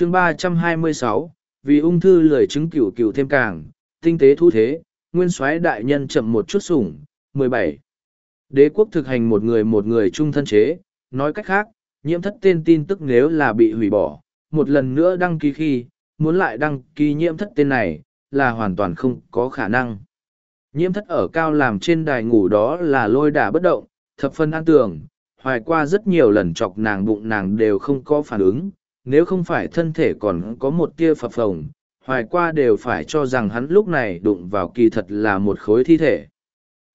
chương ba trăm hai mươi sáu vì ung thư lười chứng cửu cửu thêm càng, tinh tế thu thế, nguyên soái đại nhân chậm một chút sủng. mười bảy Đế quốc thực hành một người một người chung thân chế, nói cách khác, nhiễm thất tên tin tức nếu là bị hủy bỏ, một lần nữa đăng ký khi, muốn lại đăng ký nhiễm thất tên này, là hoàn toàn không có khả năng. Nhiễm thất ở cao làm trên đài ngủ đó là lôi đả bất động, thập phân an tường, hoài qua rất nhiều lần chọc nàng bụng nàng đều không có phản ứng, nếu không phải thân thể còn có một tia phập phồng, hoài qua đều phải cho rằng hắn lúc này đụng vào kỳ thật là một khối thi thể.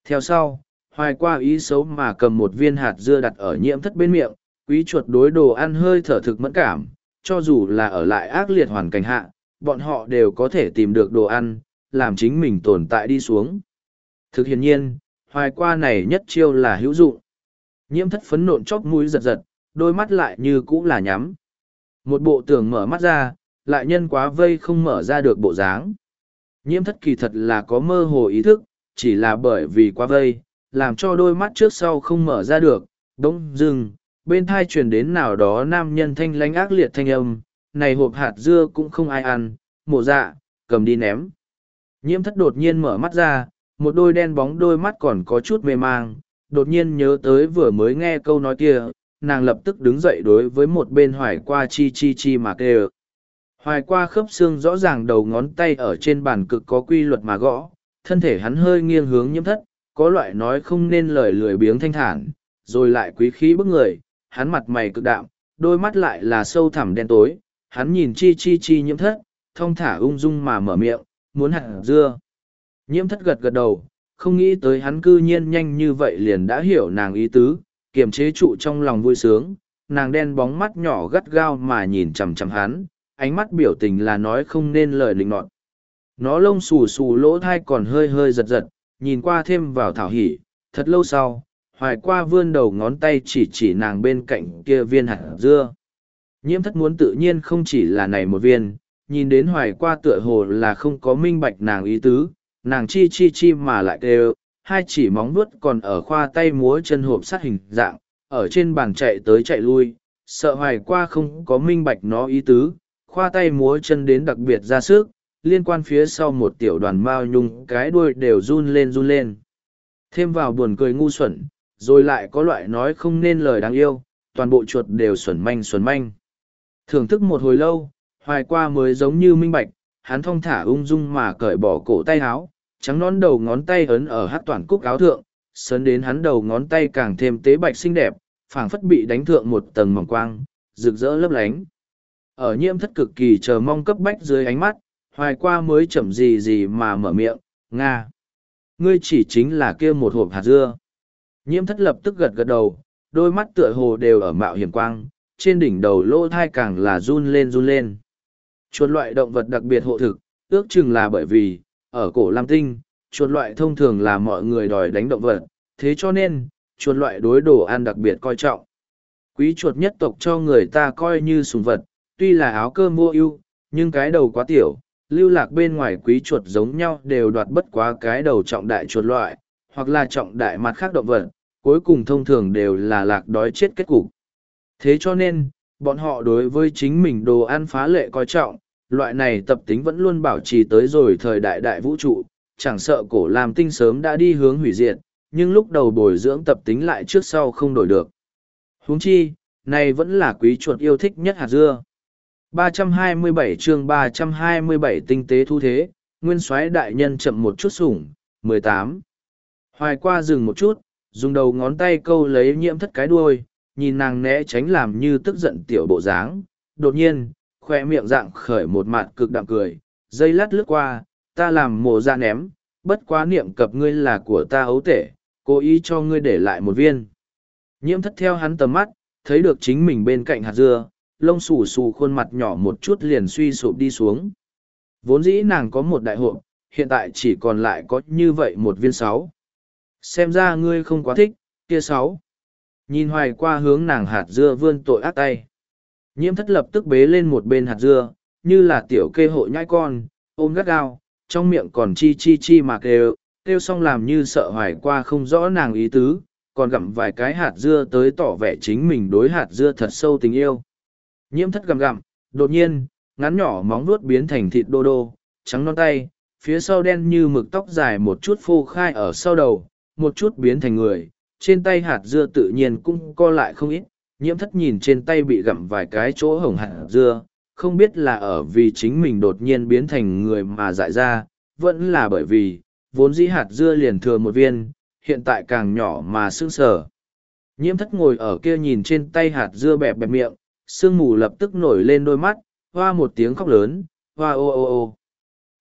Theo sau, hoài qua ý xấu mà cầm một viên hạt dưa đặt ở nhiễm thất bên miệng, quý chuột đối đồ ăn hơi thở thực mẫn cảm, cho dù là ở lại ác liệt hoàn cảnh hạ, bọn họ đều có thể tìm được đồ ăn, làm chính mình tồn tại đi xuống. Thực hiện nhiên, hoài qua này nhất chiêu là hữu dụng. Nhiễm thất phấn nộn chóc mũi giật giật, đôi mắt lại như cũ là nhắm. Một bộ tưởng mở mắt ra, lại nhân quá vây không mở ra được bộ dáng. Nhiễm thất kỳ thật là có mơ hồ ý thức, chỉ là bởi vì quá vây, làm cho đôi mắt trước sau không mở ra được, đống dừng, bên thai truyền đến nào đó nam nhân thanh lánh ác liệt thanh âm, này hộp hạt dưa cũng không ai ăn, mổ dạ, cầm đi ném. Nhiễm thất đột nhiên mở mắt ra, một đôi đen bóng đôi mắt còn có chút mê mang, đột nhiên nhớ tới vừa mới nghe câu nói kia, nàng lập tức đứng dậy đối với một bên hoài qua chi chi chi mà kêu. Hoài qua khớp xương rõ ràng đầu ngón tay ở trên bàn cực có quy luật mà gõ, thân thể hắn hơi nghiêng hướng nhiễm thất, có loại nói không nên lời lười biếng thanh thản, rồi lại quý khí bức người, hắn mặt mày cực đạm, đôi mắt lại là sâu thẳm đen tối, hắn nhìn chi chi chi nhiễm thất, thong thả ung dung mà mở miệng, muốn hạt dưa. Nhiễm thất gật gật đầu, không nghĩ tới hắn cư nhiên nhanh như vậy liền đã hiểu nàng ý tứ, kiềm chế trụ trong lòng vui sướng, nàng đen bóng mắt nhỏ gắt gao mà nhìn chằm chằm hắn, ánh mắt biểu tình là nói không nên lời linh nọt. Nó lông xù xù lỗ thai còn hơi hơi giật giật, nhìn qua thêm vào thảo hỉ, thật lâu sau, hoài qua vươn đầu ngón tay chỉ chỉ nàng bên cạnh kia viên hạt dưa. Nhiễm thất muốn tự nhiên không chỉ là này một viên, nhìn đến hoài qua tựa hồ là không có minh bạch nàng ý tứ, nàng chi chi chi mà lại kêu, hai chỉ móng vuốt còn ở khoa tay múa chân hộp sát hình dạng, ở trên bàn chạy tới chạy lui, sợ hoài qua không có minh bạch nó ý tứ, khoa tay múa chân đến đặc biệt ra sức, liên quan phía sau một tiểu đoàn mao nhung cái đuôi đều run lên run lên. Thêm vào buồn cười ngu xuẩn, rồi lại có loại nói không nên lời đáng yêu, toàn bộ chuột đều xuẩn manh xuẩn manh. Thưởng thức một hồi lâu, hoài qua mới giống như minh bạch, hắn thong thả ung dung mà cởi bỏ cổ tay áo, trắng non đầu ngón tay ấn ở hát toàn cúc áo thượng, sớn đến hắn đầu ngón tay càng thêm tế bạch xinh đẹp, phảng phất bị đánh thượng một tầng mỏng quang, rực rỡ lấp lánh. Ở nhiễm thất cực kỳ chờ mong cấp bách dưới ánh mắt, hoài qua mới chậm gì gì mà mở miệng, Nga. Ngươi chỉ chính là kia một hộp hạt dưa. Nhiễm thất lập tức gật gật đầu, đôi mắt tựa hồ đều ở mạo hiểm quang, trên đỉnh đầu lỗ thai càng là run lên run lên. Chuột loại động vật đặc biệt hộ thực, ước chừng là bởi vì, ở cổ Lam Tinh, chuột loại thông thường là mọi người đòi đánh động vật, thế cho nên, chuột loại đối đồ ăn đặc biệt coi trọng. Quý chuột nhất tộc cho người ta coi như sùng vật, tuy là áo cơm mua ưu, nhưng cái đầu quá tiểu, lưu lạc bên ngoài quý chuột giống nhau đều đoạt bất quá cái đầu trọng đại chuột loại, hoặc là trọng đại mặt khác động vật, cuối cùng thông thường đều là lạc đói chết kết cục. Thế cho nên, bọn họ đối với chính mình đồ ăn phá lệ coi trọng, loại này tập tính vẫn luôn bảo trì tới rồi thời đại đại vũ trụ, chẳng sợ cổ làm tinh sớm đã đi hướng hủy diệt, nhưng lúc đầu bồi dưỡng tập tính lại trước sau không đổi được. huống chi, này vẫn là quý chuột yêu thích nhất hạt dưa. 327 chương 327 tinh tế thu thế, nguyên soái đại nhân chậm một chút sủng, 18. Hoài qua dừng một chút, dùng đầu ngón tay câu lấy nhiễm thất cái đuôi, nhìn nàng né tránh làm như tức giận tiểu bộ dáng. Đột nhiên, khoe miệng dạng khởi một mặt cực đạm cười, dây lát lướt qua, ta làm mồ ra ném, bất quá niệm cập ngươi là của ta ấu tể, cố ý cho ngươi để lại một viên. Nhiễm thất theo hắn tầm mắt, thấy được chính mình bên cạnh hạt dưa, lông xù xù khuôn mặt nhỏ một chút liền suy sụp đi xuống. Vốn dĩ nàng có một đại hộp, hiện tại chỉ còn lại có như vậy một viên sáu. Xem ra ngươi không quá thích, kia sáu. Nhìn hoài qua hướng nàng hạt dưa vươn tội ác tay. Nhiễm thất lập tức bế lên một bên hạt dưa, như là tiểu kê hộ nhai con, ôm gắt gao, trong miệng còn chi chi chi mà kêu, kêu xong làm như sợ hoài qua không rõ nàng ý tứ, còn gặm vài cái hạt dưa tới tỏ vẻ chính mình đối hạt dưa thật sâu tình yêu. Nhiễm thất gặm gặm, đột nhiên, ngắn nhỏ móng vuốt biến thành thịt đô đô, trắng non tay, phía sau đen như mực tóc dài một chút phô khai ở sau đầu, một chút biến thành người, trên tay hạt dưa tự nhiên cũng co lại không ít, nhiễm thất nhìn trên tay bị gặm vài cái chỗ hồng hạt dưa, không biết là ở vì chính mình đột nhiên biến thành người mà dại ra, vẫn là bởi vì, vốn dĩ hạt dưa liền thừa một viên, hiện tại càng nhỏ mà sương sờ. Nhiễm thất ngồi ở kia nhìn trên tay hạt dưa bẹp bẹp miệng, sương mù lập tức nổi lên đôi mắt, hoa một tiếng khóc lớn, hoa ô ô ô.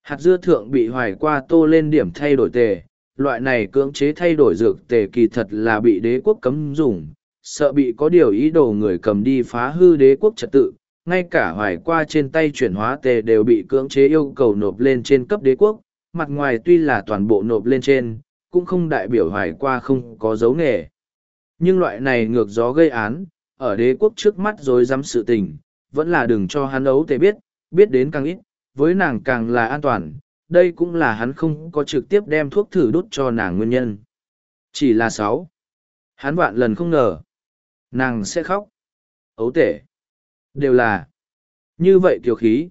Hạt dưa thượng bị hoài qua tô lên điểm thay đổi tề, loại này cưỡng chế thay đổi dược tề kỳ thật là bị đế quốc cấm dùng, sợ bị có điều ý đồ người cầm đi phá hư đế quốc trật tự, ngay cả hoài qua trên tay chuyển hóa tề đều bị cưỡng chế yêu cầu nộp lên trên cấp đế quốc, mặt ngoài tuy là toàn bộ nộp lên trên, cũng không đại biểu hoài qua không có dấu nghề. Nhưng loại này ngược gió gây án, ở đế quốc trước mắt rồi dám sự tình, vẫn là đừng cho hắn ấu tề biết, biết đến càng ít, với nàng càng là an toàn, đây cũng là hắn không có trực tiếp đem thuốc thử đốt cho nàng nguyên nhân. Chỉ là sáu. Hắn vạn lần không ngờ. Nàng sẽ khóc. Ấu tể. Đều là. Như vậy tiểu khí.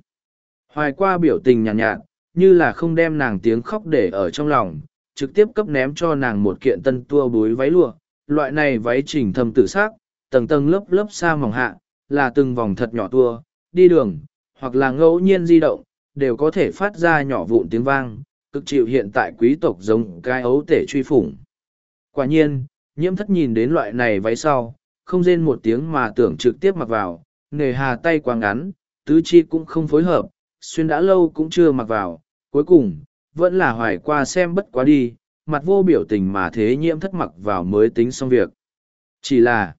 Hoài qua biểu tình nhàn nhạt, nhạt, như là không đem nàng tiếng khóc để ở trong lòng, trực tiếp cấp ném cho nàng một kiện tân tua búi váy lụa. Loại này váy chỉnh thâm tử sắc, tầng tầng lớp lớp xa mỏng hạ, là từng vòng thật nhỏ tua, đi đường, hoặc là ngẫu nhiên di động, đều có thể phát ra nhỏ vụn tiếng vang, cực chịu hiện tại quý tộc giống cái ấu tể truy phủng. Quả nhiên, nhiễm thất nhìn đến loại này váy sau, không rên một tiếng mà tưởng trực tiếp mặc vào, nề hà tay quá ngắn, tứ chi cũng không phối hợp, xuyên đã lâu cũng chưa mặc vào, cuối cùng, vẫn là hoài qua xem bất quá đi, mặt vô biểu tình mà thế nhiễm thất mặc vào mới tính xong việc. Chỉ là,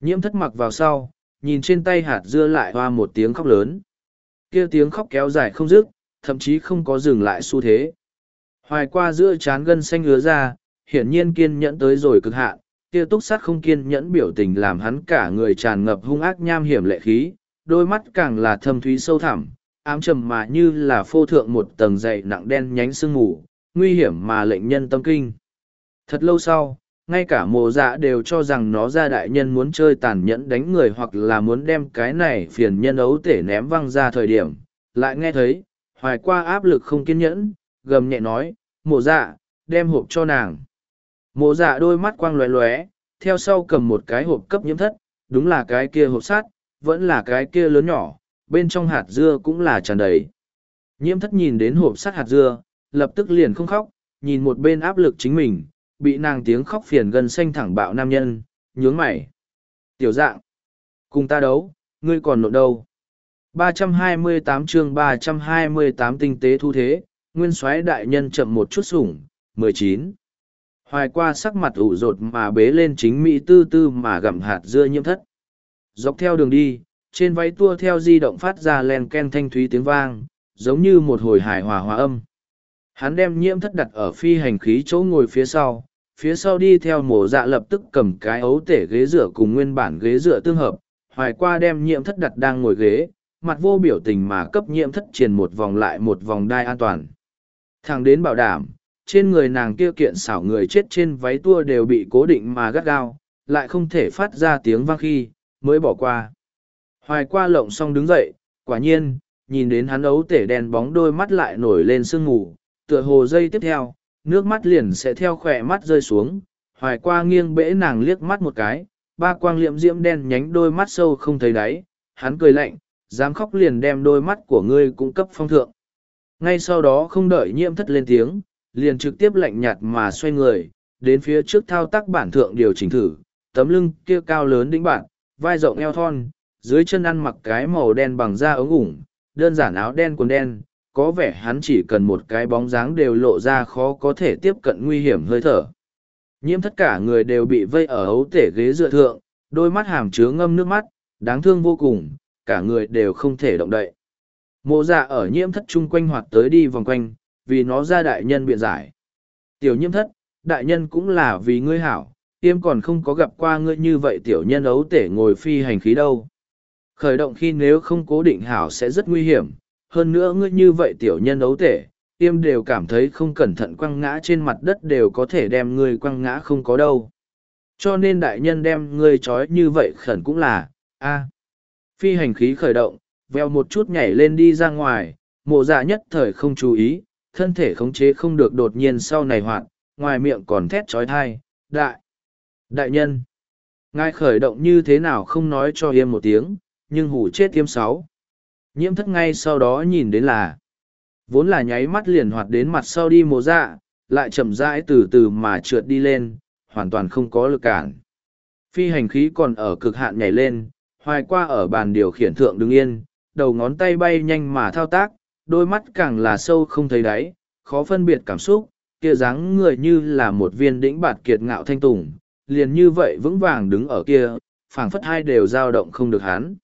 nhiễm thất mặc vào sau, nhìn trên tay hạt dưa lại hoa một tiếng khóc lớn kia tiếng khóc kéo dài không dứt thậm chí không có dừng lại xu thế hoài qua giữa chán gân xanh ứa ra hiển nhiên kiên nhẫn tới rồi cực hạn kia túc sát không kiên nhẫn biểu tình làm hắn cả người tràn ngập hung ác nham hiểm lệ khí, đôi mắt càng là thâm thúy sâu thẳm, ám trầm mà như là phô thượng một tầng dày nặng đen nhánh sương mù, nguy hiểm mà lệnh nhân tâm kinh. Thật lâu sau, ngay cả mộ dạ đều cho rằng nó ra đại nhân muốn chơi tàn nhẫn đánh người hoặc là muốn đem cái này phiền nhân ấu tể ném văng ra thời điểm, lại nghe thấy, hoài qua áp lực không kiên nhẫn, gầm nhẹ nói, mộ dạ đem hộp cho nàng mộ dạ đôi mắt quang lóe lóe theo sau cầm một cái hộp cấp nhiễm thất đúng là cái kia hộp sắt vẫn là cái kia lớn nhỏ bên trong hạt dưa cũng là tràn đầy nhiễm thất nhìn đến hộp sắt hạt dưa lập tức liền không khóc nhìn một bên áp lực chính mình bị nàng tiếng khóc phiền gần xanh thẳng bạo nam nhân, nhướng mày. Tiểu dạng, cùng ta đấu, ngươi còn nộn đâu. 328 chương 328 tinh tế thu thế, nguyên soái đại nhân chậm một chút sủng, 19. Hoài qua sắc mặt ủ rột mà bế lên chính mỹ tư tư mà gặm hạt dưa nhiễm thất. Dọc theo đường đi, trên váy tua theo di động phát ra len ken thanh thúy tiếng vang, giống như một hồi hài hòa hòa âm. Hắn đem nhiễm thất đặt ở phi hành khí chỗ ngồi phía sau, phía sau đi theo mổ dạ lập tức cầm cái ấu tể ghế dựa cùng nguyên bản ghế dựa tương hợp hoài qua đem nhiễm thất đặt đang ngồi ghế mặt vô biểu tình mà cấp nhiễm thất triền một vòng lại một vòng đai an toàn thằng đến bảo đảm trên người nàng kia kiện xảo người chết trên váy tua đều bị cố định mà gắt gao lại không thể phát ra tiếng vang khi mới bỏ qua hoài qua lộng xong đứng dậy quả nhiên nhìn đến hắn ấu tể đen bóng đôi mắt lại nổi lên sương mù tựa hồ dây tiếp theo nước mắt liền sẽ theo khỏe mắt rơi xuống, hoài qua nghiêng bẽ nàng liếc mắt một cái, ba quang liệm diễm đen nhánh đôi mắt sâu không thấy đáy, hắn cười lạnh, dám khóc liền đem đôi mắt của ngươi cung cấp phong thượng. Ngay sau đó không đợi nhiễm thất lên tiếng, liền trực tiếp lạnh nhạt mà xoay người, đến phía trước thao tác bản thượng điều chỉnh thử, tấm lưng kia cao lớn đĩnh bản, vai rộng eo thon, dưới chân ăn mặc cái màu đen bằng da ống ủng, đơn giản áo đen quần đen, có vẻ hắn chỉ cần một cái bóng dáng đều lộ ra khó có thể tiếp cận nguy hiểm hơi thở. Nhiễm tất cả người đều bị vây ở ấu tể ghế dựa thượng, đôi mắt hàm chứa ngâm nước mắt, đáng thương vô cùng, cả người đều không thể động đậy. Mộ dạ ở nhiễm thất chung quanh hoạt tới đi vòng quanh, vì nó ra đại nhân biện giải. Tiểu nhiễm thất, đại nhân cũng là vì ngươi hảo, tiêm còn không có gặp qua ngươi như vậy tiểu nhân ấu tể ngồi phi hành khí đâu. Khởi động khi nếu không cố định hảo sẽ rất nguy hiểm, hơn nữa ngươi như vậy tiểu nhân ấu tể, tiêm đều cảm thấy không cẩn thận quăng ngã trên mặt đất đều có thể đem ngươi quăng ngã không có đâu. Cho nên đại nhân đem ngươi trói như vậy khẩn cũng là, a phi hành khí khởi động, veo một chút nhảy lên đi ra ngoài, mộ dạ nhất thời không chú ý, thân thể khống chế không được đột nhiên sau này hoạn, ngoài miệng còn thét trói thai, đại, đại nhân. Ngài khởi động như thế nào không nói cho yêm một tiếng, nhưng hủ chết yêm sáu. Nhiễm thất ngay sau đó nhìn đến là, vốn là nháy mắt liền hoạt đến mặt sau đi mồ dạ, lại chậm rãi từ từ mà trượt đi lên, hoàn toàn không có lực cản. Phi hành khí còn ở cực hạn nhảy lên, hoài qua ở bàn điều khiển thượng đứng yên, đầu ngón tay bay nhanh mà thao tác, đôi mắt càng là sâu không thấy đáy, khó phân biệt cảm xúc, kia dáng người như là một viên đĩnh bạt kiệt ngạo thanh tùng, liền như vậy vững vàng đứng ở kia, phảng phất hai đều dao động không được hắn.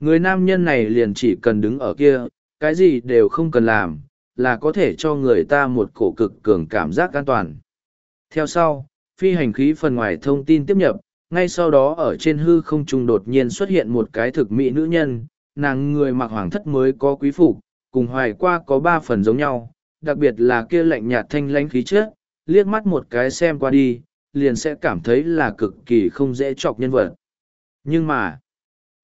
Người nam nhân này liền chỉ cần đứng ở kia, cái gì đều không cần làm, là có thể cho người ta một cổ cực cường cảm giác an toàn. Theo sau, phi hành khí phần ngoài thông tin tiếp nhập, ngay sau đó ở trên hư không trung đột nhiên xuất hiện một cái thực mỹ nữ nhân, nàng người mặc hoàng thất mới có quý phục, cùng hoài qua có ba phần giống nhau, đặc biệt là kia lạnh nhạt thanh lãnh khí chất, liếc mắt một cái xem qua đi, liền sẽ cảm thấy là cực kỳ không dễ chọc nhân vật. Nhưng mà,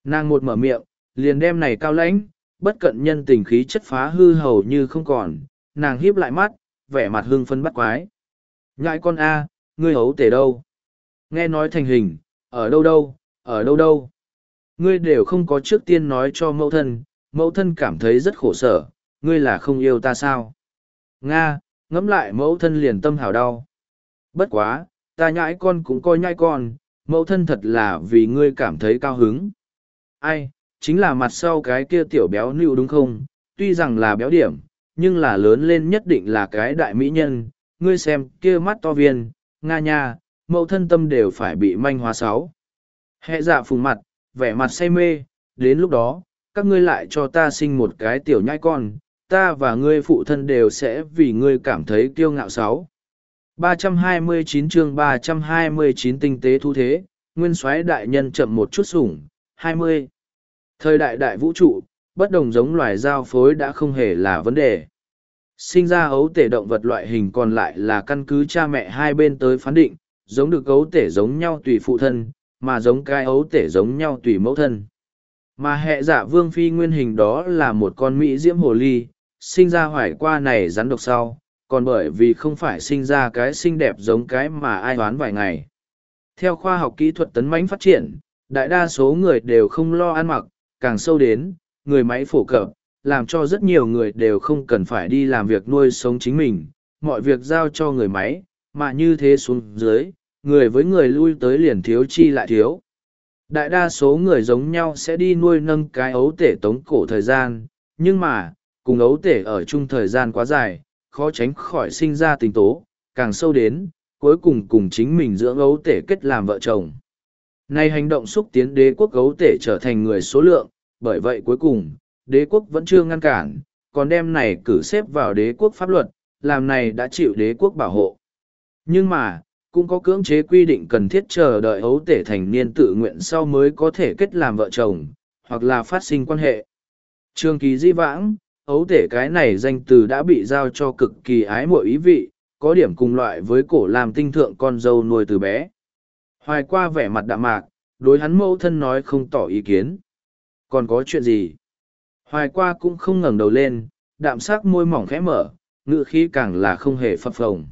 nàng một mở miệng, liền đem này cao lãnh, bất cận nhân tình khí chất phá hư hầu như không còn, nàng hiếp lại mắt, vẻ mặt hưng phân bắt quái. Ngại con A, ngươi hấu tể đâu? Nghe nói thành hình, ở đâu đâu, ở đâu đâu? Ngươi đều không có trước tiên nói cho mẫu thân, mẫu thân cảm thấy rất khổ sở, ngươi là không yêu ta sao? Nga, ngẫm lại mẫu thân liền tâm hào đau. Bất quá, ta nhãi con cũng coi nhãi con, mẫu thân thật là vì ngươi cảm thấy cao hứng. Ai, chính là mặt sau cái kia tiểu béo nịu đúng không? Tuy rằng là béo điểm, nhưng là lớn lên nhất định là cái đại mỹ nhân. Ngươi xem kia mắt to viên, nga nha, mẫu thân tâm đều phải bị manh hóa sáu. Hệ dạ phùng mặt, vẻ mặt say mê, đến lúc đó, các ngươi lại cho ta sinh một cái tiểu nhai con, ta và ngươi phụ thân đều sẽ vì ngươi cảm thấy kiêu ngạo sáu. 329 chương 329 tinh tế thu thế, nguyên soái đại nhân chậm một chút sủng, 20. Thời đại đại vũ trụ, bất đồng giống loài giao phối đã không hề là vấn đề. Sinh ra ấu tể động vật loại hình còn lại là căn cứ cha mẹ hai bên tới phán định, giống được ấu tể giống nhau tùy phụ thân, mà giống cái ấu tể giống nhau tùy mẫu thân. Mà hệ giả vương phi nguyên hình đó là một con Mỹ diễm hồ ly, sinh ra hoài qua này rắn độc sau, còn bởi vì không phải sinh ra cái xinh đẹp giống cái mà ai đoán vài ngày. Theo khoa học kỹ thuật tấn mãnh phát triển, đại đa số người đều không lo ăn mặc, càng sâu đến, người máy phổ cập, làm cho rất nhiều người đều không cần phải đi làm việc nuôi sống chính mình, mọi việc giao cho người máy, mà như thế xuống dưới, người với người lui tới liền thiếu chi lại thiếu. Đại đa số người giống nhau sẽ đi nuôi nâng cái ấu tể tống cổ thời gian, nhưng mà, cùng ấu tể ở chung thời gian quá dài, khó tránh khỏi sinh ra tình tố, càng sâu đến, cuối cùng cùng chính mình dưỡng ấu tể kết làm vợ chồng. Nay hành động xúc tiến đế quốc ấu tể trở thành người số lượng, bởi vậy cuối cùng, đế quốc vẫn chưa ngăn cản, còn đem này cử xếp vào đế quốc pháp luật, làm này đã chịu đế quốc bảo hộ. Nhưng mà, cũng có cưỡng chế quy định cần thiết chờ đợi ấu tể thành niên tự nguyện sau mới có thể kết làm vợ chồng, hoặc là phát sinh quan hệ. Trường kỳ di vãng, ấu tể cái này danh từ đã bị giao cho cực kỳ ái mộ ý vị, có điểm cùng loại với cổ làm tinh thượng con dâu nuôi từ bé. Hoài qua vẻ mặt đạm mạc, đối hắn mẫu thân nói không tỏ ý kiến. Còn có chuyện gì? Hoài qua cũng không ngẩng đầu lên, đạm sắc môi mỏng khẽ mở, ngự khí càng là không hề phập phồng.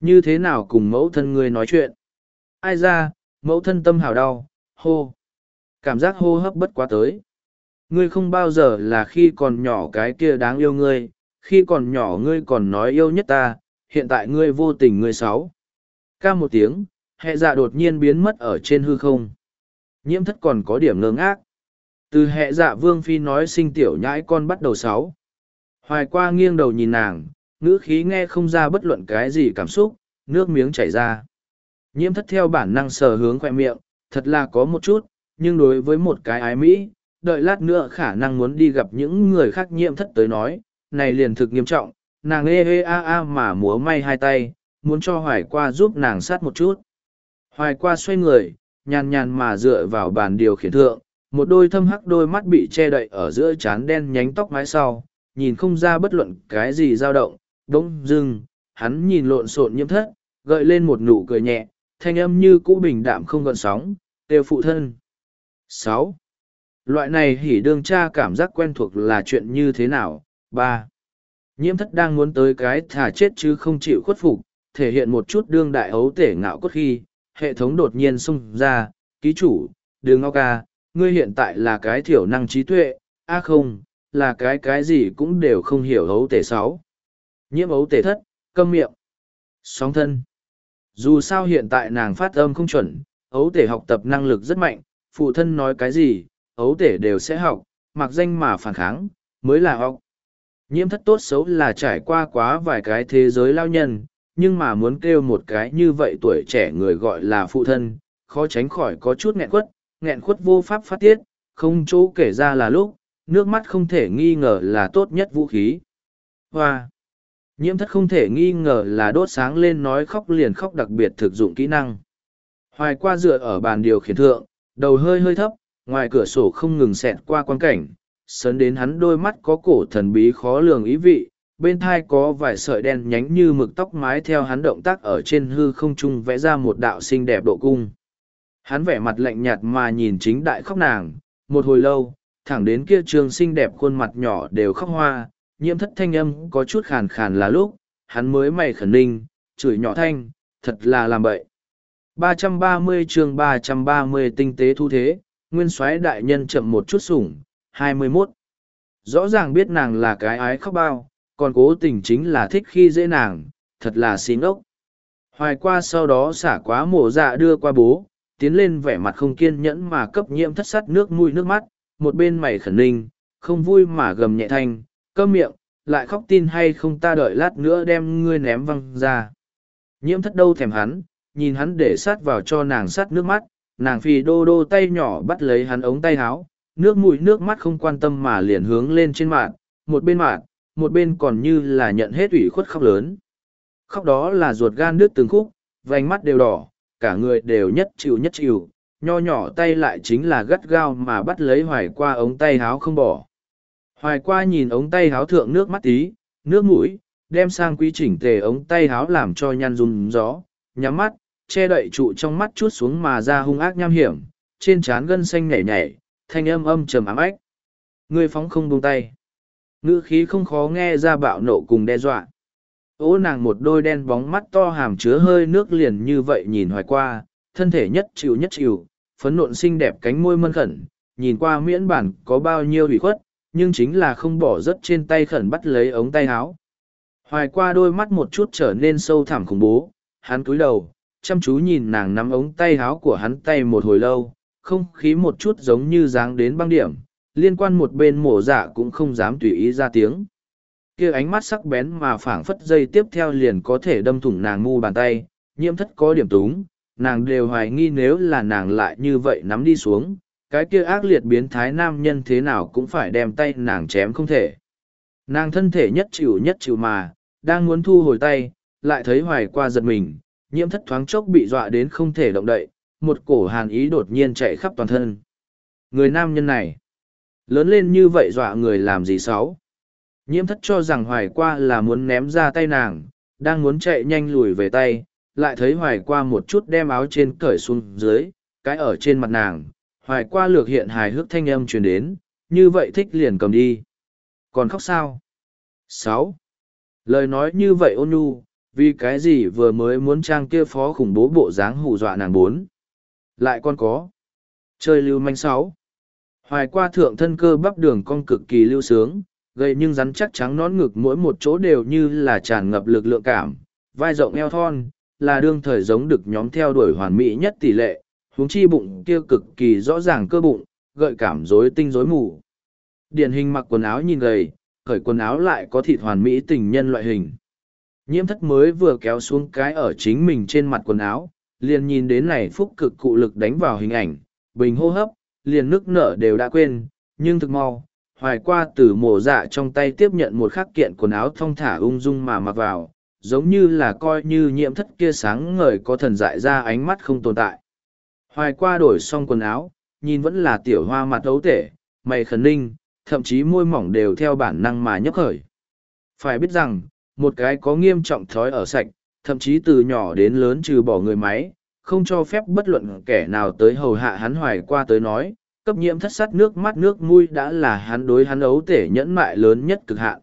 Như thế nào cùng mẫu thân ngươi nói chuyện? Ai ra, mẫu thân tâm hào đau, hô. Cảm giác hô hấp bất quá tới. Ngươi không bao giờ là khi còn nhỏ cái kia đáng yêu ngươi, khi còn nhỏ ngươi còn nói yêu nhất ta, hiện tại ngươi vô tình ngươi sáu. Ca một tiếng, hệ dạ đột nhiên biến mất ở trên hư không. Nhiễm thất còn có điểm ngơ ngác. Từ hệ dạ vương phi nói sinh tiểu nhãi con bắt đầu sáu. Hoài qua nghiêng đầu nhìn nàng, ngữ khí nghe không ra bất luận cái gì cảm xúc, nước miếng chảy ra. Nhiễm thất theo bản năng sờ hướng khoe miệng, thật là có một chút, nhưng đối với một cái ái mỹ, đợi lát nữa khả năng muốn đi gặp những người khác nhiễm thất tới nói, này liền thực nghiêm trọng, nàng ê ê a a mà múa may hai tay, muốn cho hoài qua giúp nàng sát một chút. Hoài qua xoay người, nhàn nhàn mà dựa vào bàn điều khiển thượng, một đôi thâm hắc đôi mắt bị che đậy ở giữa trán đen nhánh tóc mái sau, nhìn không ra bất luận cái gì dao động, bỗng dưng, hắn nhìn lộn xộn nhiễm thất, gợi lên một nụ cười nhẹ, thanh âm như cũ bình đạm không gợn sóng, têu phụ thân. sáu Loại này hỉ đương cha cảm giác quen thuộc là chuyện như thế nào? ba Nhiễm thất đang muốn tới cái thả chết chứ không chịu khuất phục, thể hiện một chút đương đại ấu tể ngạo cốt khi, hệ thống đột nhiên xung ra, ký chủ, đường ngao ca, ngươi hiện tại là cái thiểu năng trí tuệ, a không, là cái cái gì cũng đều không hiểu ấu tể sáu. Nhiễm ấu tể thất, câm miệng, sóng thân. Dù sao hiện tại nàng phát âm không chuẩn, ấu tể học tập năng lực rất mạnh, phụ thân nói cái gì, ấu tể đều sẽ học, mặc danh mà phản kháng, mới là học. Nhiễm thất tốt xấu là trải qua quá vài cái thế giới lao nhân, nhưng mà muốn kêu một cái như vậy tuổi trẻ người gọi là phụ thân, khó tránh khỏi có chút nghẹn quất, nghẹn khuất vô pháp phát tiết, không chỗ kể ra là lúc, nước mắt không thể nghi ngờ là tốt nhất vũ khí. Hoa! Nhiễm thất không thể nghi ngờ là đốt sáng lên nói khóc liền khóc đặc biệt thực dụng kỹ năng. Hoài qua dựa ở bàn điều khiển thượng, đầu hơi hơi thấp, ngoài cửa sổ không ngừng xẹt qua quan cảnh, sớn đến hắn đôi mắt có cổ thần bí khó lường ý vị, bên thai có vài sợi đen nhánh như mực tóc mái theo hắn động tác ở trên hư không trung vẽ ra một đạo xinh đẹp độ cung. Hắn vẻ mặt lạnh nhạt mà nhìn chính đại khóc nàng, một hồi lâu, thẳng đến kia trường xinh đẹp khuôn mặt nhỏ đều khóc hoa, nhiễm thất thanh âm có chút khàn khàn là lúc, hắn mới mày khẩn ninh, chửi nhỏ thanh, thật là làm bậy. 330 chương 330 tinh tế thu thế, nguyên soái đại nhân chậm một chút sủng, 21. Rõ ràng biết nàng là cái ái khóc bao, còn cố tình chính là thích khi dễ nàng, thật là xin ốc. Hoài qua sau đó xả quá mổ dạ đưa qua bố, tiến lên vẻ mặt không kiên nhẫn mà cấp nhiễm thất sắt nước mũi nước mắt, một bên mày khẩn ninh, không vui mà gầm nhẹ thanh, cơm miệng, lại khóc tin hay không ta đợi lát nữa đem ngươi ném văng ra. Nhiễm thất đâu thèm hắn, nhìn hắn để sát vào cho nàng sát nước mắt, nàng phì đô đô tay nhỏ bắt lấy hắn ống tay áo, nước mũi nước mắt không quan tâm mà liền hướng lên trên mạng, một bên mạng, một bên còn như là nhận hết ủy khuất khóc lớn. Khóc đó là ruột gan nước từng khúc, vành mắt đều đỏ, cả người đều nhất chịu nhất chịu, nho nhỏ tay lại chính là gắt gao mà bắt lấy hoài qua ống tay háo không bỏ. Hoài qua nhìn ống tay háo thượng nước mắt tí, nước mũi, đem sang quy chỉnh tề ống tay háo làm cho nhăn run gió, nhắm mắt, che đậy trụ trong mắt chút xuống mà ra hung ác nham hiểm, trên trán gân xanh nhảy nhảy, thanh âm âm trầm ám ách. Người phóng không buông tay. Ngữ khí không khó nghe ra bạo nộ cùng đe dọa. Ô nàng một đôi đen bóng mắt to hàm chứa hơi nước liền như vậy nhìn hoài qua, thân thể nhất chịu nhất chịu, phấn nộn xinh đẹp cánh môi mân khẩn, nhìn qua miễn bản có bao nhiêu ủy khuất, nhưng chính là không bỏ rớt trên tay khẩn bắt lấy ống tay áo. Hoài qua đôi mắt một chút trở nên sâu thẳm khủng bố, hắn cúi đầu, chăm chú nhìn nàng nắm ống tay áo của hắn tay một hồi lâu, không khí một chút giống như dáng đến băng điểm, liên quan một bên mổ dạ cũng không dám tùy ý ra tiếng. kia ánh mắt sắc bén mà phảng phất dây tiếp theo liền có thể đâm thủng nàng ngu bàn tay, nhiễm thất có điểm túng, nàng đều hoài nghi nếu là nàng lại như vậy nắm đi xuống, cái kia ác liệt biến thái nam nhân thế nào cũng phải đem tay nàng chém không thể. Nàng thân thể nhất chịu nhất chịu mà, đang muốn thu hồi tay, lại thấy hoài qua giật mình, nhiễm thất thoáng chốc bị dọa đến không thể động đậy, một cổ hàn ý đột nhiên chạy khắp toàn thân. Người nam nhân này, lớn lên như vậy dọa người làm gì xấu. Nhiễm thất cho rằng hoài qua là muốn ném ra tay nàng, đang muốn chạy nhanh lùi về tay, lại thấy hoài qua một chút đem áo trên cởi xuống dưới, cái ở trên mặt nàng, hoài qua lược hiện hài hước thanh âm truyền đến, như vậy thích liền cầm đi. Còn khóc sao? sáu Lời nói như vậy ôn nhu, vì cái gì vừa mới muốn trang kia phó khủng bố bộ dáng hù dọa nàng bốn. Lại còn có. Chơi lưu manh sáu. Hoài qua thượng thân cơ bắp đường con cực kỳ lưu sướng, gầy nhưng rắn chắc trắng nón ngực mỗi một chỗ đều như là tràn ngập lực lượng cảm, vai rộng eo thon, là đương thời giống được nhóm theo đuổi hoàn mỹ nhất tỷ lệ, huống chi bụng kia cực kỳ rõ ràng cơ bụng, gợi cảm rối tinh rối mù. Điển hình mặc quần áo nhìn gầy, khởi quần áo lại có thịt hoàn mỹ tình nhân loại hình. Nhiễm thất mới vừa kéo xuống cái ở chính mình trên mặt quần áo, liền nhìn đến này phúc cực cụ lực đánh vào hình ảnh, bình hô hấp, liền nước nở đều đã quên, nhưng thực mau, hoài qua từ mổ dạ trong tay tiếp nhận một khắc kiện quần áo thong thả ung dung mà mặc vào, giống như là coi như nhiễm thất kia sáng ngời có thần dại ra ánh mắt không tồn tại. Hoài qua đổi xong quần áo, nhìn vẫn là tiểu hoa mặt ấu tể, mày khẩn ninh, thậm chí môi mỏng đều theo bản năng mà nhấp khởi. Phải biết rằng, một cái có nghiêm trọng thói ở sạch, thậm chí từ nhỏ đến lớn trừ bỏ người máy, không cho phép bất luận kẻ nào tới hầu hạ hắn hoài qua tới nói, cấp nhiễm thất sát nước mắt nước mũi đã là hắn đối hắn ấu tể nhẫn mại lớn nhất cực hạn.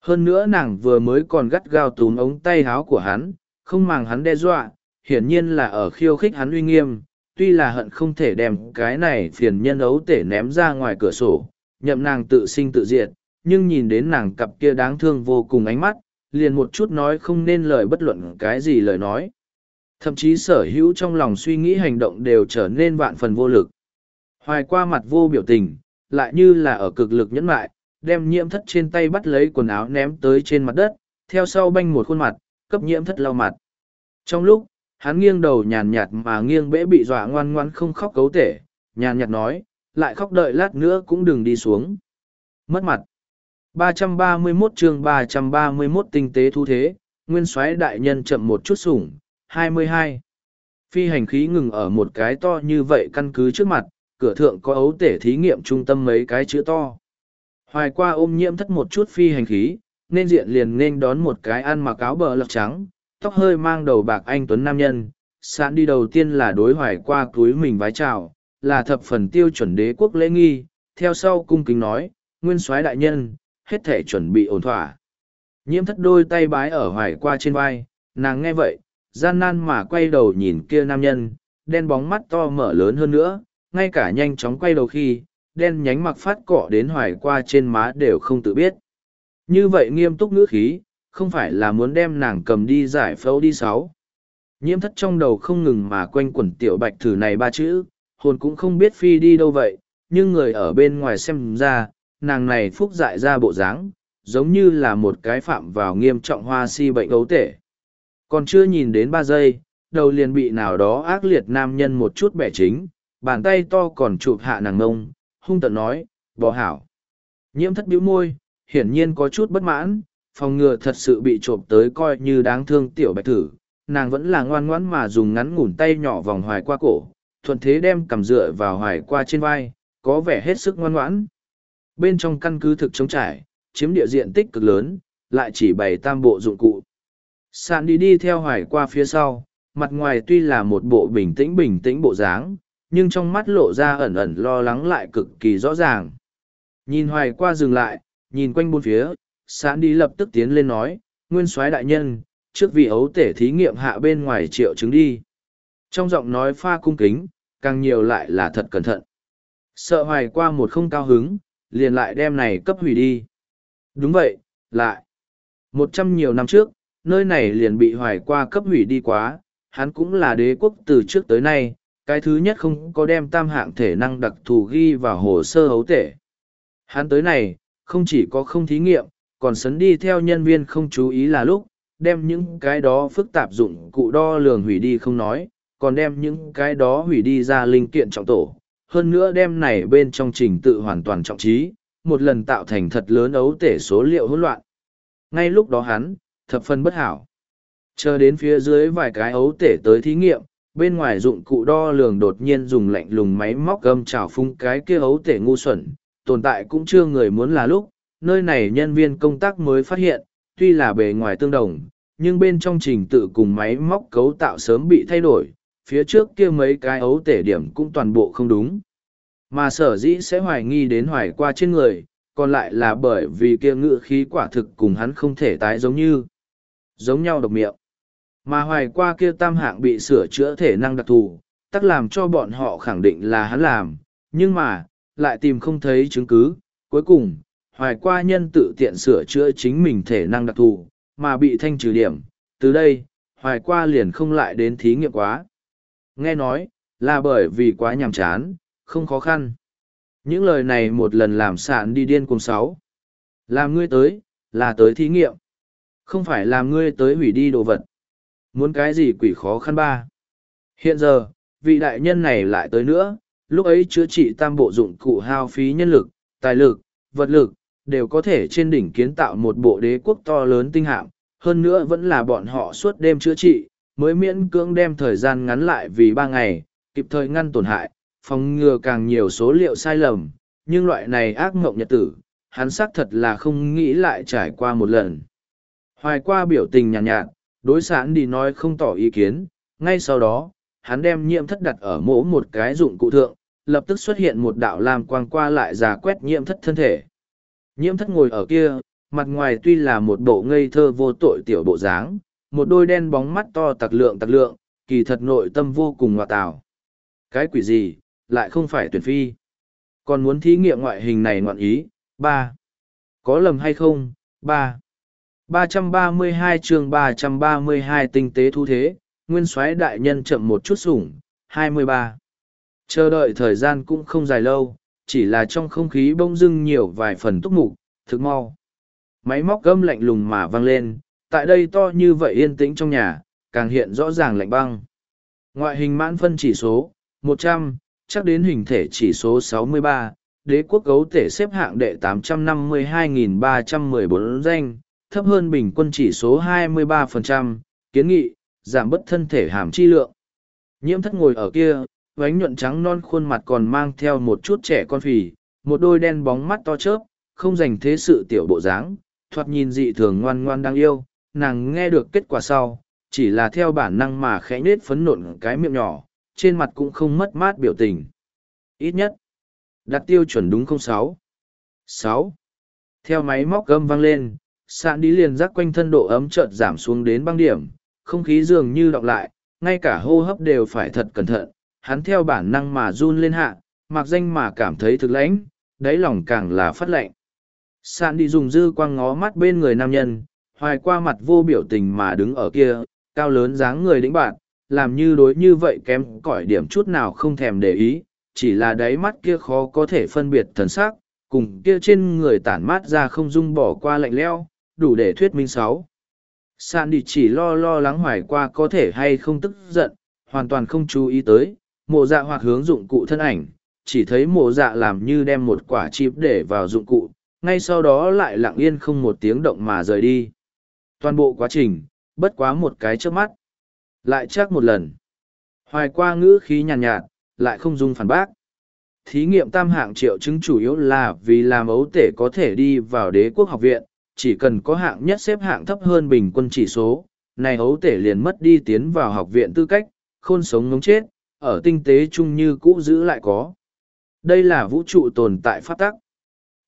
Hơn nữa nàng vừa mới còn gắt gao túm ống tay háo của hắn, không màng hắn đe dọa, hiển nhiên là ở khiêu khích hắn uy nghiêm, tuy là hận không thể đem cái này phiền nhân ấu tể ném ra ngoài cửa sổ, nhậm nàng tự sinh tự diệt, nhưng nhìn đến nàng cặp kia đáng thương vô cùng ánh mắt, liền một chút nói không nên lời bất luận cái gì lời nói. Thậm chí sở hữu trong lòng suy nghĩ hành động đều trở nên vạn phần vô lực. Hoài qua mặt vô biểu tình, lại như là ở cực lực nhẫn lại, đem nhiễm thất trên tay bắt lấy quần áo ném tới trên mặt đất, theo sau banh một khuôn mặt, cấp nhiễm thất lau mặt. Trong lúc, hắn nghiêng đầu nhàn nhạt mà nghiêng bẽ bị dọa ngoan ngoan không khóc cấu tể, nhàn nhạt nói, lại khóc đợi lát nữa cũng đừng đi xuống. Mất mặt. 331 chương 331 tinh tế thu thế, nguyên soái đại nhân chậm một chút sủng, 22. Phi hành khí ngừng ở một cái to như vậy căn cứ trước mặt, cửa thượng có ấu tể thí nghiệm trung tâm mấy cái chữ to. Hoài qua ôm nhiễm thất một chút phi hành khí, nên diện liền nên đón một cái ăn mặc áo bờ lọc trắng, tóc hơi mang đầu bạc anh tuấn nam nhân. Sạn đi đầu tiên là đối hoài qua túi mình vái chào, là thập phần tiêu chuẩn đế quốc lễ nghi, theo sau cung kính nói, nguyên soái đại nhân, hết thể chuẩn bị ổn thỏa. Nhiễm thất đôi tay bái ở hoài qua trên vai, nàng nghe vậy, gian nan mà quay đầu nhìn kia nam nhân, đen bóng mắt to mở lớn hơn nữa, ngay cả nhanh chóng quay đầu khi, đen nhánh mặc phát cọ đến hoài qua trên má đều không tự biết. Như vậy nghiêm túc ngữ khí, không phải là muốn đem nàng cầm đi giải phẫu đi sáu. Nhiễm thất trong đầu không ngừng mà quanh quẩn tiểu bạch thử này ba chữ, hồn cũng không biết phi đi đâu vậy, nhưng người ở bên ngoài xem ra, nàng này phúc dại ra bộ dáng, giống như là một cái phạm vào nghiêm trọng hoa si bệnh ấu tể. Còn chưa nhìn đến ba giây, đầu liền bị nào đó ác liệt nam nhân một chút bẻ chính, bàn tay to còn chụp hạ nàng ngông, hung tận nói, bỏ hảo. Nhiễm thất bĩu môi, hiển nhiên có chút bất mãn, phòng ngừa thật sự bị trộm tới coi như đáng thương tiểu bạch thử. Nàng vẫn là ngoan ngoãn mà dùng ngắn ngủn tay nhỏ vòng hoài qua cổ, thuận thế đem cầm dựa vào hoài qua trên vai, có vẻ hết sức ngoan ngoãn. Bên trong căn cứ thực trống trải, chiếm địa diện tích cực lớn, lại chỉ bày tam bộ dụng cụ. Sạn đi đi theo hoài qua phía sau, mặt ngoài tuy là một bộ bình tĩnh bình tĩnh bộ dáng, nhưng trong mắt lộ ra ẩn ẩn lo lắng lại cực kỳ rõ ràng. Nhìn hoài qua dừng lại, nhìn quanh bốn phía, sán đi lập tức tiến lên nói, nguyên soái đại nhân, trước vị ấu tể thí nghiệm hạ bên ngoài triệu chứng đi. Trong giọng nói pha cung kính, càng nhiều lại là thật cẩn thận. Sợ hoài qua một không cao hứng, liền lại đem này cấp hủy đi. Đúng vậy, lại. Một trăm nhiều năm trước, nơi này liền bị hoài qua cấp hủy đi quá, hắn cũng là đế quốc từ trước tới nay, cái thứ nhất không có đem tam hạng thể năng đặc thù ghi vào hồ sơ hấu tể. Hắn tới này, không chỉ có không thí nghiệm, còn sấn đi theo nhân viên không chú ý là lúc, đem những cái đó phức tạp dụng cụ đo lường hủy đi không nói, còn đem những cái đó hủy đi ra linh kiện trọng tổ. Hơn nữa đem này bên trong trình tự hoàn toàn trọng trí, một lần tạo thành thật lớn ấu tể số liệu hỗn loạn. Ngay lúc đó hắn, thập phân bất hảo. Chờ đến phía dưới vài cái ấu tể tới thí nghiệm, bên ngoài dụng cụ đo lường đột nhiên dùng lạnh lùng máy móc gâm trào phung cái kia ấu tể ngu xuẩn, tồn tại cũng chưa người muốn là lúc, nơi này nhân viên công tác mới phát hiện, tuy là bề ngoài tương đồng, nhưng bên trong trình tự cùng máy móc cấu tạo sớm bị thay đổi, phía trước kia mấy cái ấu tể điểm cũng toàn bộ không đúng. Mà sở dĩ sẽ hoài nghi đến hoài qua trên người, còn lại là bởi vì kia ngự khí quả thực cùng hắn không thể tái giống như, giống nhau độc miệng. Mà hoài qua kia tam hạng bị sửa chữa thể năng đặc thù, tắc làm cho bọn họ khẳng định là hắn làm, nhưng mà, lại tìm không thấy chứng cứ. Cuối cùng, hoài qua nhân tự tiện sửa chữa chính mình thể năng đặc thù, mà bị thanh trừ điểm. Từ đây, hoài qua liền không lại đến thí nghiệm quá. Nghe nói, là bởi vì quá nhàm chán, không khó khăn. Những lời này một lần làm sạn đi điên cùng sáu. Làm ngươi tới, là tới thí nghiệm. Không phải làm ngươi tới hủy đi đồ vật. Muốn cái gì quỷ khó khăn ba. Hiện giờ, vị đại nhân này lại tới nữa, lúc ấy chữa trị tam bộ dụng cụ hao phí nhân lực, tài lực, vật lực, đều có thể trên đỉnh kiến tạo một bộ đế quốc to lớn tinh hạm, hơn nữa vẫn là bọn họ suốt đêm chữa trị, mới miễn cưỡng đem thời gian ngắn lại vì ba ngày, kịp thời ngăn tổn hại, phòng ngừa càng nhiều số liệu sai lầm, nhưng loại này ác mộng nhật tử, hắn xác thật là không nghĩ lại trải qua một lần. Hoài qua biểu tình nhàn nhạt, nhạt, đối sản đi nói không tỏ ý kiến, ngay sau đó, hắn đem nhiễm thất đặt ở mỗ một cái dụng cụ thượng, lập tức xuất hiện một đạo lam quang qua lại giả quét nhiễm thất thân thể. Nhiễm thất ngồi ở kia, mặt ngoài tuy là một bộ ngây thơ vô tội tiểu bộ dáng, một đôi đen bóng mắt to tặc lượng tặc lượng, kỳ thật nội tâm vô cùng ngoại tào. Cái quỷ gì, lại không phải tuyển phi. Còn muốn thí nghiệm ngoại hình này ngoạn ý, ba Có lầm hay không, ba ba trăm ba mươi hai chương ba trăm ba mươi hai tinh tế thu thế, nguyên soái đại nhân chậm một chút sủng, hai mươi ba Chờ đợi thời gian cũng không dài lâu, chỉ là trong không khí bông dưng nhiều vài phần túc mục, thực mau. Máy móc gâm lạnh lùng mà vang lên, tại đây to như vậy yên tĩnh trong nhà, càng hiện rõ ràng lạnh băng. Ngoại hình mãn phân chỉ số, một trăm chắc đến hình thể chỉ số sáu mươi ba đế quốc gấu thể xếp hạng đệ tám trăm năm mươi hai nghìn ba trăm mười bốn danh, thấp hơn bình quân chỉ số hai mươi ba phần trăm kiến nghị, giảm bất thân thể hàm chi lượng. Nhiễm thất ngồi ở kia, vánh nhuận trắng non khuôn mặt còn mang theo một chút trẻ con phì, một đôi đen bóng mắt to chớp, không dành thế sự tiểu bộ dáng, thoạt nhìn dị thường ngoan ngoan đang yêu, nàng nghe được kết quả sau, chỉ là theo bản năng mà khẽ nết phấn nộn cái miệng nhỏ, trên mặt cũng không mất mát biểu tình. Ít nhất, đặt tiêu chuẩn đúng không sáu sáu Theo máy móc gâm vang lên, sạn đi liền rắc quanh thân độ ấm chợt giảm xuống đến băng điểm, không khí dường như đọng lại, ngay cả hô hấp đều phải thật cẩn thận, hắn theo bản năng mà run lên hạ, mặc danh mà cảm thấy thực lãnh, đáy lòng càng là phát lạnh. Sạn đi dùng dư quang ngó mắt bên người nam nhân, hoài qua mặt vô biểu tình mà đứng ở kia, cao lớn dáng người đĩnh bạn, làm như đối như vậy kém cỏi điểm chút nào không thèm để ý, chỉ là đáy mắt kia khó có thể phân biệt thần sắc, cùng kia trên người tản mát ra không dung bỏ qua lạnh leo, đủ để thuyết minh sáu. Sạn đi chỉ lo lo lắng hoài qua có thể hay không tức giận, hoàn toàn không chú ý tới, mộ dạ hoặc hướng dụng cụ thân ảnh, chỉ thấy mộ dạ làm như đem một quả chip để vào dụng cụ, ngay sau đó lại lặng yên không một tiếng động mà rời đi. Toàn bộ quá trình, bất quá một cái trước mắt. Lại chắc một lần. Hoài qua ngữ khí nhàn nhạt, nhạt, lại không dung phản bác. Thí nghiệm tam hạng triệu chứng chủ yếu là vì làm ấu tể có thể đi vào đế quốc học viện, chỉ cần có hạng nhất xếp hạng thấp hơn bình quân chỉ số, này ấu tể liền mất đi tiến vào học viện tư cách, khôn sống ngống chết, ở tinh tế chung như cũ giữ lại có. Đây là vũ trụ tồn tại pháp tắc.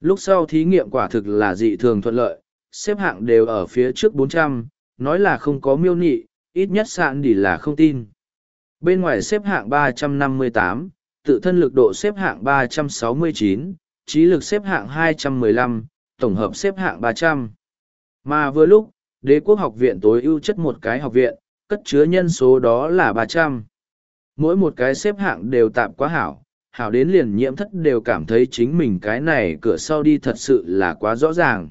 Lúc sau thí nghiệm quả thực là dị thường thuận lợi, xếp hạng đều ở phía trước 400, nói là không có miêu nị, ít nhất sạn đi là không tin. Bên ngoài xếp hạng 358, tự thân lực độ xếp hạng 369, trí lực xếp hạng 215, tổng hợp xếp hạng 300. Mà vừa lúc, đế quốc học viện tối ưu chất một cái học viện, cất chứa nhân số đó là 300. Mỗi một cái xếp hạng đều tạm quá hảo, hảo đến liền nhiễm thất đều cảm thấy chính mình cái này cửa sau đi thật sự là quá rõ ràng.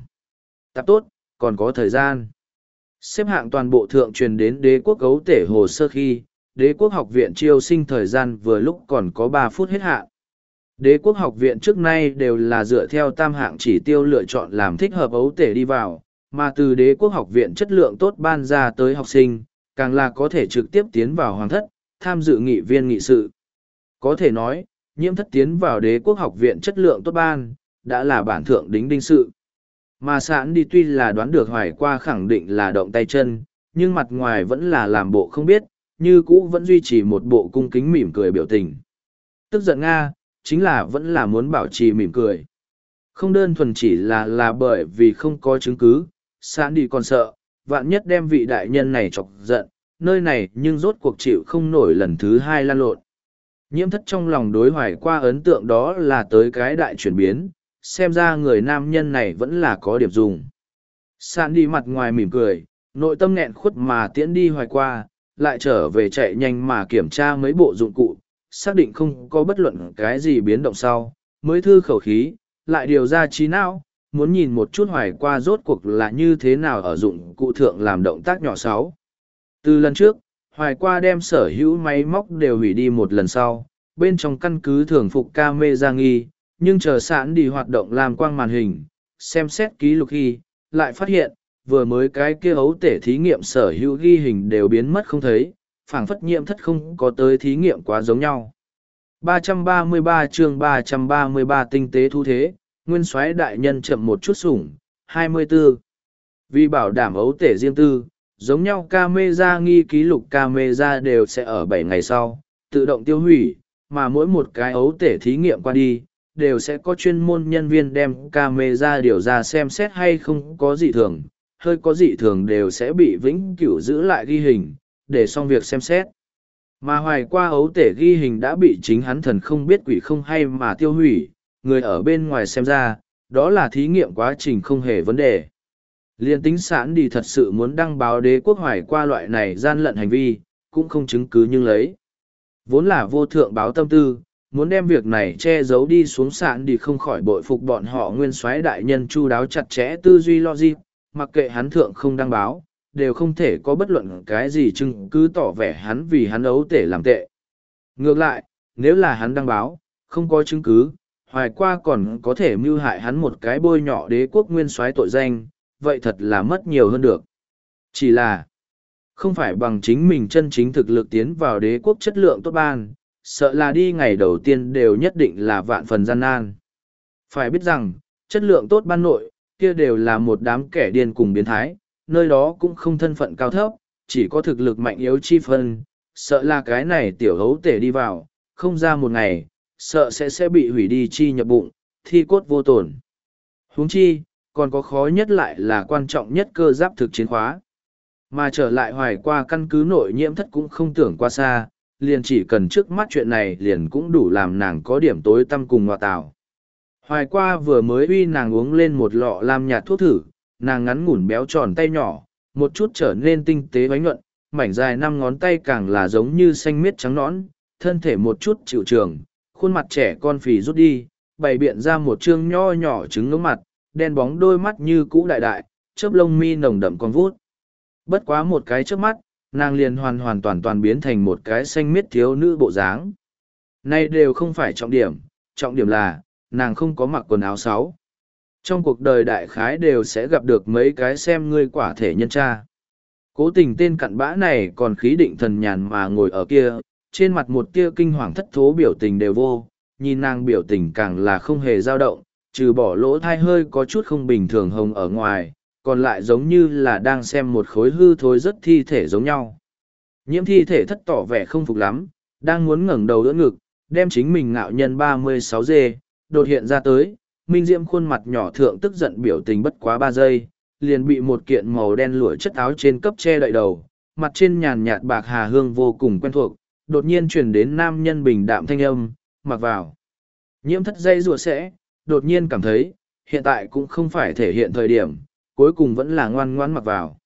Tạp tốt, còn có thời gian. Xếp hạng toàn bộ thượng truyền đến đế quốc gấu tể hồ sơ khi, đế quốc học viện chiêu sinh thời gian vừa lúc còn có ba phút hết hạn. Đế quốc học viện trước nay đều là dựa theo tam hạng chỉ tiêu lựa chọn làm thích hợp ấu tể đi vào, mà từ đế quốc học viện chất lượng tốt ban ra tới học sinh, càng là có thể trực tiếp tiến vào hoàng thất, tham dự nghị viên nghị sự. Có thể nói, nhiễm thất tiến vào đế quốc học viện chất lượng tốt ban, đã là bản thượng đính đinh sự. Mà sẵn đi tuy là đoán được hoài qua khẳng định là động tay chân, nhưng mặt ngoài vẫn là làm bộ không biết, như cũ vẫn duy trì một bộ cung kính mỉm cười biểu tình. Tức giận Nga, chính là vẫn là muốn bảo trì mỉm cười. Không đơn thuần chỉ là là bởi vì không có chứng cứ, sẵn đi còn sợ, vạn nhất đem vị đại nhân này chọc giận, nơi này nhưng rốt cuộc chịu không nổi lần thứ hai lan lộn. Nhiễm thất trong lòng đối hoài qua ấn tượng đó là tới cái đại chuyển biến, xem ra người nam nhân này vẫn là có điểm dùng. Sạn đi mặt ngoài mỉm cười, nội tâm nghẹn khuất mà tiễn đi hoài qua, lại trở về chạy nhanh mà kiểm tra mấy bộ dụng cụ, xác định không có bất luận cái gì biến động sau, mới thư khẩu khí, lại điều ra trí não, muốn nhìn một chút hoài qua rốt cuộc là như thế nào ở dụng cụ thượng làm động tác nhỏ sáu. Từ lần trước, hoài qua đem sở hữu máy móc đều hủy đi một lần sau, bên trong căn cứ thường phục ca mê ra nghi, nhưng chờ sẵn đi hoạt động làm quang màn hình, xem xét ký lục ghi, lại phát hiện, vừa mới cái kia ấu tể thí nghiệm sở hữu ghi hình đều biến mất không thấy, phảng phất nhiễm thất không có tới thí nghiệm quá giống nhau. 333 chương 333 tinh tế thu thế, nguyên soái đại nhân chậm một chút sủng, 24. Vì bảo đảm ấu tể riêng tư, giống nhau camera nghi ký lục camera đều sẽ ở bảy ngày sau, tự động tiêu hủy, mà mỗi một cái ấu tể thí nghiệm qua đi, đều sẽ có chuyên môn nhân viên đem camera điều ra xem xét hay không có dị thường, hơi có dị thường đều sẽ bị vĩnh cửu giữ lại ghi hình, để xong việc xem xét. Mà hoài qua ấu tể ghi hình đã bị chính hắn thần không biết quỷ không hay mà tiêu hủy, người ở bên ngoài xem ra, đó là thí nghiệm quá trình không hề vấn đề. Liên tính sản đi thật sự muốn đăng báo đế quốc hoài qua loại này gian lận hành vi, cũng không chứng cứ nhưng lấy. Vốn là vô thượng báo tâm tư, muốn đem việc này che giấu đi xuống sản đi không khỏi bội phục bọn họ nguyên soái đại nhân chu đáo chặt chẽ tư duy logic, mặc kệ hắn thượng không đăng báo, đều không thể có bất luận cái gì chứng cứ tỏ vẻ hắn vì hắn ấu tể làm tệ. Ngược lại, nếu là hắn đăng báo, không có chứng cứ, hoài qua còn có thể mưu hại hắn một cái bôi nhỏ đế quốc nguyên soái tội danh, vậy thật là mất nhiều hơn được. Chỉ là, không phải bằng chính mình chân chính thực lực tiến vào đế quốc chất lượng tốt ban, sợ là đi ngày đầu tiên đều nhất định là vạn phần gian nan. Phải biết rằng, chất lượng tốt ban nội, kia đều là một đám kẻ điên cùng biến thái, nơi đó cũng không thân phận cao thấp, chỉ có thực lực mạnh yếu chi phân, sợ là cái này tiểu hấu tể đi vào, không ra một ngày, sợ sẽ sẽ bị hủy đi chi nhập bụng, thi cốt vô tổn. huống chi, còn có khó nhất lại là quan trọng nhất cơ giáp thực chiến khóa. Mà trở lại hoài qua căn cứ nội nhiễm thất cũng không tưởng qua xa, liền chỉ cần trước mắt chuyện này liền cũng đủ làm nàng có điểm tối tâm cùng hòa tào. Hoài qua vừa mới uy nàng uống lên một lọ lam nhạt thuốc thử, nàng ngắn ngủn béo tròn tay nhỏ, một chút trở nên tinh tế bánh nhuận, mảnh dài năm ngón tay càng là giống như xanh miết trắng nõn, thân thể một chút chịu trường, khuôn mặt trẻ con phì rút đi, bày biện ra một trương nho nhỏ trứng ngưỡng mặt, đen bóng đôi mắt như cũ đại đại, chớp lông mi nồng đậm con vút. Bất quá một cái trước mắt, nàng liền hoàn hoàn toàn toàn biến thành một cái xanh miết thiếu nữ bộ dáng. Nay đều không phải trọng điểm, trọng điểm là, nàng không có mặc quần áo sáu. Trong cuộc đời đại khái đều sẽ gặp được mấy cái xem ngươi quả thể nhân cha. Cố tình tên cặn bã này còn khí định thần nhàn mà ngồi ở kia, trên mặt một tia kinh hoàng thất thố biểu tình đều vô, nhìn nàng biểu tình càng là không hề dao động, trừ bỏ lỗ thai hơi có chút không bình thường hồng ở ngoài, còn lại giống như là đang xem một khối hư thối rất thi thể giống nhau. Nhiễm thi thể thất tỏ vẻ không phục lắm, đang muốn ngẩng đầu đỡ ngực, đem chính mình ngạo nhân 36 dê, đột hiện ra tới, Minh Diễm khuôn mặt nhỏ thượng tức giận biểu tình bất quá ba giây, liền bị một kiện màu đen lụa chất áo trên cấp che đậy đầu, mặt trên nhàn nhạt bạc hà hương vô cùng quen thuộc, đột nhiên truyền đến nam nhân bình đạm thanh âm, mặc vào. Nhiễm thất dây rùa sẽ, đột nhiên cảm thấy, hiện tại cũng không phải thể hiện thời điểm, cuối cùng vẫn là ngoan ngoan mặc vào.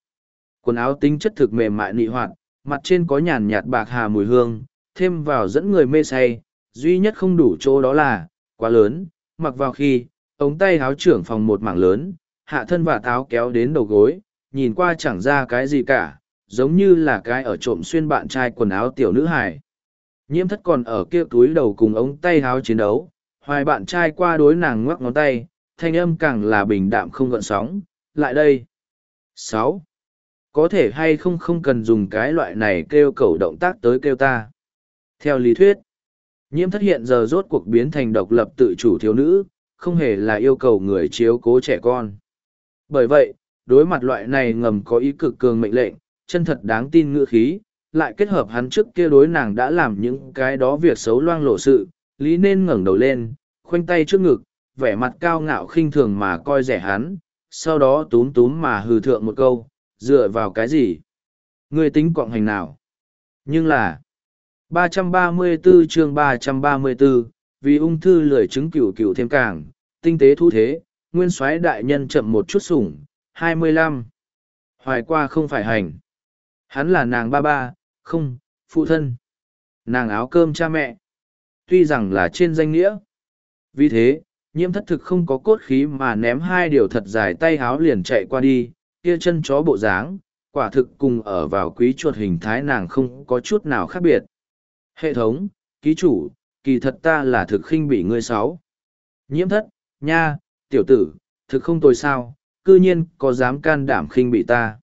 Quần áo tính chất thực mềm mại nị hoạt, mặt trên có nhàn nhạt bạc hà mùi hương, thêm vào dẫn người mê say, duy nhất không đủ chỗ đó là, quá lớn, mặc vào khi, ống tay háo trưởng phòng một mảng lớn, hạ thân và táo kéo đến đầu gối, nhìn qua chẳng ra cái gì cả, giống như là cái ở trộm xuyên bạn trai quần áo tiểu nữ hải. Nhiễm thất còn ở kia túi đầu cùng ống tay háo chiến đấu, hoài bạn trai qua đối nàng ngoắc ngón tay, thanh âm càng là bình đạm không gợn sóng, lại đây. sáu Có thể hay không không cần dùng cái loại này kêu cầu động tác tới kêu ta. Theo lý thuyết, nhiễm thất hiện giờ rốt cuộc biến thành độc lập tự chủ thiếu nữ, không hề là yêu cầu người chiếu cố trẻ con. Bởi vậy, đối mặt loại này ngầm có ý cực cường mệnh lệnh, chân thật đáng tin ngữ khí, lại kết hợp hắn trước kia đối nàng đã làm những cái đó việc xấu loang lộ sự, lý nên ngẩng đầu lên, khoanh tay trước ngực, vẻ mặt cao ngạo khinh thường mà coi rẻ hắn, sau đó túm túm mà hừ thượng một câu, dựa vào cái gì? Ngươi tính quạng hành nào? Nhưng là, 334 chương 334, vì ung thư lười chứng cửu cửu thêm càng, tinh tế thu thế, nguyên soái đại nhân chậm một chút sủng, 25. Hoài qua không phải hành. Hắn là nàng ba ba, không, phụ thân. Nàng áo cơm cha mẹ. Tuy rằng là trên danh nghĩa. Vì thế, nhiễm thất thực không có cốt khí mà ném hai điều thật dài tay háo liền chạy qua đi, kia chân chó bộ dáng, quả thực cùng ở vào quý chuột hình thái nàng không có chút nào khác biệt. Hệ thống, ký chủ, kỳ thật ta là thực khinh bị ngươi sáu. Nhiễm thất, nha, tiểu tử, thực không tồi sao, cư nhiên có dám can đảm khinh bị ta.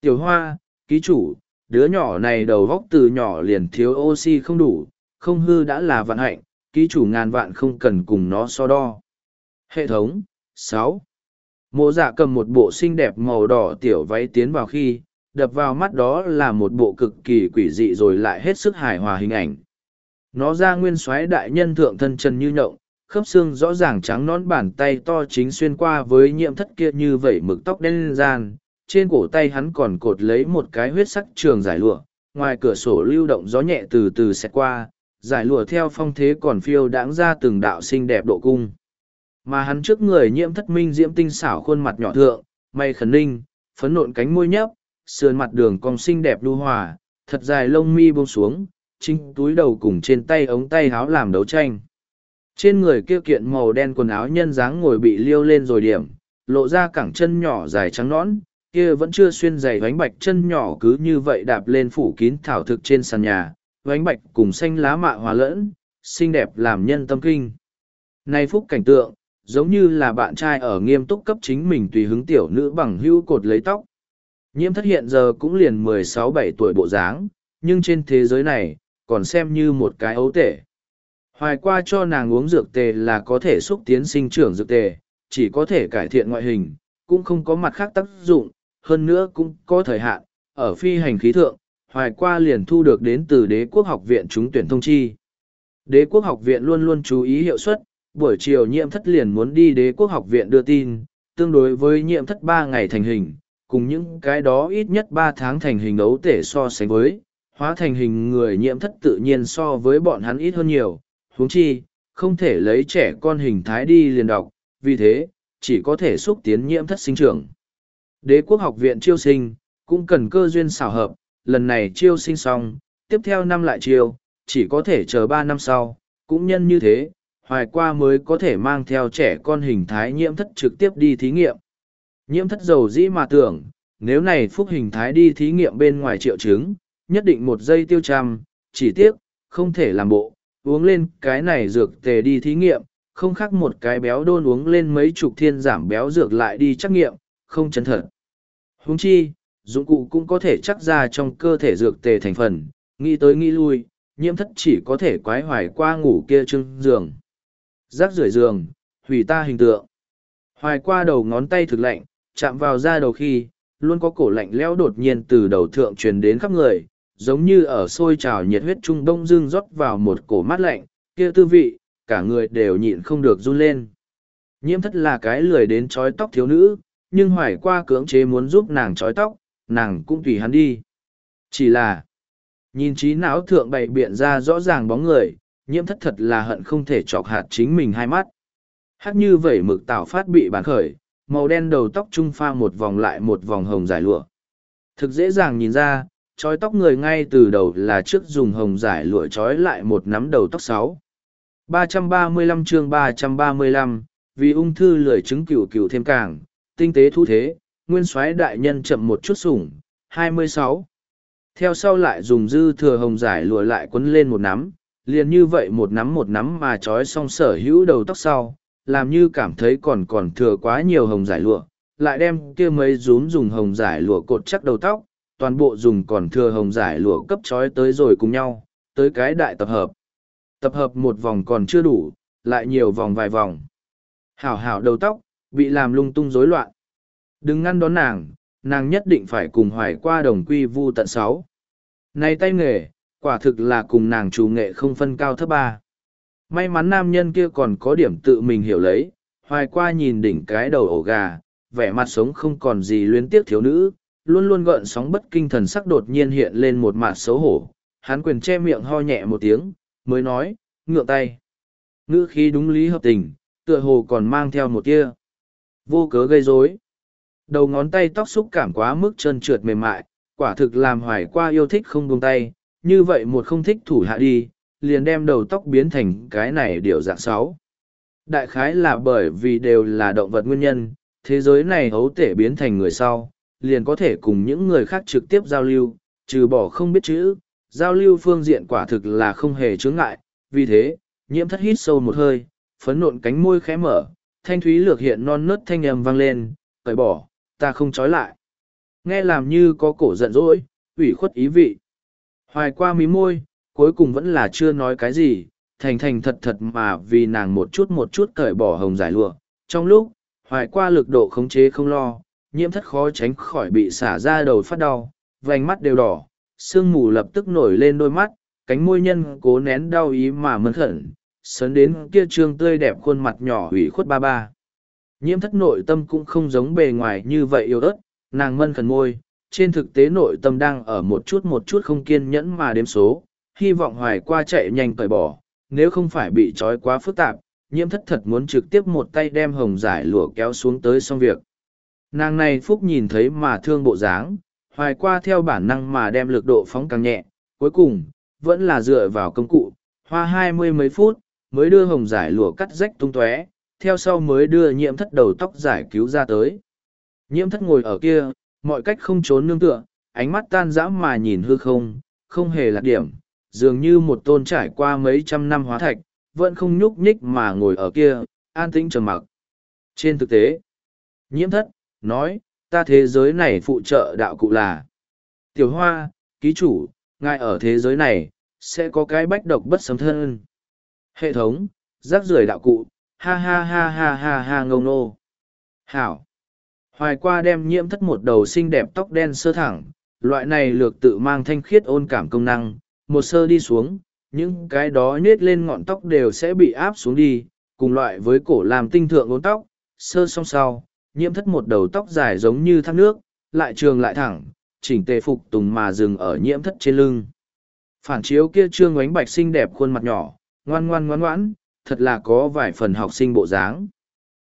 Tiểu hoa, ký chủ, đứa nhỏ này đầu góc từ nhỏ liền thiếu oxy không đủ, không hư đã là vạn hạnh, ký chủ ngàn vạn không cần cùng nó so đo. Hệ thống, sáu Mộ dạ cầm một bộ xinh đẹp màu đỏ tiểu váy tiến vào khi, đập vào mắt đó là một bộ cực kỳ quỷ dị rồi lại hết sức hài hòa hình ảnh. nó ra nguyên soái đại nhân thượng thân trần như nhộng khớp xương rõ ràng trắng nón bàn tay to chính xuyên qua với nhiễm thất kia như vẩy mực tóc đen gian trên cổ tay hắn còn cột lấy một cái huyết sắc trường giải lụa ngoài cửa sổ lưu động gió nhẹ từ từ xẹt qua giải lụa theo phong thế còn phiêu đãng ra từng đạo xinh đẹp độ cung. Mà hắn trước người nhiễm thất minh diễm tinh xảo khuôn mặt nhỏ thượng mây khẩn ninh, phấn nộn cánh môi nhấp, sườn mặt đường cong xinh đẹp đu hòa, thật dài lông mi buông xuống, chính túi đầu cùng trên tay ống tay háo làm đấu tranh. Trên người kia kiện màu đen quần áo nhân dáng ngồi bị liêu lên rồi điểm, lộ ra cẳng chân nhỏ dài trắng nõn, kia vẫn chưa xuyên giày vánh bạch chân nhỏ cứ như vậy đạp lên phủ kín thảo thực trên sàn nhà vánh bạch cùng xanh lá mạ hòa lẫn, xinh đẹp làm nhân tâm kinh. Nay phúc cảnh tượng, giống như là bạn trai ở nghiêm túc cấp chính mình tùy hứng tiểu nữ bằng hữu cột lấy tóc. Nhiễm thất hiện giờ cũng liền mười sáu bảy tuổi bộ dáng, nhưng trên thế giới này, còn xem như một cái ấu tể. Hoài qua cho nàng uống dược tề là có thể xúc tiến sinh trưởng dược tề, chỉ có thể cải thiện ngoại hình, cũng không có mặt khác tác dụng, hơn nữa cũng có thời hạn, ở phi hành khí thượng hoài qua liền thu được đến từ đế quốc học viện trúng tuyển thông chi. Đế quốc học viện luôn luôn chú ý hiệu suất, buổi chiều nhiễm thất liền muốn đi đế quốc học viện đưa tin, tương đối với nhiễm thất ba ngày thành hình, cùng những cái đó ít nhất ba tháng thành hình ấu tể so sánh với, hóa thành hình người nhiễm thất tự nhiên so với bọn hắn ít hơn nhiều. Huống chi, không thể lấy trẻ con hình thái đi liền đọc, vì thế, chỉ có thể xúc tiến nhiễm thất sinh trưởng. Đế quốc học viện chiêu sinh, cũng cần cơ duyên xảo hợp lần này chiêu sinh xong, tiếp theo năm lại chiêu, chỉ có thể chờ ba năm sau. Cũng nhân như thế, hoài qua mới có thể mang theo trẻ con hình thái nhiễm thất trực tiếp đi thí nghiệm. Nhiễm thất dầu dĩ mà tưởng, nếu này phúc hình thái đi thí nghiệm bên ngoài triệu chứng, nhất định một giây tiêu trăm, chỉ tiếc, không thể làm bộ. Uống lên cái này dược tề đi thí nghiệm, không khác một cái béo đôn uống lên mấy chục thiên giảm béo dược lại đi trắc nghiệm, không chân thật. Huống chi dụng cụ cũng có thể chắc ra trong cơ thể dược tề thành phần, nghĩ tới nghĩ lui, nhiễm thất chỉ có thể quái hoài qua ngủ kia trưng giường. Rác rưởi giường, hủy ta hình tượng. Hoài qua đầu ngón tay thực lạnh, chạm vào da đầu khi, luôn có cổ lạnh lẽo đột nhiên từ đầu thượng truyền đến khắp người, giống như ở sôi trào nhiệt huyết trung đông dương rót vào một cổ mát lạnh, kia tư vị, cả người đều nhịn không được run lên. Nhiễm thất là cái lười đến trói tóc thiếu nữ, nhưng hoài qua cưỡng chế muốn giúp nàng trói tóc nàng cũng tùy hắn đi. Chỉ là, nhìn trí não thượng bày biện ra rõ ràng bóng người, nhiễm thất thật là hận không thể chọc hạt chính mình hai mắt. Hắc như vẩy mực tảo phát bị bàn khởi, màu đen đầu tóc trung pha một vòng lại một vòng hồng dài lụa. Thực dễ dàng nhìn ra, trói tóc người ngay từ đầu là trước dùng hồng giải lụa trói lại một nắm đầu tóc sáu. ba trăm ba mươi lăm chương ba trăm ba mươi lăm, vì ung thư lười chứng cựu cựu thêm càng, tinh tế thu thế nguyên soái đại nhân chậm một chút sủng, hai mươi sáu. Theo sau lại dùng dư thừa hồng giải lụa lại quấn lên một nắm, liền như vậy một nắm một nắm mà trói xong sở hữu đầu tóc sau, làm như cảm thấy còn còn thừa quá nhiều hồng giải lụa, lại đem kia mấy rúm dùng hồng giải lụa cột chắc đầu tóc, toàn bộ dùng còn thừa hồng giải lụa cấp trói tới rồi cùng nhau, tới cái đại tập hợp. Tập hợp một vòng còn chưa đủ, lại nhiều vòng vài vòng. Hảo hảo đầu tóc, bị làm lung tung rối loạn đừng ngăn đón nàng nàng nhất định phải cùng hoài qua đồng quy vu tận sáu. Nay tay nghề, quả thực là cùng nàng chủ nghệ không phân cao thấp ba. May mắn nam nhân kia còn có điểm tự mình hiểu lấy, hoài qua nhìn đỉnh cái đầu ổ gà, vẻ mặt sống không còn gì luyến tiếc thiếu nữ, luôn luôn gợn sóng bất kinh thần sắc đột nhiên hiện lên một mặt xấu hổ. Hắn quyền che miệng ho nhẹ một tiếng, mới nói ngựa tay. Ngữ khí đúng lý hợp tình, tựa hồ còn mang theo một kia vô cớ gây rối đầu ngón tay tóc xúc cảm quá mức trơn trượt mềm mại, quả thực làm hoài qua yêu thích không buông tay, như vậy một không thích thủ hạ đi, liền đem đầu tóc biến thành cái này điều dạng sáu. Đại khái là bởi vì đều là động vật nguyên nhân, thế giới này hấu tể biến thành người sau, liền có thể cùng những người khác trực tiếp giao lưu, trừ bỏ không biết chữ, giao lưu phương diện quả thực là không hề chướng ngại, vì thế, nhiễm thất hít sâu một hơi, phấn nộn cánh môi khẽ mở, thanh thúy lược hiện non nớt thanh âm vang lên, cởi bỏ ta không trói lại. Nghe làm như có cổ giận dỗi ủy khuất ý vị. Hoài qua mí môi cuối cùng vẫn là chưa nói cái gì thành thành thật thật mà vì nàng một chút một chút cởi bỏ hồng giải lụa. Trong lúc hoài qua lực độ khống chế không lo nhiễm thất khó tránh khỏi bị xả ra đầu phát đau vành mắt đều đỏ sương mù lập tức nổi lên đôi mắt cánh môi nhân cố nén đau ý mà mân khẩn, sấn đến kia trương tươi đẹp khuôn mặt nhỏ hủy khuất ba ba. Nhiễm thất nội tâm cũng không giống bề ngoài như vậy yêu ớt, nàng mân khẩn môi, trên thực tế nội tâm đang ở một chút một chút không kiên nhẫn mà đếm số, hy vọng hoài qua chạy nhanh cởi bỏ, nếu không phải bị trói quá phức tạp, nhiễm thất thật muốn trực tiếp một tay đem hồng giải lụa kéo xuống tới xong việc. Nàng này phúc nhìn thấy mà thương bộ dáng, hoài qua theo bản năng mà đem lực độ phóng càng nhẹ, cuối cùng, vẫn là dựa vào công cụ, hoa hai mươi mấy phút, mới đưa hồng giải lụa cắt rách tung tóe, theo sau mới đưa nhiễm thất đầu tóc giải cứu ra tới. Nhiễm thất ngồi ở kia, mọi cách không trốn nương tựa, ánh mắt tan dã mà nhìn hư không, không hề lạc điểm, dường như một tôn trải qua mấy trăm năm hóa thạch, vẫn không nhúc nhích mà ngồi ở kia, an tĩnh trầm mặc. Trên thực tế, nhiễm thất, nói, ta thế giới này phụ trợ đạo cụ là. Tiểu hoa, ký chủ, ngài ở thế giới này, sẽ có cái bách độc bất sấm thân. Hệ thống, rác rưởi đạo cụ, ha ha ha ha ha ha ngông nô. Hảo. Hoài qua đem nhiễm thất một đầu xinh đẹp tóc đen sơ thẳng, loại này lược tự mang thanh khiết ôn cảm công năng, một sơ đi xuống, những cái đó nhết lên ngọn tóc đều sẽ bị áp xuống đi, cùng loại với cổ làm tinh thượng ôn tóc, sơ song sau, nhiễm thất một đầu tóc dài giống như thác nước, lại trường lại thẳng, chỉnh tề phục tùng mà dừng ở nhiễm thất trên lưng. Phản chiếu kia trương ánh bạch xinh đẹp khuôn mặt nhỏ, ngoan ngoan ngoan ngoãn, thật là có vài phần học sinh bộ dáng.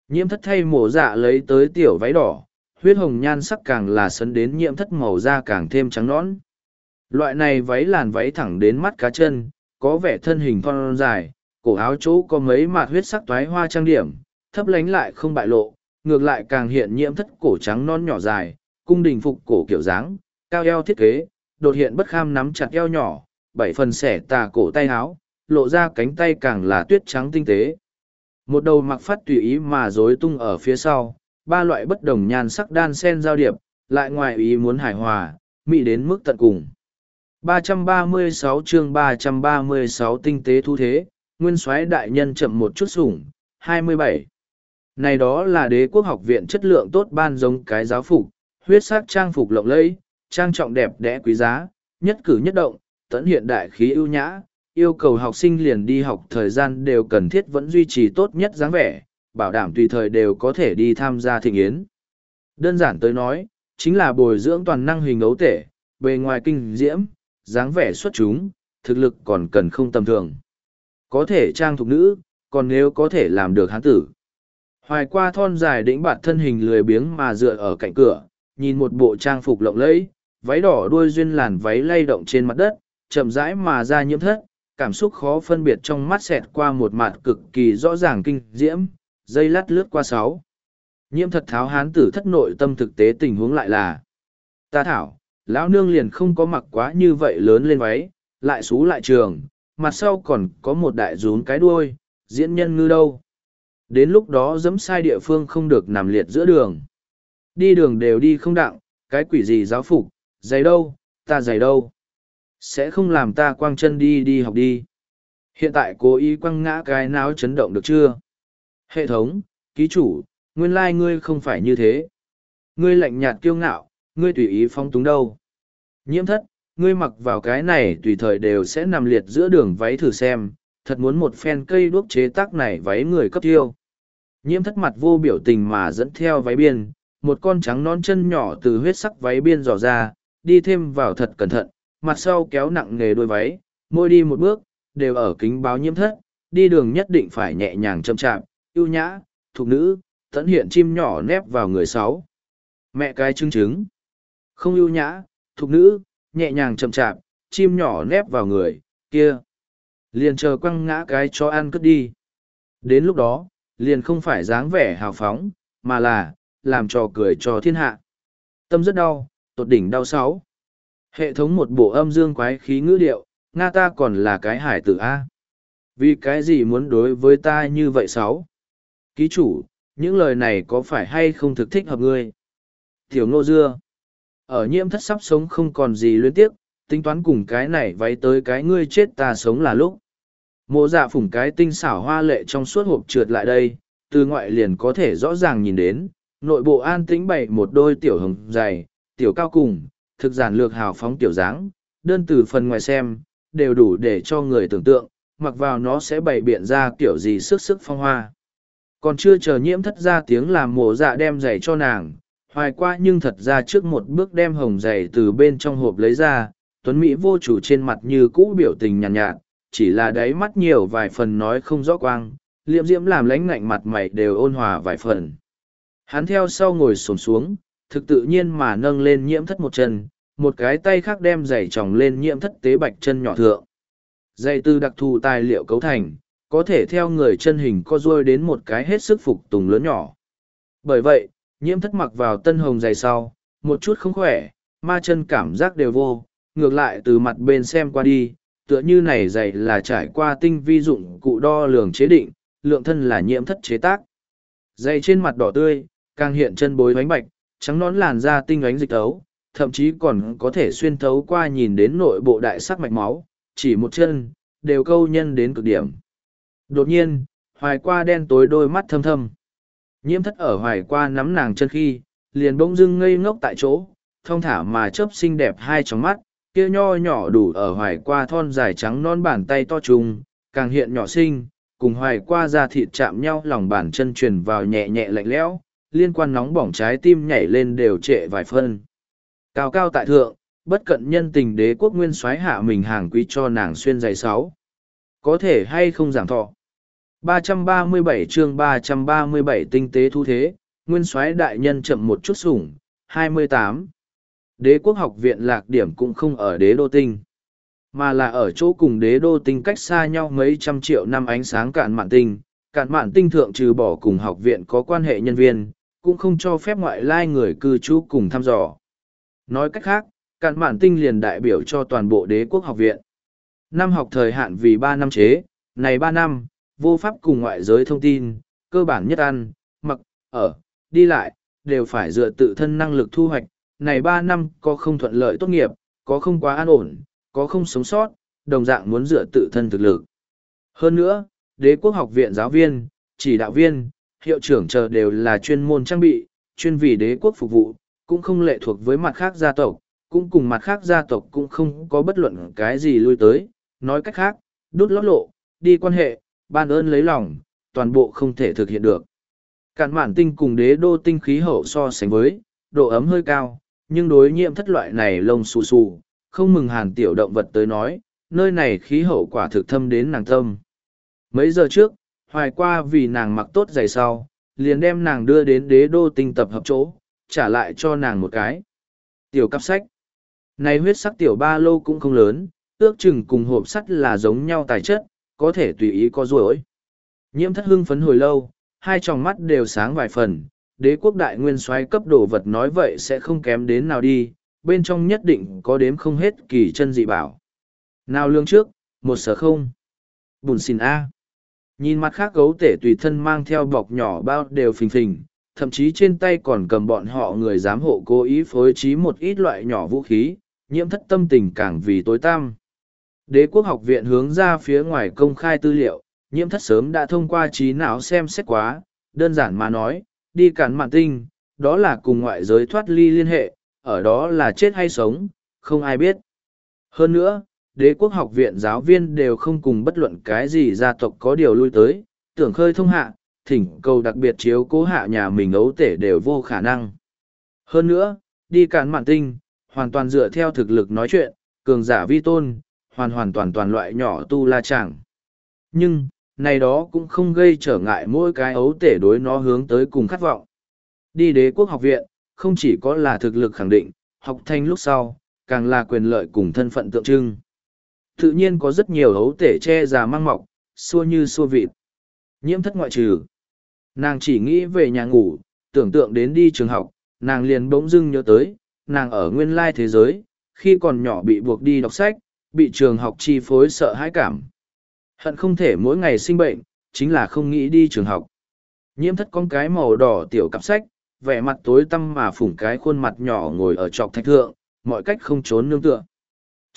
Nhiễm thất thay mổ dạ lấy tới tiểu váy đỏ, huyết hồng nhan sắc càng là sấn đến nhiễm thất màu da càng thêm trắng nõn. Loại này váy làn váy thẳng đến mắt cá chân, có vẻ thân hình thon dài, cổ áo chỗ có mấy mạt huyết sắc toái hoa trang điểm, thấp lánh lại không bại lộ, ngược lại càng hiện nhiễm thất cổ trắng non nhỏ dài, cung đình phục cổ kiểu dáng, cao eo thiết kế, đột hiện bất kham nắm chặt eo nhỏ, bảy phần xẻ tà cổ tay áo, lộ ra cánh tay càng là tuyết trắng tinh tế. Một đầu mặc phát tùy ý mà rối tung ở phía sau, ba loại bất đồng nhan sắc đan sen giao điệp, lại ngoài ý muốn hài hòa, mỹ đến mức tận cùng. 336 chương 336 tinh tế thu thế, nguyên soái đại nhân chậm một chút sủng, 27. Này đó là đế quốc học viện chất lượng tốt ban giống cái giáo phục, huyết sắc trang phục lộng lẫy, trang trọng đẹp đẽ quý giá, nhất cử nhất động, tận hiện đại khí ưu nhã, yêu cầu học sinh liền đi học thời gian đều cần thiết vẫn duy trì tốt nhất dáng vẻ, bảo đảm tùy thời đều có thể đi tham gia thịnh yến. Đơn giản tới nói, chính là bồi dưỡng toàn năng hình ấu tể, bề ngoài kinh diễm, dáng vẻ xuất chúng, thực lực còn cần không tầm thường. Có thể trang thục nữ, còn nếu có thể làm được hán tử. Hoài qua thon dài đĩnh bạt thân hình lười biếng mà dựa ở cạnh cửa, nhìn một bộ trang phục lộng lẫy, váy đỏ đuôi duyên làn váy lay động trên mặt đất, chậm rãi mà ra nhiễm thất, cảm xúc khó phân biệt trong mắt xẹt qua một mặt cực kỳ rõ ràng kinh diễm, dây lát lướt qua sáu. Nhiễm thật tháo hán tử thất nội tâm thực tế tình huống lại là Ta thảo, lão nương liền không có mặc quá như vậy lớn lên váy, lại xú lại trường, mặt sau còn có một đại rún cái đuôi, diễn nhân ngư đâu. Đến lúc đó dẫm sai địa phương không được nằm liệt giữa đường. Đi đường đều đi không đặng, cái quỷ gì giáo phục, giày đâu, ta giày đâu. Sẽ không làm ta quăng chân đi đi học đi. Hiện tại cố ý quăng ngã cái náo chấn động được chưa? Hệ thống, ký chủ, nguyên lai ngươi không phải như thế. Ngươi lạnh nhạt kiêu ngạo, ngươi tùy ý phong túng đâu. Nhiễm thất, ngươi mặc vào cái này tùy thời đều sẽ nằm liệt giữa đường váy thử xem, thật muốn một phen cây đuốc chế tác này váy người cấp tiêu. Nhiễm thất mặt vô biểu tình mà dẫn theo váy biên, một con trắng non chân nhỏ từ huyết sắc váy biên dò ra, đi thêm vào thật cẩn thận, mặt sau kéo nặng nghề đôi váy, môi đi một bước, đều ở kính báo nhiễm thất, đi đường nhất định phải nhẹ nhàng chậm chạm, ưu nhã, thục nữ, tận hiện chim nhỏ nép vào người sáu. Mẹ cái trứng trứng. Không ưu nhã, thục nữ, nhẹ nhàng chậm chạm, chim nhỏ nép vào người, kia. Liền chờ quăng ngã cái cho ăn cất đi. Đến lúc đó, liền không phải dáng vẻ hào phóng, mà là, làm trò cười cho thiên hạ. Tâm rất đau, tột đỉnh đau sáu. Hệ thống một bộ âm dương quái khí ngữ điệu, Nga ta còn là cái hải tử A. Vì cái gì muốn đối với ta như vậy sáu? Ký chủ, những lời này có phải hay không thực thích hợp ngươi? Tiểu ngô dưa. Ở nhiễm thất sắp sống không còn gì luyến tiếc, tính toán cùng cái này váy tới cái ngươi chết ta sống là lúc. Mộ dạ phủng cái tinh xảo hoa lệ trong suốt hộp trượt lại đây, từ ngoại liền có thể rõ ràng nhìn đến, nội bộ an tĩnh bày một đôi tiểu hồng dày, tiểu cao cùng, thực giản lược hào phóng tiểu dáng, đơn từ phần ngoài xem, đều đủ để cho người tưởng tượng, mặc vào nó sẽ bày biện ra kiểu gì sức sức phong hoa. Còn chưa chờ nhiễm thất ra tiếng làm mổ dạ đem giày cho nàng, hoài qua nhưng thật ra trước một bước đem hồng giày từ bên trong hộp lấy ra, Tuấn Mỹ vô chủ trên mặt như cũ biểu tình nhàn nhạt, nhạt, chỉ là đáy mắt nhiều vài phần nói không rõ quang, liệm diễm làm lánh ngạnh mặt mày đều ôn hòa vài phần. Hắn theo sau ngồi sồn xuống, thực tự nhiên mà nâng lên nhiễm thất một chân, một cái tay khác đem giày tròng lên nhiễm thất tế bạch chân nhỏ thượng. Giày từ đặc thù tài liệu cấu thành, có thể theo người chân hình co ruôi đến một cái hết sức phục tùng lớn nhỏ. Bởi vậy, nhiễm thất mặc vào tân hồng giày sau, một chút không khỏe, ma chân cảm giác đều vô, ngược lại từ mặt bên xem qua đi, tựa như này giày là trải qua tinh vi dụng cụ đo lường chế định, lượng thân là nhiễm thất chế tác. Giày trên mặt đỏ tươi, càng hiện chân bối bánh bạch, trắng nón làn da tinh ánh dịch tấu, thậm chí còn có thể xuyên thấu qua nhìn đến nội bộ đại sắc mạch máu, chỉ một chân, đều câu nhân đến cực điểm. Đột nhiên, hoài qua đen tối đôi mắt thâm thâm. Nhiễm thất ở hoài qua nắm nàng chân khi, liền bỗng dưng ngây ngốc tại chỗ, thong thả mà chớp xinh đẹp hai tròng mắt, kia nho nhỏ đủ ở hoài qua thon dài trắng non bàn tay to trùng, càng hiện nhỏ xinh, cùng hoài qua da thịt chạm nhau lòng bàn chân truyền vào nhẹ nhẹ lạnh lẽo, liên quan nóng bỏng trái tim nhảy lên đều trệ vài phân. Cao cao tại thượng, bất cận nhân tình đế quốc nguyên soái hạ mình hàng quý cho nàng xuyên giày sáu. Có thể hay không giảm thọ. 337 chương 337 tinh tế thu thế, nguyên soái đại nhân chậm một chút sủng, 28. Đế quốc học viện lạc điểm cũng không ở đế đô tinh, mà là ở chỗ cùng đế đô tinh cách xa nhau mấy trăm triệu năm ánh sáng cạn mạn tinh. Cạn mạn tinh thượng trừ bỏ cùng học viện có quan hệ nhân viên, cũng không cho phép ngoại lai người cư trú cùng thăm dò. Nói cách khác, cạn mạn tinh liền đại biểu cho toàn bộ đế quốc học viện. Năm học thời hạn vì ba năm chế, này ba năm, vô pháp cùng ngoại giới thông tin, cơ bản nhất ăn, mặc, ở, đi lại, đều phải dựa tự thân năng lực thu hoạch. Này ba năm có không thuận lợi tốt nghiệp, có không quá an ổn, có không sống sót, đồng dạng muốn dựa tự thân thực lực. Hơn nữa, đế quốc học viện giáo viên, chỉ đạo viên, hiệu trưởng chờ đều là chuyên môn trang bị, chuyên vì đế quốc phục vụ, cũng không lệ thuộc với mặt khác gia tộc, cũng cùng mặt khác gia tộc cũng không có bất luận cái gì lui tới, nói cách khác, đút lót lộ, đi quan hệ, ban ơn lấy lòng, toàn bộ không thể thực hiện được. Cản mản tinh cùng đế đô tinh khí hậu so sánh với, độ ấm hơi cao, nhưng đối nhiễm thất loại này lông xù xù, không mừng hàn tiểu động vật tới nói, nơi này khí hậu quả thực thâm đến nàng tâm. Mấy giờ trước, hoài qua vì nàng mặc tốt giày sau, liền đem nàng đưa đến đế đô tinh tập hợp chỗ, trả lại cho nàng một cái. Tiểu cặp sách. Này huyết sắc tiểu ba lô cũng không lớn, ước chừng cùng hộp sắt là giống nhau tài chất, có thể tùy ý có ruỗi. Nhiễm thất hưng phấn hồi lâu, hai tròng mắt đều sáng vài phần, đế quốc đại nguyên soái cấp đồ vật nói vậy sẽ không kém đến nào đi, bên trong nhất định có đếm không hết kỳ chân dị bảo. Nào lương trước, một sở không. Bùn xin A. Nhìn mặt khác gấu tể tùy thân mang theo bọc nhỏ bao đều phình phình, thậm chí trên tay còn cầm bọn họ người giám hộ cố ý phối trí một ít loại nhỏ vũ khí, nhiễm thất tâm tình càng vì tối tăm. Đế quốc học viện hướng ra phía ngoài công khai tư liệu, nhiễm thất sớm đã thông qua trí não xem xét quá, đơn giản mà nói, đi cản mạn tinh, đó là cùng ngoại giới thoát ly liên hệ, ở đó là chết hay sống, không ai biết. Hơn nữa, đế quốc học viện giáo viên đều không cùng bất luận cái gì gia tộc có điều lui tới, tưởng khơi thông hạ, thỉnh cầu đặc biệt chiếu cố hạ nhà mình ấu tể đều vô khả năng. Hơn nữa, đi cản mạn tinh, hoàn toàn dựa theo thực lực nói chuyện, cường giả vi tôn, hoàn hoàn toàn toàn loại nhỏ tu la chẳng. Nhưng, này đó cũng không gây trở ngại mỗi cái ấu tể đối nó hướng tới cùng khát vọng. Đi đế quốc học viện, không chỉ có là thực lực khẳng định, học thanh lúc sau, càng là quyền lợi cùng thân phận tượng trưng. Tự nhiên có rất nhiều ấu tể che già mang mọc, xua như xua vịt. Nhiễm thất ngoại trừ. Nàng chỉ nghĩ về nhà ngủ, tưởng tượng đến đi trường học, nàng liền bỗng dưng nhớ tới, nàng ở nguyên lai thế giới, khi còn nhỏ bị buộc đi đọc sách, bị trường học chi phối sợ hãi cảm. Hận không thể mỗi ngày sinh bệnh, chính là không nghĩ đi trường học. Nhiễm thất con cái màu đỏ tiểu cặp sách, vẻ mặt tối tăm mà phủng cái khuôn mặt nhỏ ngồi ở trọc thạch thượng, mọi cách không trốn nương tựa.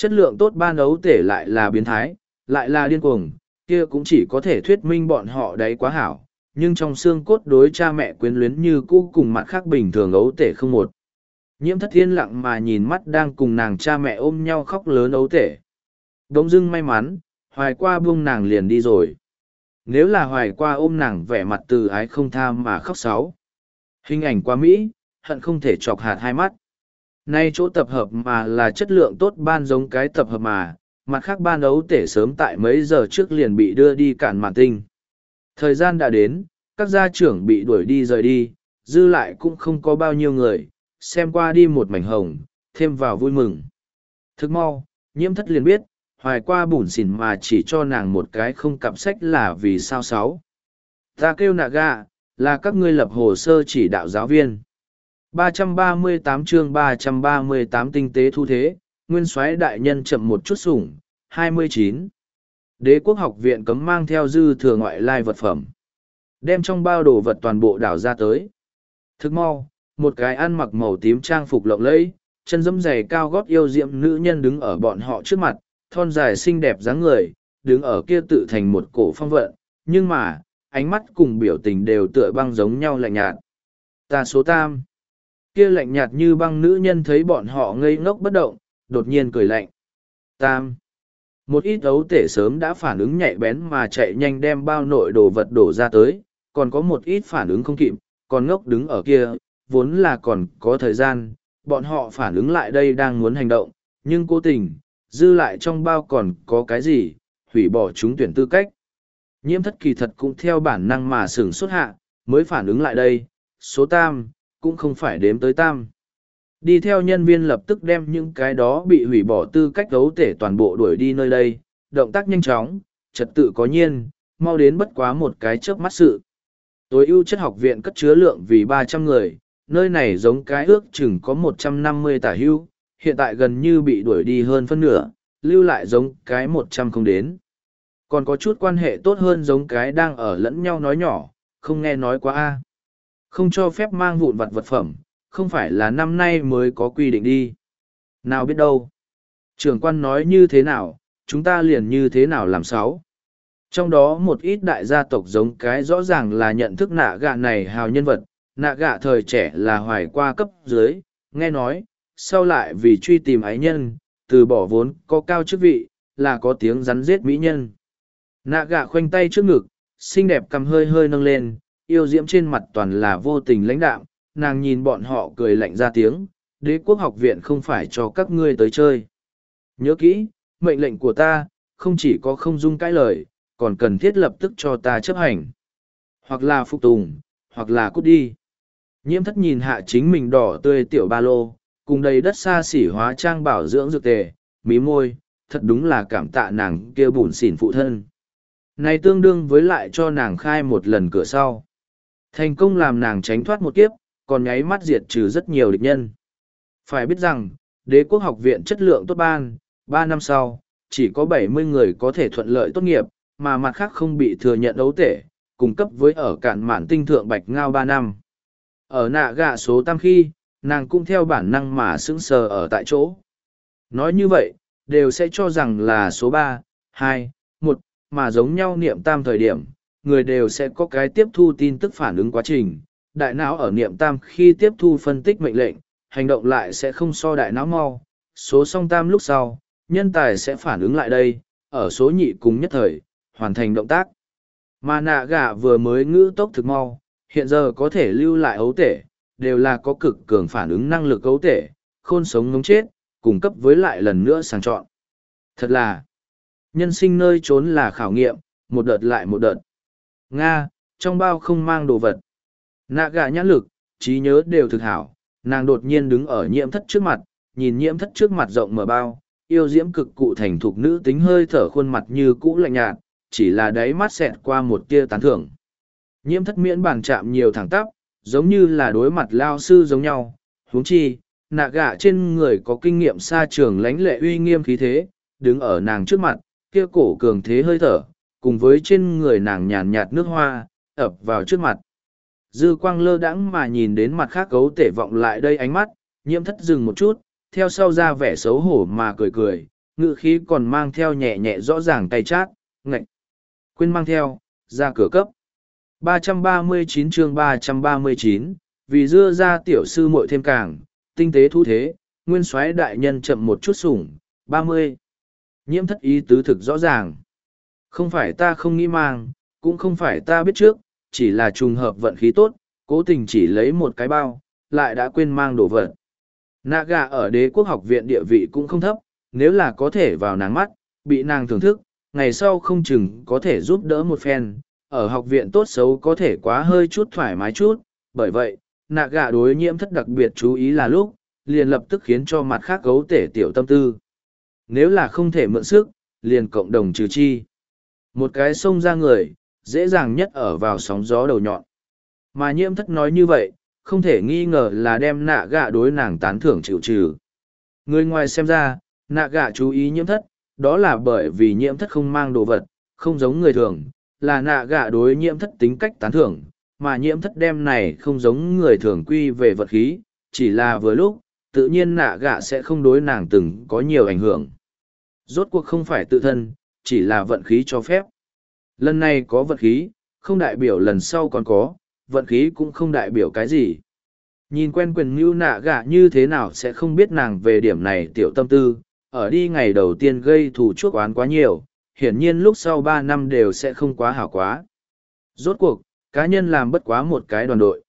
Chất lượng tốt ban ấu tể lại là biến thái, lại là điên cuồng, kia cũng chỉ có thể thuyết minh bọn họ đấy quá hảo, nhưng trong xương cốt đối cha mẹ quyến luyến như cũ cùng mặt khác bình thường ấu tể không một. Nhiễm thất thiên lặng mà nhìn mắt đang cùng nàng cha mẹ ôm nhau khóc lớn ấu tể. Đống dưng may mắn, hoài qua buông nàng liền đi rồi. Nếu là hoài qua ôm nàng vẻ mặt từ ái không tha mà khóc sáu. Hình ảnh quá Mỹ, hận không thể chọc hạt hai mắt. Nay chỗ tập hợp mà là chất lượng tốt ban giống cái tập hợp mà, mặt khác ban ấu tể sớm tại mấy giờ trước liền bị đưa đi cản màn tinh. Thời gian đã đến, các gia trưởng bị đuổi đi rời đi, dư lại cũng không có bao nhiêu người, xem qua đi một mảnh hồng, thêm vào vui mừng. Thức mau, nhiễm thất liền biết, hoài qua bủn xỉn mà chỉ cho nàng một cái không cặp sách là vì sao sáu. Ta kêu nạ gà, là các ngươi lập hồ sơ chỉ đạo giáo viên. 338 chương 338 tinh tế thu thế, nguyên soái đại nhân chậm một chút sủng, 29. Đế quốc học viện cấm mang theo dư thừa ngoại lai vật phẩm. Đem trong bao đồ vật toàn bộ đảo ra tới. Thức mau, một cái ăn mặc màu tím trang phục lộng lẫy, chân dẫm giày cao gót yêu diệm nữ nhân đứng ở bọn họ trước mặt, thon dài xinh đẹp dáng người, đứng ở kia tự thành một cổ phong vận, nhưng mà, ánh mắt cùng biểu tình đều tựa băng giống nhau lạnh nhạt. Ta số tam. Kia lạnh nhạt như băng nữ nhân thấy bọn họ ngây ngốc bất động, đột nhiên cười lạnh. Tam. Một ít ấu tể sớm đã phản ứng nhạy bén mà chạy nhanh đem bao nội đồ vật đổ ra tới, còn có một ít phản ứng không kịp, còn ngốc đứng ở kia, vốn là còn có thời gian, bọn họ phản ứng lại đây đang muốn hành động, nhưng cố tình, dư lại trong bao còn có cái gì, hủy bỏ chúng tuyển tư cách. Nhiễm thất kỳ thật cũng theo bản năng mà sửng xuất hạ, mới phản ứng lại đây, số tam, cũng không phải đếm tới tam. Đi theo nhân viên lập tức đem những cái đó bị hủy bỏ tư cách đấu tể toàn bộ đuổi đi nơi đây, động tác nhanh chóng, trật tự có nhiên, mau đến bất quá một cái chớp mắt sự. Tối ưu chất học viện cất chứa lượng vì ba trăm người, nơi này giống cái ước chừng có một trăm năm mươi tả hưu, hiện tại gần như bị đuổi đi hơn phân nửa, lưu lại giống cái một trăm không đến. Còn có chút quan hệ tốt hơn giống cái đang ở lẫn nhau nói nhỏ, không nghe nói quá a không cho phép mang vụn vặt vật phẩm, không phải là năm nay mới có quy định đi. Nào biết đâu. Trưởng quan nói như thế nào, chúng ta liền như thế nào làm sáu. Trong đó một ít đại gia tộc giống cái rõ ràng là nhận thức nạ gạ này hào nhân vật, nạ gạ thời trẻ là hoài qua cấp dưới, nghe nói, sau lại vì truy tìm ái nhân, từ bỏ vốn có cao chức vị, là có tiếng rắn giết mỹ nhân. Nạ gạ khoanh tay trước ngực, xinh đẹp cầm hơi hơi nâng lên, yêu diễm trên mặt toàn là vô tình lãnh đạm, nàng nhìn bọn họ cười lạnh ra tiếng, đế quốc học viện không phải cho các ngươi tới chơi. Nhớ kỹ, mệnh lệnh của ta, không chỉ có không dung cãi lời, còn cần thiết lập tức cho ta chấp hành. Hoặc là phục tùng, hoặc là cút đi. Nhiễm thất nhìn hạ chính mình đỏ tươi tiểu ba lô, cùng đầy đất xa xỉ hóa trang bảo dưỡng dược tề, mí môi, thật đúng là cảm tạ nàng kia bùn xỉn phụ thân. Này tương đương với lại cho nàng khai một lần cửa sau. Thành công làm nàng tránh thoát một kiếp, còn nháy mắt diệt trừ rất nhiều địch nhân. Phải biết rằng, đế quốc học viện chất lượng tốt ban, ba năm sau, chỉ có bảy mươi người có thể thuận lợi tốt nghiệp, mà mặt khác không bị thừa nhận đấu tể, cung cấp với ở cạn mạn tinh thượng bạch ngao ba năm. Ở nạ gạ số tam khi, nàng cũng theo bản năng mà sững sờ ở tại chỗ. Nói như vậy, đều sẽ cho rằng là số ba, hai, một, mà giống nhau niệm tam thời điểm, người đều sẽ có cái tiếp thu tin tức phản ứng quá trình. Đại não ở niệm tam khi tiếp thu phân tích mệnh lệnh, hành động lại sẽ không so đại não mau. Số song tam lúc sau, nhân tài sẽ phản ứng lại đây, ở số nhị cùng nhất thời, hoàn thành động tác. Mà nạ gạ vừa mới ngữ tốc thực mau, hiện giờ có thể lưu lại ấu tể, đều là có cực cường phản ứng năng lực ấu tể, khôn sống ngống chết, cung cấp với lại lần nữa sàng chọn. Thật là, nhân sinh nơi trốn là khảo nghiệm, một đợt lại một đợt. Nga, trong bao không mang đồ vật. Nạ gà nhãn lực, trí nhớ đều thực hảo, nàng đột nhiên đứng ở nhiễm thất trước mặt, nhìn nhiễm thất trước mặt rộng mở bao, yêu diễm cực cụ thành thục nữ tính hơi thở khuôn mặt như cũ lạnh nhạt, chỉ là đáy mắt xẹt qua một tia tán thưởng. Nhiễm thất miễn bàn chạm nhiều thẳng tắp, giống như là đối mặt lao sư giống nhau, huống chi, nạ gạ trên người có kinh nghiệm xa trường lãnh lệ uy nghiêm khí thế, đứng ở nàng trước mặt, kia cổ cường thế hơi thở, cùng với trên người nàng nhàn nhạt nước hoa, ập vào trước mặt. Dư quang lơ đãng mà nhìn đến mặt khác gấu tể vọng lại đây ánh mắt, nhiễm thất dừng một chút, theo sau ra vẻ xấu hổ mà cười cười, ngự khí còn mang theo nhẹ nhẹ rõ ràng tay chát, ngạch. Quên mang theo, ra cửa cấp. 339 chương 339, vì dưa ra tiểu sư muội thêm càng, tinh tế thu thế, nguyên soái đại nhân chậm một chút sủng, 30. Nhiễm thất ý tứ thực rõ ràng. Không phải ta không nghĩ mang, cũng không phải ta biết trước, chỉ là trùng hợp vận khí tốt, cố tình chỉ lấy một cái bao, lại đã quên mang đồ vật. Naga ở đế quốc học viện địa vị cũng không thấp, nếu là có thể vào nàng mắt, bị nàng thưởng thức, ngày sau không chừng có thể giúp đỡ một phen, ở học viện tốt xấu có thể quá hơi chút thoải mái chút, bởi vậy, Naga đối nhiễm thất đặc biệt chú ý là lúc, liền lập tức khiến cho mặt khác gấu tể tiểu tâm tư. Nếu là không thể mượn sức, liền cộng đồng trừ chi. Một cái sông ra người, dễ dàng nhất ở vào sóng gió đầu nhọn. Mà nhiễm thất nói như vậy, không thể nghi ngờ là đem nạ gạ đối nàng tán thưởng chịu trừ. Người ngoài xem ra, nạ gạ chú ý nhiễm thất, đó là bởi vì nhiễm thất không mang đồ vật, không giống người thường, là nạ gạ đối nhiễm thất tính cách tán thưởng, mà nhiễm thất đem này không giống người thường quy về vật khí, chỉ là vừa lúc, tự nhiên nạ gạ sẽ không đối nàng từng có nhiều ảnh hưởng. Rốt cuộc không phải tự thân, chỉ là vận khí cho phép. Lần này có vận khí, không đại biểu lần sau còn có, vận khí cũng không đại biểu cái gì. Nhìn quen quyền mưu nạ gạ như thế nào sẽ không biết nàng về điểm này tiểu tâm tư, ở đi ngày đầu tiên gây thù chuốc oán quá nhiều, hiển nhiên lúc sau ba năm đều sẽ không quá hảo quá. Rốt cuộc, cá nhân làm bất quá một cái đoàn đội.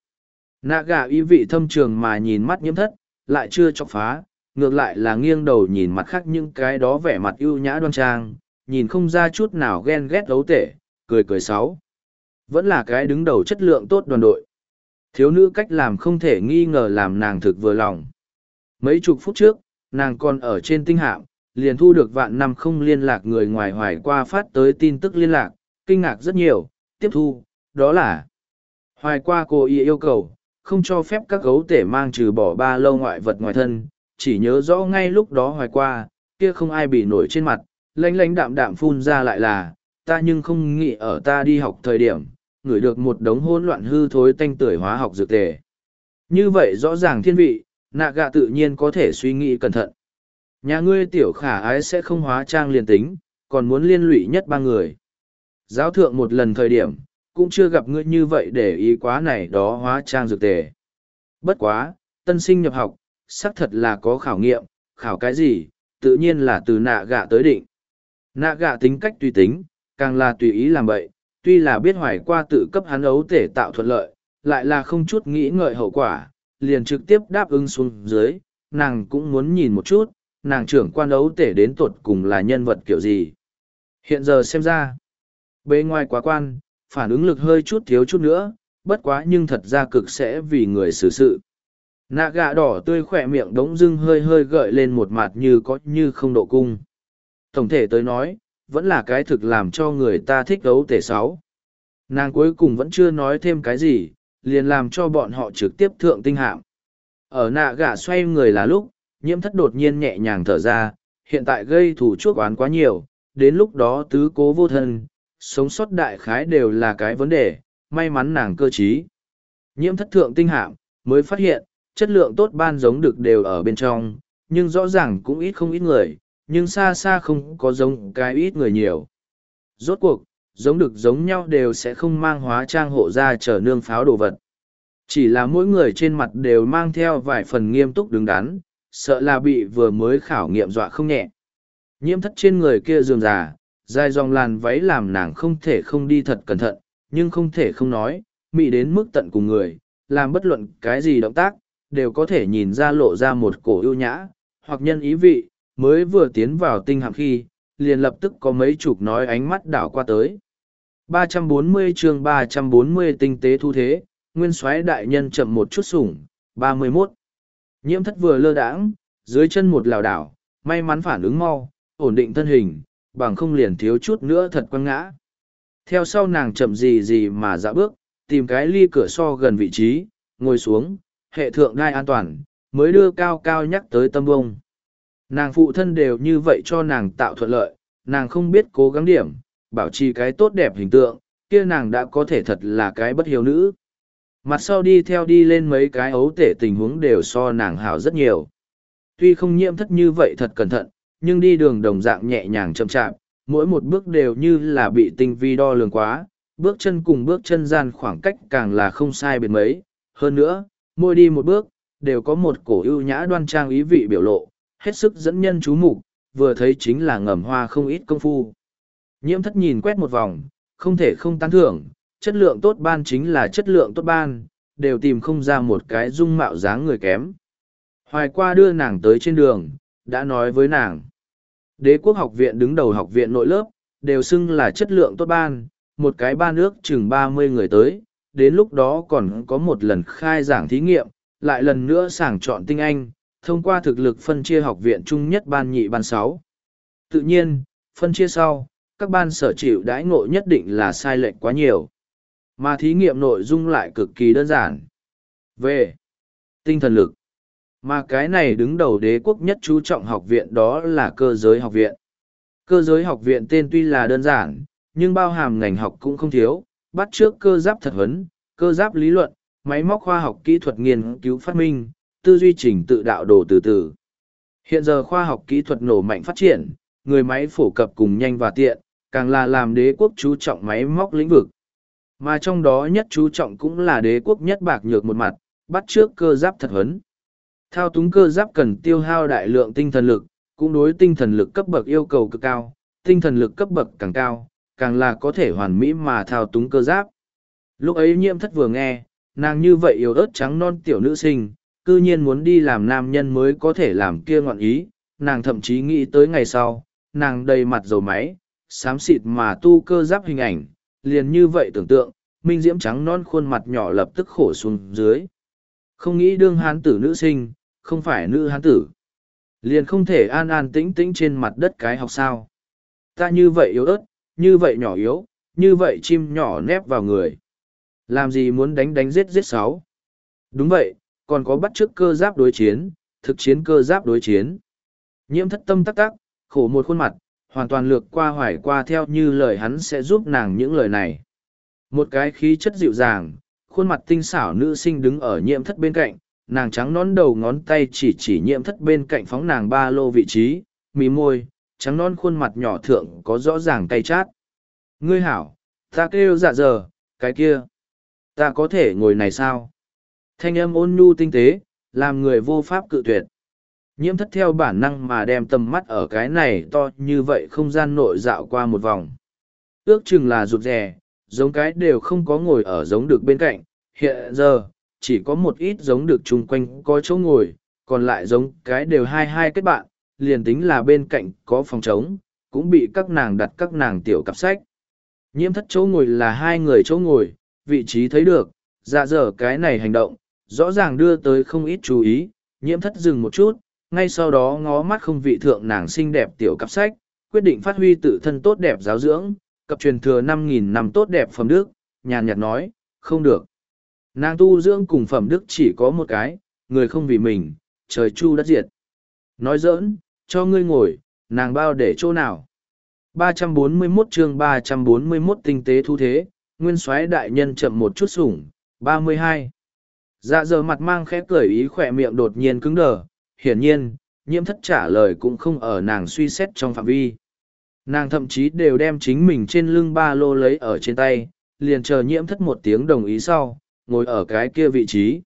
Nạ gạ ý vị thâm trường mà nhìn mắt nhiễm thất, lại chưa chọc phá, ngược lại là nghiêng đầu nhìn mặt khác những cái đó vẻ mặt ưu nhã đoan trang, nhìn không ra chút nào ghen ghét đấu tể, cười cười sáu. Vẫn là cái đứng đầu chất lượng tốt đoàn đội. Thiếu nữ cách làm không thể nghi ngờ làm nàng thực vừa lòng. Mấy chục phút trước, nàng còn ở trên tinh hạm, liền thu được vạn năm không liên lạc người ngoài hoài qua phát tới tin tức liên lạc, kinh ngạc rất nhiều, tiếp thu, đó là hoài qua cô y yêu cầu, không cho phép các gấu tể mang trừ bỏ ba lâu ngoại vật ngoài thân, chỉ nhớ rõ ngay lúc đó hoài qua, kia không ai bị nổi trên mặt, lánh lánh đạm đạm phun ra lại là, ta nhưng không nghĩ ở ta đi học thời điểm, ngửi được một đống hỗn loạn hư thối tanh tưởi hóa học dược tề. Như vậy rõ ràng thiên vị, nạ gạ tự nhiên có thể suy nghĩ cẩn thận. Nhà ngươi tiểu khả ái sẽ không hóa trang liền tính, còn muốn liên lụy nhất ba người. Giáo thượng một lần thời điểm, cũng chưa gặp ngươi như vậy để ý quá này đó hóa trang dược tề. Bất quá, tân sinh nhập học, xác thật là có khảo nghiệm, khảo cái gì, tự nhiên là từ nạ gạ tới định. Nạ gạ tính cách tùy tính, càng là tùy ý làm vậy, tuy là biết hoài qua tự cấp hắn ấu tể tạo thuận lợi, lại là không chút nghĩ ngợi hậu quả, liền trực tiếp đáp ứng xuống dưới, nàng cũng muốn nhìn một chút, nàng trưởng quan ấu tể đến tột cùng là nhân vật kiểu gì. Hiện giờ xem ra, bề ngoài quá quan, phản ứng lực hơi chút thiếu chút nữa, bất quá nhưng thật ra cực sẽ vì người xử sự. Nạ gạ đỏ tươi khỏe miệng đống dưng hơi hơi gợi lên một mặt như có như không độ cung. Tổng thể tới nói, vẫn là cái thực làm cho người ta thích gấu tể sáu. Nàng cuối cùng vẫn chưa nói thêm cái gì, liền làm cho bọn họ trực tiếp thượng tinh hạm. Ở nạ gạ xoay người là lúc, nhiễm thất đột nhiên nhẹ nhàng thở ra, hiện tại gây thủ chuốc oán quá nhiều, đến lúc đó tứ cố vô thân, sống sót đại khái đều là cái vấn đề, may mắn nàng cơ trí. Nhiễm thất thượng tinh hạm, mới phát hiện, chất lượng tốt ban giống được đều ở bên trong, nhưng rõ ràng cũng ít không ít người, nhưng xa xa không có giống cái ít người nhiều. Rốt cuộc, giống được giống nhau đều sẽ không mang hóa trang hộ ra chở nương pháo đồ vật. Chỉ là mỗi người trên mặt đều mang theo vài phần nghiêm túc đứng đắn, sợ là bị vừa mới khảo nghiệm dọa không nhẹ. Nhiễm thất trên người kia dường già, dài dòng làn váy làm nàng không thể không đi thật cẩn thận, nhưng không thể không nói, mị đến mức tận cùng người, làm bất luận cái gì động tác, đều có thể nhìn ra lộ ra một cổ ưu nhã, hoặc nhân ý vị, mới vừa tiến vào tinh hạm khi, liền lập tức có mấy chục nói ánh mắt đảo qua tới. 340 chương 340 tinh tế thu thế, nguyên soái đại nhân chậm một chút sủng, 31. Nhiễm thất vừa lơ đãng, dưới chân một lào đảo, may mắn phản ứng mau, ổn định thân hình, bằng không liền thiếu chút nữa thật quăng ngã. Theo sau nàng chậm gì gì mà dã bước, tìm cái ly cửa so gần vị trí, ngồi xuống, hệ thượng đai an toàn, mới đưa cao cao nhắc tới tâm bông. Nàng phụ thân đều như vậy cho nàng tạo thuận lợi, nàng không biết cố gắng điểm, bảo trì cái tốt đẹp hình tượng, kia nàng đã có thể thật là cái bất hiếu nữ. Mặt sau đi theo đi lên mấy cái ấu tể tình huống đều so nàng hảo rất nhiều. Tuy không nhiễm thất như vậy thật cẩn thận, nhưng đi đường đồng dạng nhẹ nhàng chậm chạp, mỗi một bước đều như là bị tinh vi đo lường quá, bước chân cùng bước chân gian khoảng cách càng là không sai biệt mấy. Hơn nữa, mỗi đi một bước, đều có một cổ ưu nhã đoan trang ý vị biểu lộ, hết sức dẫn nhân chú mục, vừa thấy chính là ngầm hoa không ít công phu. Nhiễm thất nhìn quét một vòng, không thể không tán thưởng, chất lượng tốt ban chính là chất lượng tốt ban, đều tìm không ra một cái dung mạo dáng người kém. Hoài qua đưa nàng tới trên đường, đã nói với nàng. Đế quốc học viện đứng đầu học viện nội lớp, đều xưng là chất lượng tốt ban, một cái ban ước chừng ba mươi người tới, đến lúc đó còn có một lần khai giảng thí nghiệm, lại lần nữa sàng chọn tinh anh, thông qua thực lực phân chia học viện chung nhất ban nhị ban sáu. Tự nhiên, phân chia sau, các ban sở chịu đãi ngộ nhất định là sai lệch quá nhiều. Mà thí nghiệm nội dung lại cực kỳ đơn giản. Về tinh thần lực. Mà cái này đứng đầu đế quốc nhất chú trọng học viện đó là cơ giới học viện. Cơ giới học viện tên tuy là đơn giản, nhưng bao hàm ngành học cũng không thiếu, bắt trước cơ giáp thật huấn, cơ giáp lý luận, máy móc khoa học kỹ thuật nghiên cứu phát minh, tư duy trình tự đạo đồ từ từ. Hiện giờ khoa học kỹ thuật nổ mạnh phát triển, người máy phổ cập cùng nhanh và tiện, càng là làm đế quốc chú trọng máy móc lĩnh vực. Mà trong đó nhất chú trọng cũng là đế quốc nhất bạc nhược một mặt, bắt trước cơ giáp thật huấn. Thao túng cơ giáp cần tiêu hao đại lượng tinh thần lực, cũng đối tinh thần lực cấp bậc yêu cầu cực cao, tinh thần lực cấp bậc càng cao, càng là có thể hoàn mỹ mà thao túng cơ giáp. Lúc ấy nhiễm thất vừa nghe, nàng như vậy yếu ớt trắng non tiểu nữ sinh, cư nhiên muốn đi làm nam nhân mới có thể làm kia ngọn ý, nàng thậm chí nghĩ tới ngày sau, nàng đầy mặt dầu máy, xám xịt mà tu cơ giáp hình ảnh, liền như vậy tưởng tượng, minh diễm trắng non khuôn mặt nhỏ lập tức khổ xuống dưới. Không nghĩ đương hán tử nữ sinh, không phải nữ hán tử. Liền không thể an an tĩnh tĩnh trên mặt đất cái học sao. Ta như vậy yếu ớt, như vậy nhỏ yếu, như vậy chim nhỏ nép vào người. Làm gì muốn đánh đánh giết giết sáu? Đúng vậy, còn có bắt chước cơ giáp đối chiến, thực chiến cơ giáp đối chiến. Nhiễm thất tâm tắc tắc, khổ một khuôn mặt, hoàn toàn lược qua hoài qua theo như lời hắn sẽ giúp nàng những lời này. Một cái khí chất dịu dàng, khuôn mặt tinh xảo nữ sinh đứng ở nhiễm thất bên cạnh, nàng trắng nón đầu ngón tay chỉ chỉ nhiễm thất bên cạnh phóng nàng ba lô vị trí, mí môi, trắng non khuôn mặt nhỏ thượng có rõ ràng tay chát. Ngươi hảo, ta kêu dạ giờ, cái kia. Ta có thể ngồi này sao? Thanh âm ôn nhu tinh tế, làm người vô pháp cự tuyệt. Nhiễm thất theo bản năng mà đem tầm mắt ở cái này to như vậy không gian nội dạo qua một vòng. Ước chừng là rụt rè, giống cái đều không có ngồi ở giống được bên cạnh. Hiện giờ, chỉ có một ít giống được chung quanh có chỗ ngồi, còn lại giống cái đều hai hai kết bạn, liền tính là bên cạnh có phòng trống, cũng bị các nàng đặt các nàng tiểu cặp sách. Nhiễm thất chỗ ngồi là hai người chỗ ngồi, vị trí thấy được, dạ dở cái này hành động, rõ ràng đưa tới không ít chú ý, nhiễm thất dừng một chút, ngay sau đó ngó mắt không vị thượng nàng xinh đẹp tiểu cặp sách, quyết định phát huy tự thân tốt đẹp giáo dưỡng, cập truyền thừa năm nghìn năm tốt đẹp phẩm đức, nhàn nhạt nói, không được. Nàng tu dưỡng cùng phẩm đức chỉ có một cái, người không vì mình, trời chu đất diệt. Nói giỡn, cho ngươi ngồi, nàng bao để chỗ nào. 341 chương 341 tinh tế thu thế, nguyên soái đại nhân chậm một chút sủng, 32. Dạ giờ mặt mang khẽ cười ý khỏe miệng đột nhiên cứng đờ, hiển nhiên, nhiễm thất trả lời cũng không ở nàng suy xét trong phạm vi. Nàng thậm chí đều đem chính mình trên lưng ba lô lấy ở trên tay, liền chờ nhiễm thất một tiếng đồng ý sau, ngồi ở cái kia vị trí.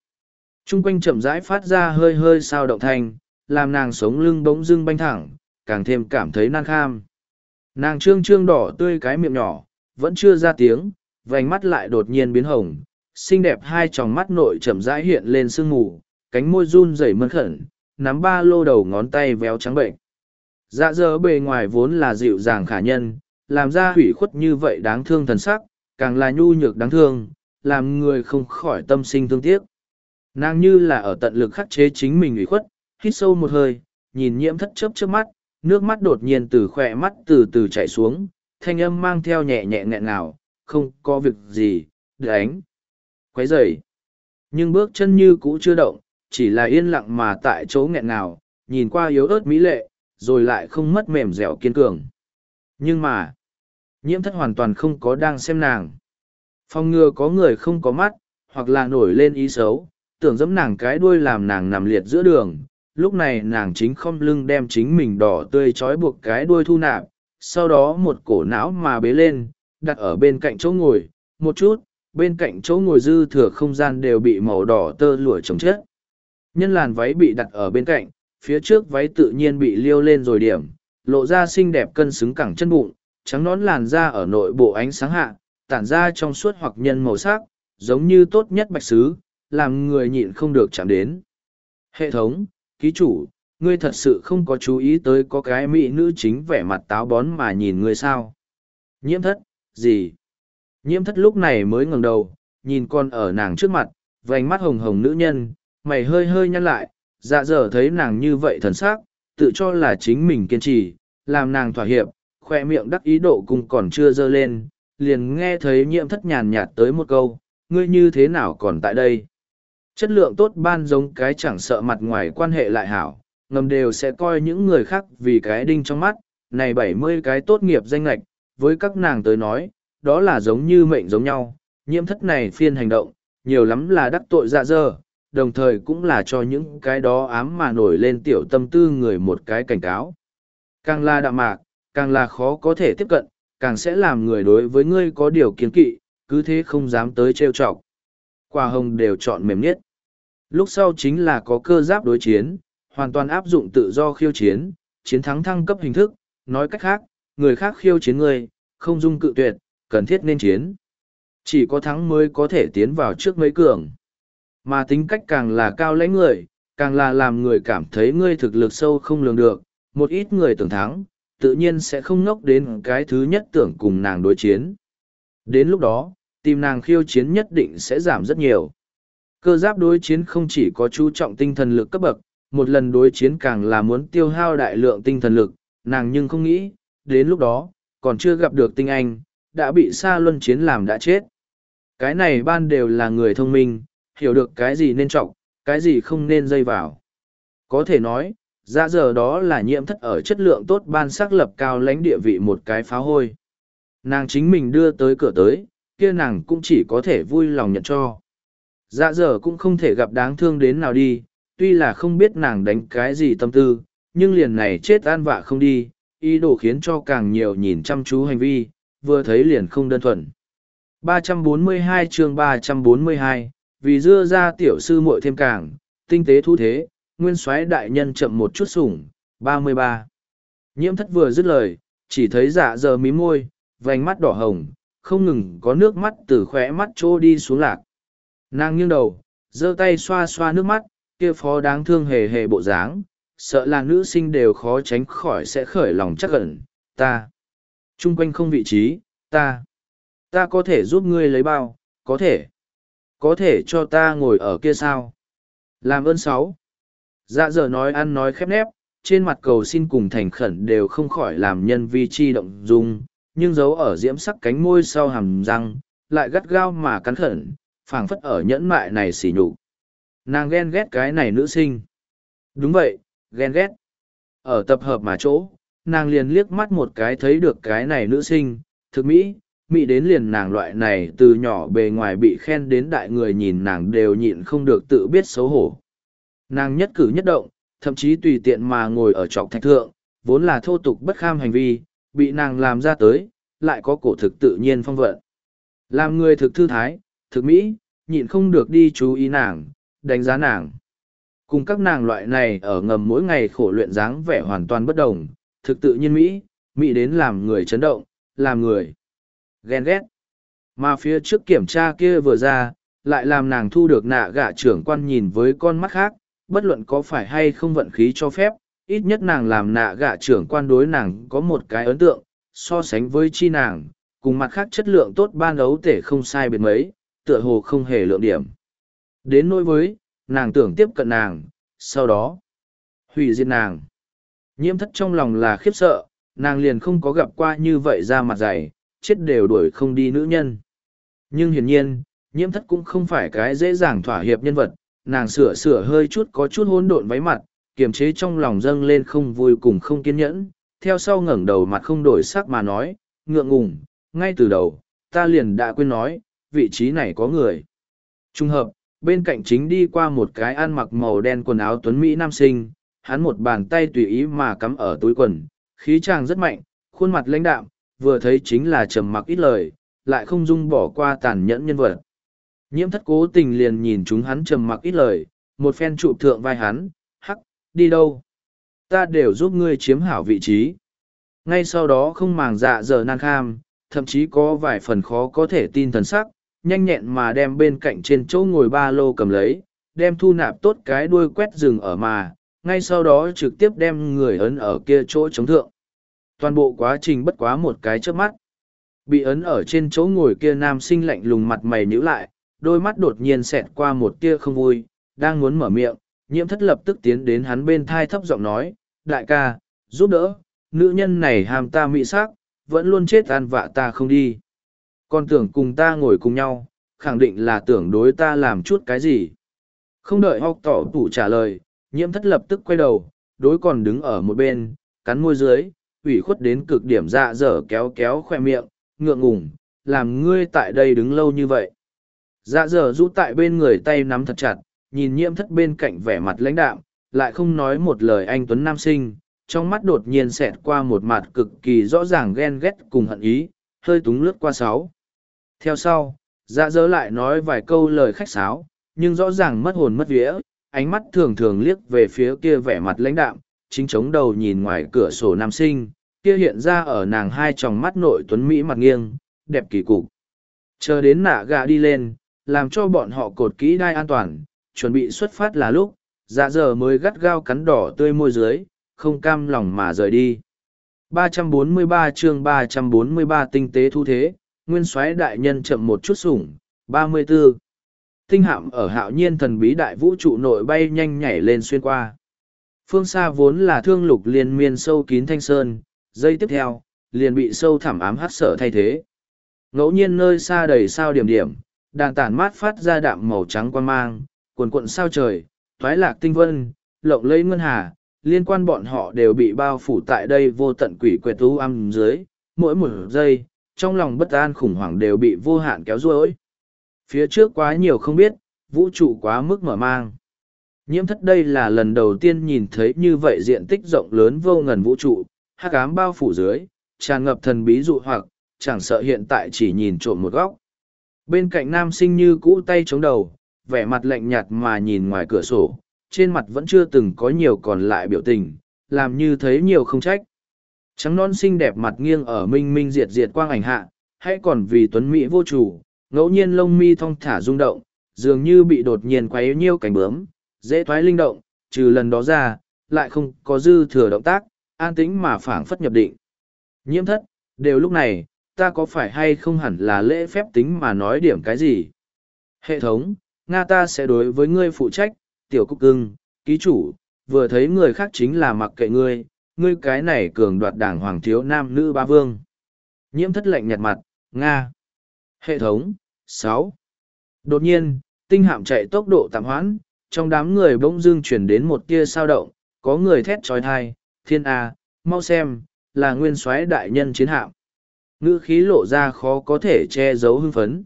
Trung quanh chậm rãi phát ra hơi hơi sao động thanh, làm nàng sống lưng bỗng dưng banh thẳng, càng thêm cảm thấy nan kham. Nàng trương trương đỏ tươi cái miệng nhỏ, vẫn chưa ra tiếng, vành mắt lại đột nhiên biến hồng, xinh đẹp hai tròng mắt nội chậm rãi hiện lên sương mù, cánh môi run rẩy mơn khẩn, nắm ba lô đầu ngón tay véo trắng bệnh. Dạ dơ bề ngoài vốn là dịu dàng khả nhân, làm ra hủy khuất như vậy đáng thương thần sắc, càng là nhu nhược đáng thương, làm người không khỏi tâm sinh thương tiếc. Nàng như là ở tận lực khắc chế chính mình ủy khuất, hít sâu một hơi, nhìn nhiễm thất chớp trước mắt, nước mắt đột nhiên từ khỏe mắt từ từ chảy xuống, thanh âm mang theo nhẹ nhẹ nghẹn ngào, không có việc gì, đánh, quấy rầy. Nhưng bước chân như cũ chưa động, chỉ là yên lặng mà tại chỗ nghẹn ngào, nhìn qua yếu ớt mỹ lệ, rồi lại không mất mềm dẻo kiên cường. Nhưng mà, nhiễm thất hoàn toàn không có đang xem nàng. Phòng ngừa có người không có mắt, hoặc là nổi lên ý xấu, tưởng dẫm nàng cái đuôi làm nàng nằm liệt giữa đường. Lúc này nàng chính không lưng đem chính mình đỏ tươi trói buộc cái đuôi thu nạp, sau đó một cổ não mà bế lên, đặt ở bên cạnh chỗ ngồi, một chút, bên cạnh chỗ ngồi dư thừa không gian đều bị màu đỏ tơ lụa trồng chết. Nhân làn váy bị đặt ở bên cạnh, phía trước váy tự nhiên bị liêu lên rồi điểm, lộ ra xinh đẹp cân xứng cẳng chân bụng, trắng nón làn da ở nội bộ ánh sáng hạ, tản ra trong suốt hoặc nhân màu sắc, giống như tốt nhất bạch sứ, làm người nhịn không được chạm đến. Hệ thống, ký chủ, ngươi thật sự không có chú ý tới có cái mỹ nữ chính vẻ mặt táo bón mà nhìn ngươi sao. Nhiễm thất, gì? Nhiễm thất lúc này mới ngẩng đầu, nhìn con ở nàng trước mặt, vành mắt hồng hồng nữ nhân, mày hơi hơi nhăn lại, dạ dở thấy nàng như vậy thần sắc, tự cho là chính mình kiên trì, làm nàng thỏa hiệp, khoe miệng đắc ý độ cùng còn chưa dơ lên, liền nghe thấy nhiễm thất nhàn nhạt tới một câu, ngươi như thế nào còn tại đây? Chất lượng tốt ban giống cái chẳng sợ mặt ngoài quan hệ lại hảo, ngầm đều sẽ coi những người khác vì cái đinh trong mắt, này bảy mươi cái tốt nghiệp danh lạch, với các nàng tới nói, đó là giống như mệnh giống nhau, nhiễm thất này phiên hành động, nhiều lắm là đắc tội dạ dơ, đồng thời cũng là cho những cái đó ám mà nổi lên tiểu tâm tư người một cái cảnh cáo. Càng là đạm mạc, càng là khó có thể tiếp cận, càng sẽ làm người đối với ngươi có điều kiến kỵ, cứ thế không dám tới trêu chọc. Quả hồng đều chọn mềm nhất. Lúc sau chính là có cơ giáp đối chiến, hoàn toàn áp dụng tự do khiêu chiến, chiến thắng thăng cấp hình thức, nói cách khác, người khác khiêu chiến ngươi, không dung cự tuyệt, cần thiết nên chiến. Chỉ có thắng mới có thể tiến vào trước mấy cường. Mà tính cách càng là cao lãnh người, càng là làm người cảm thấy ngươi thực lực sâu không lường được, một ít người tưởng thắng, tự nhiên sẽ không ngốc đến cái thứ nhất tưởng cùng nàng đối chiến. Đến lúc đó, tìm nàng khiêu chiến nhất định sẽ giảm rất nhiều. Cơ giáp đối chiến không chỉ có chú trọng tinh thần lực cấp bậc, một lần đối chiến càng là muốn tiêu hao đại lượng tinh thần lực, nàng nhưng không nghĩ, đến lúc đó, còn chưa gặp được tinh anh, đã bị xa luân chiến làm đã chết. Cái này ban đều là người thông minh, hiểu được cái gì nên trọng, cái gì không nên dây vào. Có thể nói, ra giờ đó là nhiễm thất ở chất lượng tốt ban xác lập cao lãnh địa vị một cái phá hôi. Nàng chính mình đưa tới cửa tới, kia nàng cũng chỉ có thể vui lòng nhận cho. Dạ giờ cũng không thể gặp đáng thương đến nào đi, tuy là không biết nàng đánh cái gì tâm tư, nhưng liền này chết an vạ không đi, ý đồ khiến cho càng nhiều nhìn chăm chú hành vi, vừa thấy liền không đơn thuần. 342 chương 342, vì dưa ra tiểu sư muội thêm càng, tinh tế thu thế, nguyên soái đại nhân chậm một chút sủng, 33. Nhiễm thất vừa dứt lời, chỉ thấy dạ giờ mí môi, vành mắt đỏ hồng, không ngừng có nước mắt từ khóe mắt trô đi xuống lạc. Nàng nghiêng đầu, giơ tay xoa xoa nước mắt, kia phó đáng thương hề hề bộ dáng, sợ là nữ sinh đều khó tránh khỏi sẽ khởi lòng chắc ẩn, ta. Trung quanh không vị trí, ta. Ta có thể giúp ngươi lấy bao, có thể. Có thể cho ta ngồi ở kia sao? Làm ơn sáu. Dạ dở nói ăn nói khép nép, trên mặt cầu xin cùng thành khẩn đều không khỏi làm nhân vi chi động dung, nhưng giấu ở diễm sắc cánh môi sau hàm răng, lại gắt gao mà cắn khẩn, phảng phất ở nhẫn mại này xỉ nhục. Nàng ghen ghét cái này nữ sinh. Đúng vậy, ghen ghét. Ở tập hợp mà chỗ, nàng liền liếc mắt một cái thấy được cái này nữ sinh, thực mỹ, mỹ đến liền nàng loại này từ nhỏ bề ngoài bị khen đến đại người nhìn nàng đều nhịn không được tự biết xấu hổ. Nàng nhất cử nhất động, thậm chí tùy tiện mà ngồi ở trọc thạch thượng, vốn là thô tục bất kham hành vi, bị nàng làm ra tới, lại có cổ thực tự nhiên phong vận. Làm người thực thư thái, thực mỹ, nhịn không được đi chú ý nàng, đánh giá nàng. Cùng các nàng loại này ở ngầm mỗi ngày khổ luyện dáng vẻ hoàn toàn bất đồng, thực tự nhiên mỹ, mỹ đến làm người chấn động, làm người ghen ghét. Mà phía trước kiểm tra kia vừa ra, lại làm nàng thu được nạ gạ trưởng quan nhìn với con mắt khác, bất luận có phải hay không vận khí cho phép, ít nhất nàng làm nạ gạ trưởng quan đối nàng có một cái ấn tượng, so sánh với chi nàng, cùng mặt khác chất lượng tốt ban đấu tể không sai biệt mấy, tựa hồ không hề lượng điểm. Đến nỗi với, nàng tưởng tiếp cận nàng, sau đó, hủy diệt nàng. Nhiễm thất trong lòng là khiếp sợ, nàng liền không có gặp qua như vậy ra mặt dày, chết đều đuổi không đi nữ nhân. Nhưng hiển nhiên, nhiễm thất cũng không phải cái dễ dàng thỏa hiệp nhân vật, nàng sửa sửa hơi chút có chút hỗn độn váy mặt, kiềm chế trong lòng dâng lên không vui cùng không kiên nhẫn, theo sau ngẩng đầu mặt không đổi sắc mà nói, ngượng ngùng, ngay từ đầu, ta liền đã quên nói, vị trí này có người. Trung hợp, bên cạnh chính đi qua một cái ăn mặc màu đen quần áo tuấn Mỹ nam sinh, hắn một bàn tay tùy ý mà cắm ở túi quần, khí chàng rất mạnh, khuôn mặt lãnh đạm, vừa thấy chính là trầm mặc ít lời, lại không dung bỏ qua tàn nhẫn nhân vật. Nhiễm thất cố tình liền nhìn chúng hắn trầm mặc ít lời, một phen trụ thượng vai hắn, hắc, đi đâu? Ta đều giúp ngươi chiếm hảo vị trí. ngay sau đó không màng dạ dở nan kham thậm chí có vài phần khó có thể tin thần sắc nhanh nhẹn mà đem bên cạnh trên chỗ ngồi ba lô cầm lấy đem thu nạp tốt cái đuôi quét rừng ở mà ngay sau đó trực tiếp đem người ấn ở kia chỗ chống thượng. Toàn bộ quá trình bất quá một cái trước mắt. Bị ấn ở trên chỗ ngồi kia nam sinh lạnh lùng mặt mày nhíu lại đôi mắt đột nhiên xẹt qua một tia không vui đang muốn mở miệng nhiễm thất lập tức tiến đến hắn bên thai thấp giọng nói đại ca giúp đỡ nữ nhân này hàm ta mị sắc, vẫn luôn chết ăn vạ ta không đi. Còn tưởng cùng ta ngồi cùng nhau khẳng định là tưởng đối ta làm chút cái gì. Không đợi học tỏ tủ trả lời nhiễm thất lập tức quay đầu, đối còn đứng ở một bên, cắn môi dưới, ủy khuất đến cực điểm dạ dở kéo kéo khoe miệng, ngượng ngùng, làm ngươi tại đây đứng lâu như vậy? Dạ dở rũ tại bên người tay nắm thật chặt, nhìn nhiễm thất bên cạnh vẻ mặt lãnh đạm, lại không nói một lời anh tuấn nam sinh, trong mắt đột nhiên xẹt qua một mặt cực kỳ rõ ràng ghen ghét cùng hận ý, hơi túng lướt qua sáu. Theo sau dạ dở lại nói vài câu lời khách sáo, nhưng rõ ràng mất hồn mất vía ánh mắt thường thường liếc về phía kia vẻ mặt lãnh đạm, chính chống đầu nhìn ngoài cửa sổ nam sinh, kia hiện ra ở nàng hai tròng mắt nội tuấn mỹ mặt nghiêng, đẹp kỳ cục chờ đến nạ gà đi lên, làm cho bọn họ cột kỹ đai an toàn, chuẩn bị xuất phát là lúc dạ giờ mới gắt gao cắn đỏ tươi môi dưới, không cam lòng mà rời đi 343 chương 343 tinh tế thu thế, nguyên soái đại nhân chậm một chút sủng 34 tinh hạm ở hạo nhiên thần bí đại vũ trụ nội bay nhanh nhảy lên xuyên qua. Phương xa vốn là thương lục liên miên sâu kín thanh sơn dây tiếp theo, liền bị sâu thảm ám hát sở thay thế. Ngẫu nhiên nơi xa đầy sao điểm điểm, đàn tản mát phát ra đạm màu trắng quan mang, cuồn cuộn sao trời thoái lạc tinh vân, lộng lẫy ngân hà, liên quan bọn họ đều bị bao phủ tại đây vô tận quỷ quệt u âm dưới. Mỗi một giây, trong lòng bất an khủng hoảng đều bị vô hạn kéo duỗi phía trước quá nhiều không biết, vũ trụ quá mức mở mang. Nhiễm thất đây là lần đầu tiên nhìn thấy như vậy diện tích rộng lớn vô ngần vũ trụ, hắc ám bao phủ dưới, tràn ngập thần bí dụ hoặc, chẳng sợ hiện tại chỉ nhìn trộm một góc. Bên cạnh nam sinh như cũ tay chống đầu, vẻ mặt lạnh nhạt mà nhìn ngoài cửa sổ, trên mặt vẫn chưa từng có nhiều còn lại biểu tình, làm như thấy nhiều không trách. Trắng non xinh đẹp mặt nghiêng ở minh minh diệt diệt quang ảnh hạ hay còn vì tuấn mỹ vô chủ ngẫu nhiên lông mi thong thả rung động, dường như bị đột nhiên quấy nhiêu cảnh bướm, dễ thoái linh động, trừ lần đó ra, lại không có dư thừa động tác, an tĩnh mà phảng phất nhập định. Nhiễm thất, đều lúc này, ta có phải hay không hẳn là lễ phép tính mà nói điểm cái gì? Hệ thống, nga ta sẽ đối với ngươi phụ trách, tiểu cúc cưng, ký chủ, vừa thấy người khác chính là mặc kệ ngươi ngươi cái này cường đoạt đảng hoàng thiếu nam nữ ba vương. Nhiễm thất lệnh nhặt mặt, nga hệ thống, sáu. Đột nhiên, tinh hạm chạy tốc độ tạm hoãn, trong đám người bỗng dưng chuyển đến một tia sao động, có người thét trói thai, thiên a, mau xem, là nguyên soái đại nhân chiến hạm. Ngữ khí lộ ra khó có thể che giấu hưng phấn.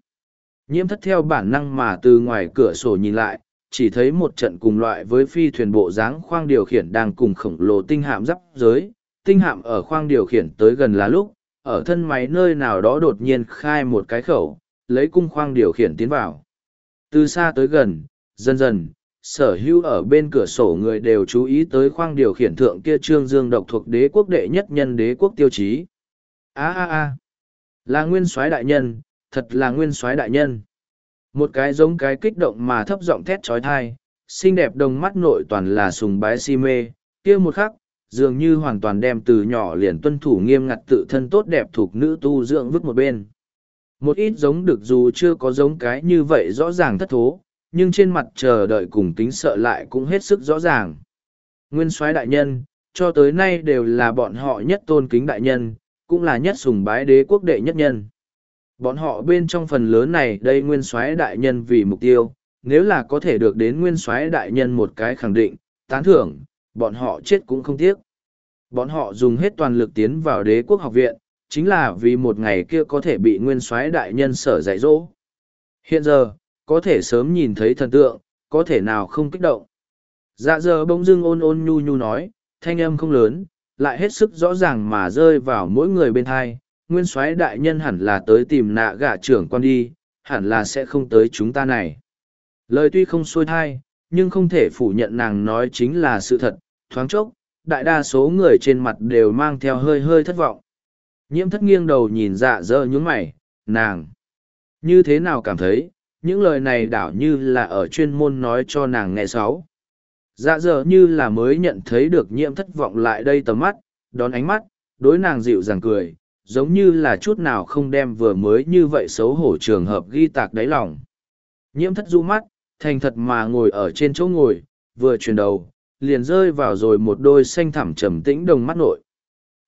Nhiễm thất theo bản năng mà từ ngoài cửa sổ nhìn lại, chỉ thấy một trận cùng loại với phi thuyền bộ dáng khoang điều khiển đang cùng khổng lồ tinh hạm giáp giới. Tinh hạm ở khoang điều khiển tới gần là lúc ở thân máy nơi nào đó đột nhiên khai một cái khẩu, lấy cung khoang điều khiển tiến vào. Từ xa tới gần, dần dần, sở hữu ở bên cửa sổ người đều chú ý tới khoang điều khiển thượng kia trương dương độc thuộc đế quốc đệ nhất nhân đế quốc tiêu chí. A a a. Là nguyên soái đại nhân, thật là nguyên soái đại nhân. Một cái giống cái kích động mà thấp giọng thét trói thai xinh đẹp đồng mắt nội toàn là sùng bái si mê, kia một khắc dường như hoàn toàn đem từ nhỏ liền tuân thủ nghiêm ngặt tự thân tốt đẹp thuộc nữ tu dưỡng vứt một bên. Một ít giống được dù chưa có giống cái như vậy rõ ràng thất thố, nhưng trên mặt chờ đợi cùng kính sợ lại cũng hết sức rõ ràng. Nguyên soái đại nhân, cho tới nay đều là bọn họ nhất tôn kính đại nhân, cũng là nhất sùng bái đế quốc đệ nhất nhân. Bọn họ bên trong phần lớn này đây nguyên soái đại nhân vì mục tiêu, nếu là có thể được đến nguyên soái đại nhân một cái khẳng định, tán thưởng bọn họ chết cũng không tiếc. Bọn họ dùng hết toàn lực tiến vào đế quốc học viện, chính là vì một ngày kia có thể bị nguyên soái đại nhân sở dạy dỗ. Hiện giờ, có thể sớm nhìn thấy thần tượng, có thể nào không kích động. Dạ giờ bỗng dưng ôn ôn nhu nhu nói, thanh âm không lớn, lại hết sức rõ ràng mà rơi vào mỗi người bên thai. Nguyên soái đại nhân hẳn là tới tìm nạ gạ trưởng quan đi, hẳn là sẽ không tới chúng ta này. Lời tuy không xuôi thai, nhưng không thể phủ nhận nàng nói chính là sự thật thoáng chốc đại đa số người trên mặt đều mang theo hơi hơi thất vọng. Nhiễm thất nghiêng đầu nhìn dạ dơ nhún mày, nàng. Như thế nào cảm thấy, những lời này đảo như là ở chuyên môn nói cho nàng nghe sáu. Dạ dơ như là mới nhận thấy được nhiễm thất vọng lại đây tầm mắt, đón ánh mắt, đối nàng dịu dàng cười, giống như là chút nào không đem vừa mới như vậy xấu hổ trường hợp ghi tạc đáy lòng. Nhiễm thất du mắt, thành thật mà ngồi ở trên chỗ ngồi, vừa chuyển đầu, liền rơi vào rồi một đôi xanh thẳm trầm tĩnh đồng mắt nội.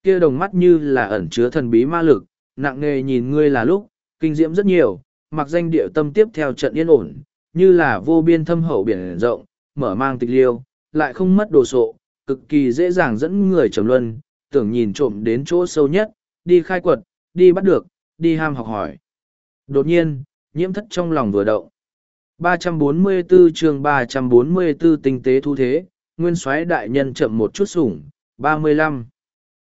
Kia đồng mắt như là ẩn chứa thần bí ma lực, nặng nề nhìn ngươi là lúc, kinh diễm rất nhiều, mặc danh địa tâm tiếp theo trận yên ổn, như là vô biên thâm hậu biển rộng, mở mang tịch liêu, lại không mất đồ sộ, cực kỳ dễ dàng dẫn người trầm luân, tưởng nhìn trộm đến chỗ sâu nhất, đi khai quật, đi bắt được, đi ham học hỏi. Đột nhiên, nhiễm thất trong lòng vừa động. 344 chương 344 tinh tế thu thế, nguyên soái đại nhân chậm một chút sủng, 35.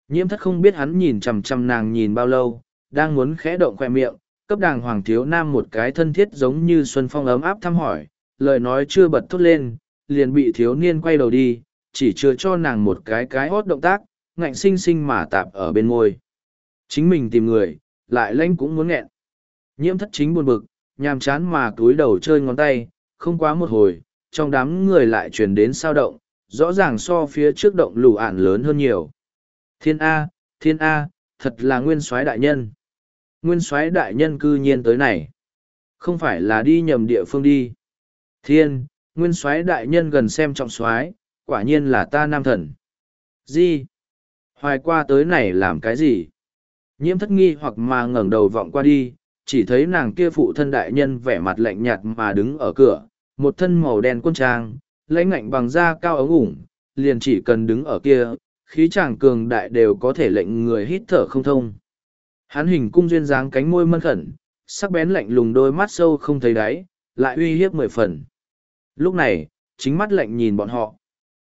Nhiễm thất không biết hắn nhìn chằm chằm nàng nhìn bao lâu, đang muốn khẽ động khoe miệng, cấp đàng hoàng thiếu nam một cái thân thiết giống như xuân phong ấm áp thăm hỏi, lời nói chưa bật thốt lên, liền bị thiếu niên quay đầu đi, chỉ chưa cho nàng một cái cái hót động tác, ngạnh sinh sinh mà tạp ở bên môi. Chính mình tìm người, lại lanh cũng muốn nghẹn. Nhiễm thất chính buồn bực, nhàm chán mà túi đầu chơi ngón tay, không quá một hồi, trong đám người lại truyền đến sao động, rõ ràng so phía trước động lù ản lớn hơn nhiều. Thiên A, thiên A, thật là nguyên soái đại nhân. Nguyên soái đại nhân cư nhiên tới này. Không phải là đi nhầm địa phương đi. Thiên, nguyên soái đại nhân gần xem trọng soái, quả nhiên là ta nam thần. Gì? Hoài qua tới này làm cái gì? Nhiễm thất nghi hoặc mà ngẩng đầu vọng qua đi, chỉ thấy nàng kia phụ thân đại nhân vẻ mặt lạnh nhạt mà đứng ở cửa, một thân màu đen quân trang, lãnh ngạnh bằng da cao ống ủng, liền chỉ cần đứng ở kia, khí chàng cường đại đều có thể lệnh người hít thở không thông. Hắn hình cung duyên dáng cánh môi mân khẩn, sắc bén lạnh lùng đôi mắt sâu không thấy đáy, lại uy hiếp mười phần. Lúc này, chính mắt lạnh nhìn bọn họ.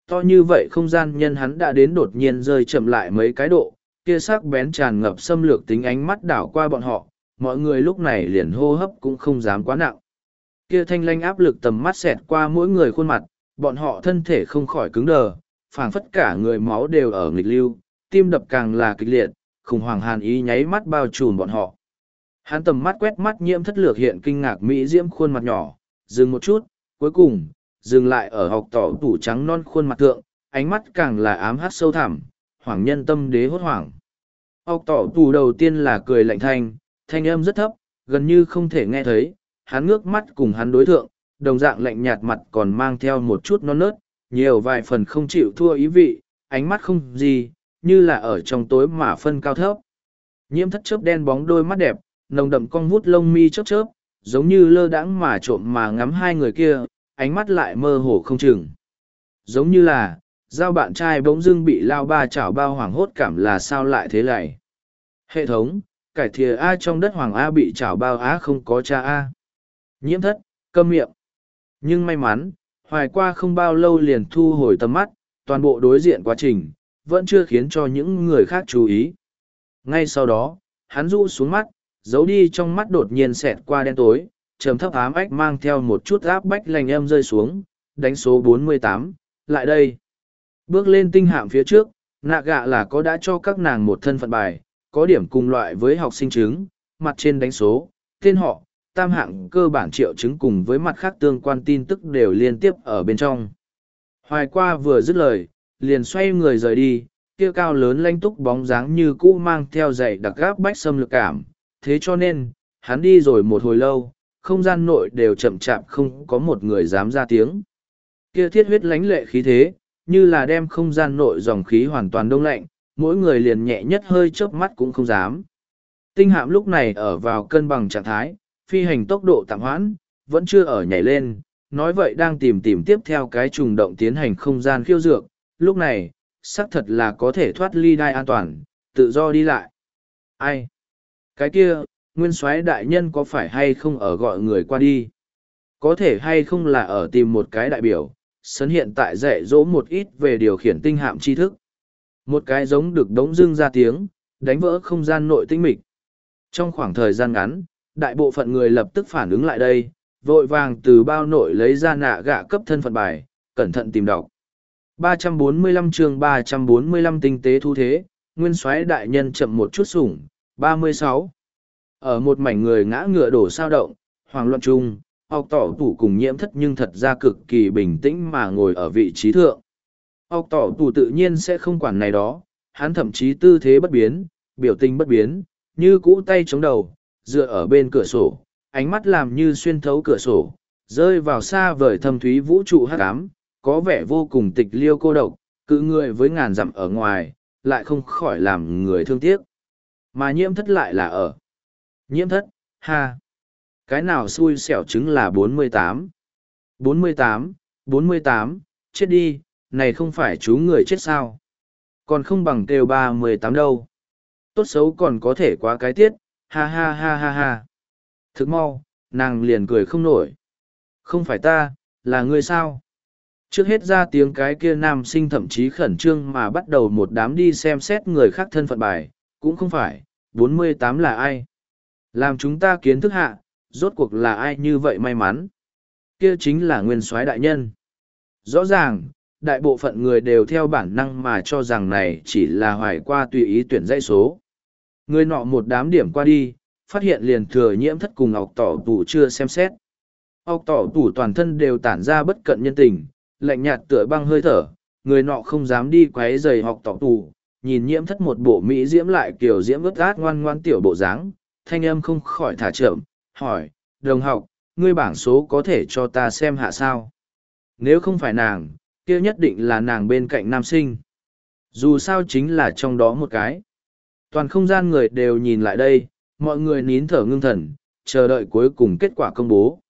To như vậy không gian nhân hắn đã đến đột nhiên rơi chậm lại mấy cái độ, kia sắc bén tràn ngập xâm lược tính ánh mắt đảo qua bọn họ, mọi người lúc này liền hô hấp cũng không dám quá nặng. Kia thanh lanh áp lực tầm mắt xẹt qua mỗi người khuôn mặt, bọn họ thân thể không khỏi cứng đờ, phảng phất cả người máu đều ở nghịch lưu, tim đập càng là kịch liệt, khủng hoảng hàn ý nháy mắt bao trùm bọn họ. Hắn tầm mắt quét mắt nhiễm thất lược hiện kinh ngạc mỹ diễm khuôn mặt nhỏ, dừng một chút, cuối cùng, dừng lại ở học tỏ tủ trắng non khuôn mặt thượng, ánh mắt càng là ám hát sâu thẳm, hoàng nhân tâm đế hốt hoảng. Học tỏ tủ đầu tiên là cười lạnh thanh, thanh âm rất thấp, gần như không thể nghe thấy, hắn ngước mắt cùng hắn đối thượng, đồng dạng lạnh nhạt mặt còn mang theo một chút non nớt, nhiều vài phần không chịu thua ý vị, ánh mắt không gì, như là ở trong tối mà phân cao thấp. Nhiễm thất chớp đen bóng đôi mắt đẹp, nồng đậm cong vút lông mi chớp chớp, giống như lơ đãng mà trộm mà ngắm hai người kia, ánh mắt lại mơ hồ không chừng. Giống như là, giao bạn trai bỗng dưng bị lao ba chảo bao hoàng hốt cảm là sao lại thế này. Hệ thống, cải thìa A trong đất hoàng A bị chảo bao a không có cha A. Nhiễm thất, câm miệng. Nhưng may mắn, hoài qua không bao lâu liền thu hồi tầm mắt, toàn bộ đối diện quá trình, vẫn chưa khiến cho những người khác chú ý. Ngay sau đó, hắn rũ xuống mắt, giấu đi trong mắt đột nhiên xẹt qua đen tối, trầm thấp ám ách mang theo một chút áp bách lành âm rơi xuống, đánh số 48, lại đây. Bước lên tinh hạm phía trước, nạ gạ là có đã cho các nàng một thân phận bài, có điểm cùng loại với học sinh chứng, mặt trên đánh số, tên họ, tam hạng cơ bản triệu chứng cùng với mặt khác tương quan tin tức đều liên tiếp ở bên trong. Hoài qua vừa dứt lời, liền xoay người rời đi, kia cao lớn lanh túc bóng dáng như cũ mang theo dạy đặc gáp bách xâm lực cảm. Thế cho nên, hắn đi rồi một hồi lâu, không gian nội đều chậm chạp không có một người dám ra tiếng. Kia thiết huyết lánh lệ khí thế, như là đem không gian nội dòng khí hoàn toàn đông lạnh, mỗi người liền nhẹ nhất hơi chớp mắt cũng không dám. Tinh hạm lúc này ở vào cân bằng trạng thái, phi hành tốc độ tạm hoãn, vẫn chưa ở nhảy lên, nói vậy đang tìm tìm tiếp theo cái trùng động tiến hành không gian khiêu dược, lúc này, xác thật là có thể thoát ly đai an toàn, tự do đi lại. Ai? Cái kia, nguyên soái đại nhân có phải hay không ở gọi người qua đi? Có thể hay không là ở tìm một cái đại biểu, sấn hiện tại dạy dỗ một ít về điều khiển tinh hạm tri thức. Một cái giống được đống dưng ra tiếng, đánh vỡ không gian nội tinh mịch. Trong khoảng thời gian ngắn, đại bộ phận người lập tức phản ứng lại đây, vội vàng từ bao nội lấy ra nạ gạ cấp thân phận bài, cẩn thận tìm đọc. 345 chương 345 tinh tế thu thế, nguyên soái đại nhân chậm một chút sủng, 36. Ở một mảnh người ngã ngựa đổ sao động, hoàng luận trung, học tỏ tủ cùng nhiễm thất nhưng thật ra cực kỳ bình tĩnh mà ngồi ở vị trí thượng. Học tỏ tủ tự nhiên sẽ không quản này đó, hắn thậm chí tư thế bất biến, biểu tình bất biến, như cũ tay chống đầu, dựa ở bên cửa sổ, ánh mắt làm như xuyên thấu cửa sổ, rơi vào xa vời thâm thúy vũ trụ hắc ám, có vẻ vô cùng tịch liêu cô độc, cự người với ngàn dặm ở ngoài, lại không khỏi làm người thương tiếc. Mà nhiễm thất lại là ở. Nhiễm thất, ha. Cái nào xui xẻo chứng là bốn mươi tám bốn mươi tám bốn mươi tám chết đi, này không phải chú người chết sao. Còn không bằng kêu ba mươi tám đâu. Tốt xấu còn có thể quá cái tiết, ha ha ha ha ha. Thức mau, nàng liền cười không nổi. Không phải ta, là ngươi sao? Trước hết ra tiếng cái kia nam sinh thậm chí khẩn trương mà bắt đầu một đám đi xem xét người khác thân phận bài, cũng không phải, bốn mươi tám là ai? Làm chúng ta kiến thức hạ, rốt cuộc là ai như vậy may mắn? Kia chính là nguyên soái đại nhân. Rõ ràng, đại bộ phận người đều theo bản năng mà cho rằng này chỉ là hoài qua tùy ý tuyển dãy số. Người nọ một đám điểm qua đi, phát hiện liền thừa nhiễm thất cùng ọc tỏ tủ chưa xem xét. ọc tỏ tủ toàn thân đều tản ra bất cận nhân tình, lạnh nhạt tựa băng hơi thở, người nọ không dám đi quấy giày học tỏ tủ, nhìn nhiễm thất một bộ mỹ diễm lại kiểu diễm ướt át ngoan ngoan tiểu bộ dáng, thanh âm không khỏi thả chậm, hỏi, đồng học, ngươi bảng số có thể cho ta xem hạ sao? Nếu không phải nàng, kia nhất định là nàng bên cạnh nam sinh. Dù sao chính là trong đó một cái. Toàn không gian người đều nhìn lại đây, mọi người nín thở ngưng thần, chờ đợi cuối cùng kết quả công bố.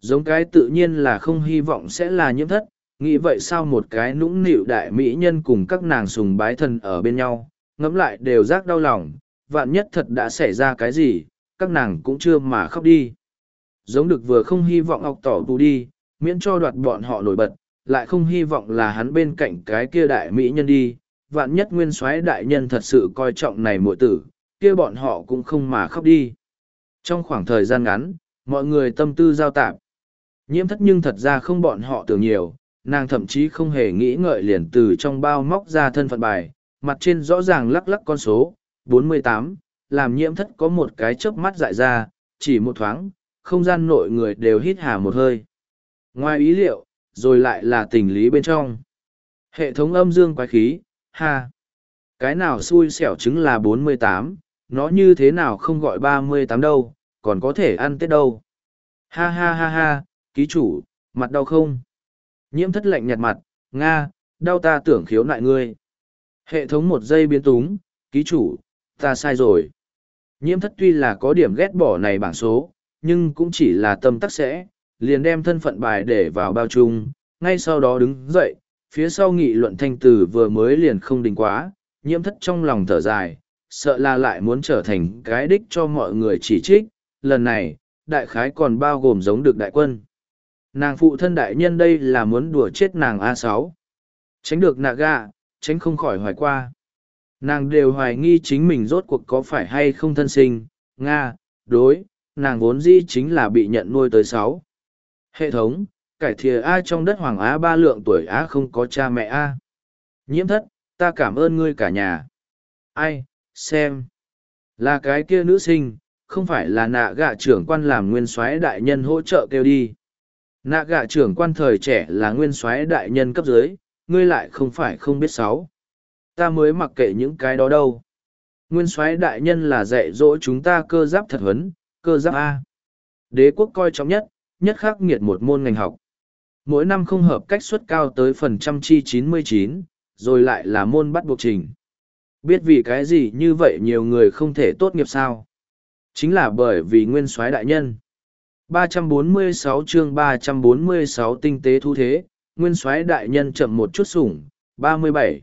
Giống cái tự nhiên là không hy vọng sẽ là nhiễm thất, nghĩ vậy sao một cái nũng nịu đại mỹ nhân cùng các nàng sùng bái thần ở bên nhau, ngẫm lại đều rác đau lòng, vạn nhất thật đã xảy ra cái gì, các nàng cũng chưa mà khóc đi. Giống được vừa không hy vọng ọc tỏ tù đi, miễn cho đoạt bọn họ nổi bật, lại không hy vọng là hắn bên cạnh cái kia đại mỹ nhân đi, vạn nhất nguyên soái đại nhân thật sự coi trọng này muội tử, kia bọn họ cũng không mà khóc đi. Trong khoảng thời gian ngắn, mọi người tâm tư giao tạp. Nhiễm thất nhưng thật ra không bọn họ tưởng nhiều, nàng thậm chí không hề nghĩ ngợi liền từ trong bao móc ra thân phận bài, mặt trên rõ ràng lắc lắc con số, 48, làm nhiễm thất có một cái chớp mắt dại ra, chỉ một thoáng, không gian nội người đều hít hà một hơi. Ngoài ý liệu, rồi lại là tình lý bên trong. Hệ thống âm dương quái khí, ha. Cái nào xui xẻo chứng là 48, nó như thế nào không gọi 38 đâu, còn có thể ăn tết đâu. Ha ha ha ha, ký chủ, mặt đau không? Nhiễm thất lạnh nhạt mặt, Nga, đau ta tưởng khiếu nại ngươi. Hệ thống một giây biến túng, ký chủ, ta sai rồi. Nhiễm thất tuy là có điểm ghét bỏ này bảng số, nhưng cũng chỉ là tâm tắc sẽ, liền đem thân phận bài để vào bao chung, ngay sau đó đứng dậy, phía sau nghị luận thanh từ vừa mới liền không đình quá, nhiễm thất trong lòng thở dài, sợ là lại muốn trở thành cái đích cho mọi người chỉ trích, lần này, đại khái còn bao gồm giống được đại quân. Nàng phụ thân đại nhân đây là muốn đùa chết nàng a sáu Tránh được nạ gạ, tránh không khỏi hoài qua. Nàng đều hoài nghi chính mình rốt cuộc có phải hay không thân sinh, Nga, đối, nàng vốn dĩ chính là bị nhận nuôi tới sáu Hệ thống, cải thìa A trong đất Hoàng Á ba lượng tuổi Á không có cha mẹ A. Nhiễm thất, ta cảm ơn ngươi cả nhà. Ai, xem. Là cái kia nữ sinh, không phải là nạ gạ trưởng quan làm nguyên soái đại nhân hỗ trợ kêu đi. Nạ gạ trưởng quan thời trẻ là nguyên soái đại nhân cấp dưới, ngươi lại không phải không biết sáu. Ta mới mặc kệ những cái đó đâu. Nguyên soái đại nhân là dạy dỗ chúng ta cơ giáp thật huấn, cơ giáp A. Đế quốc coi trọng nhất, nhất khắc nghiệt một môn ngành học. Mỗi năm không hợp cách suất cao tới phần trăm chi 99, rồi lại là môn bắt buộc trình. Biết vì cái gì như vậy nhiều người không thể tốt nghiệp sao? Chính là bởi vì nguyên soái đại nhân. 346 chương 346 tinh tế thu thế, nguyên soái đại nhân chậm một chút sủng, 37.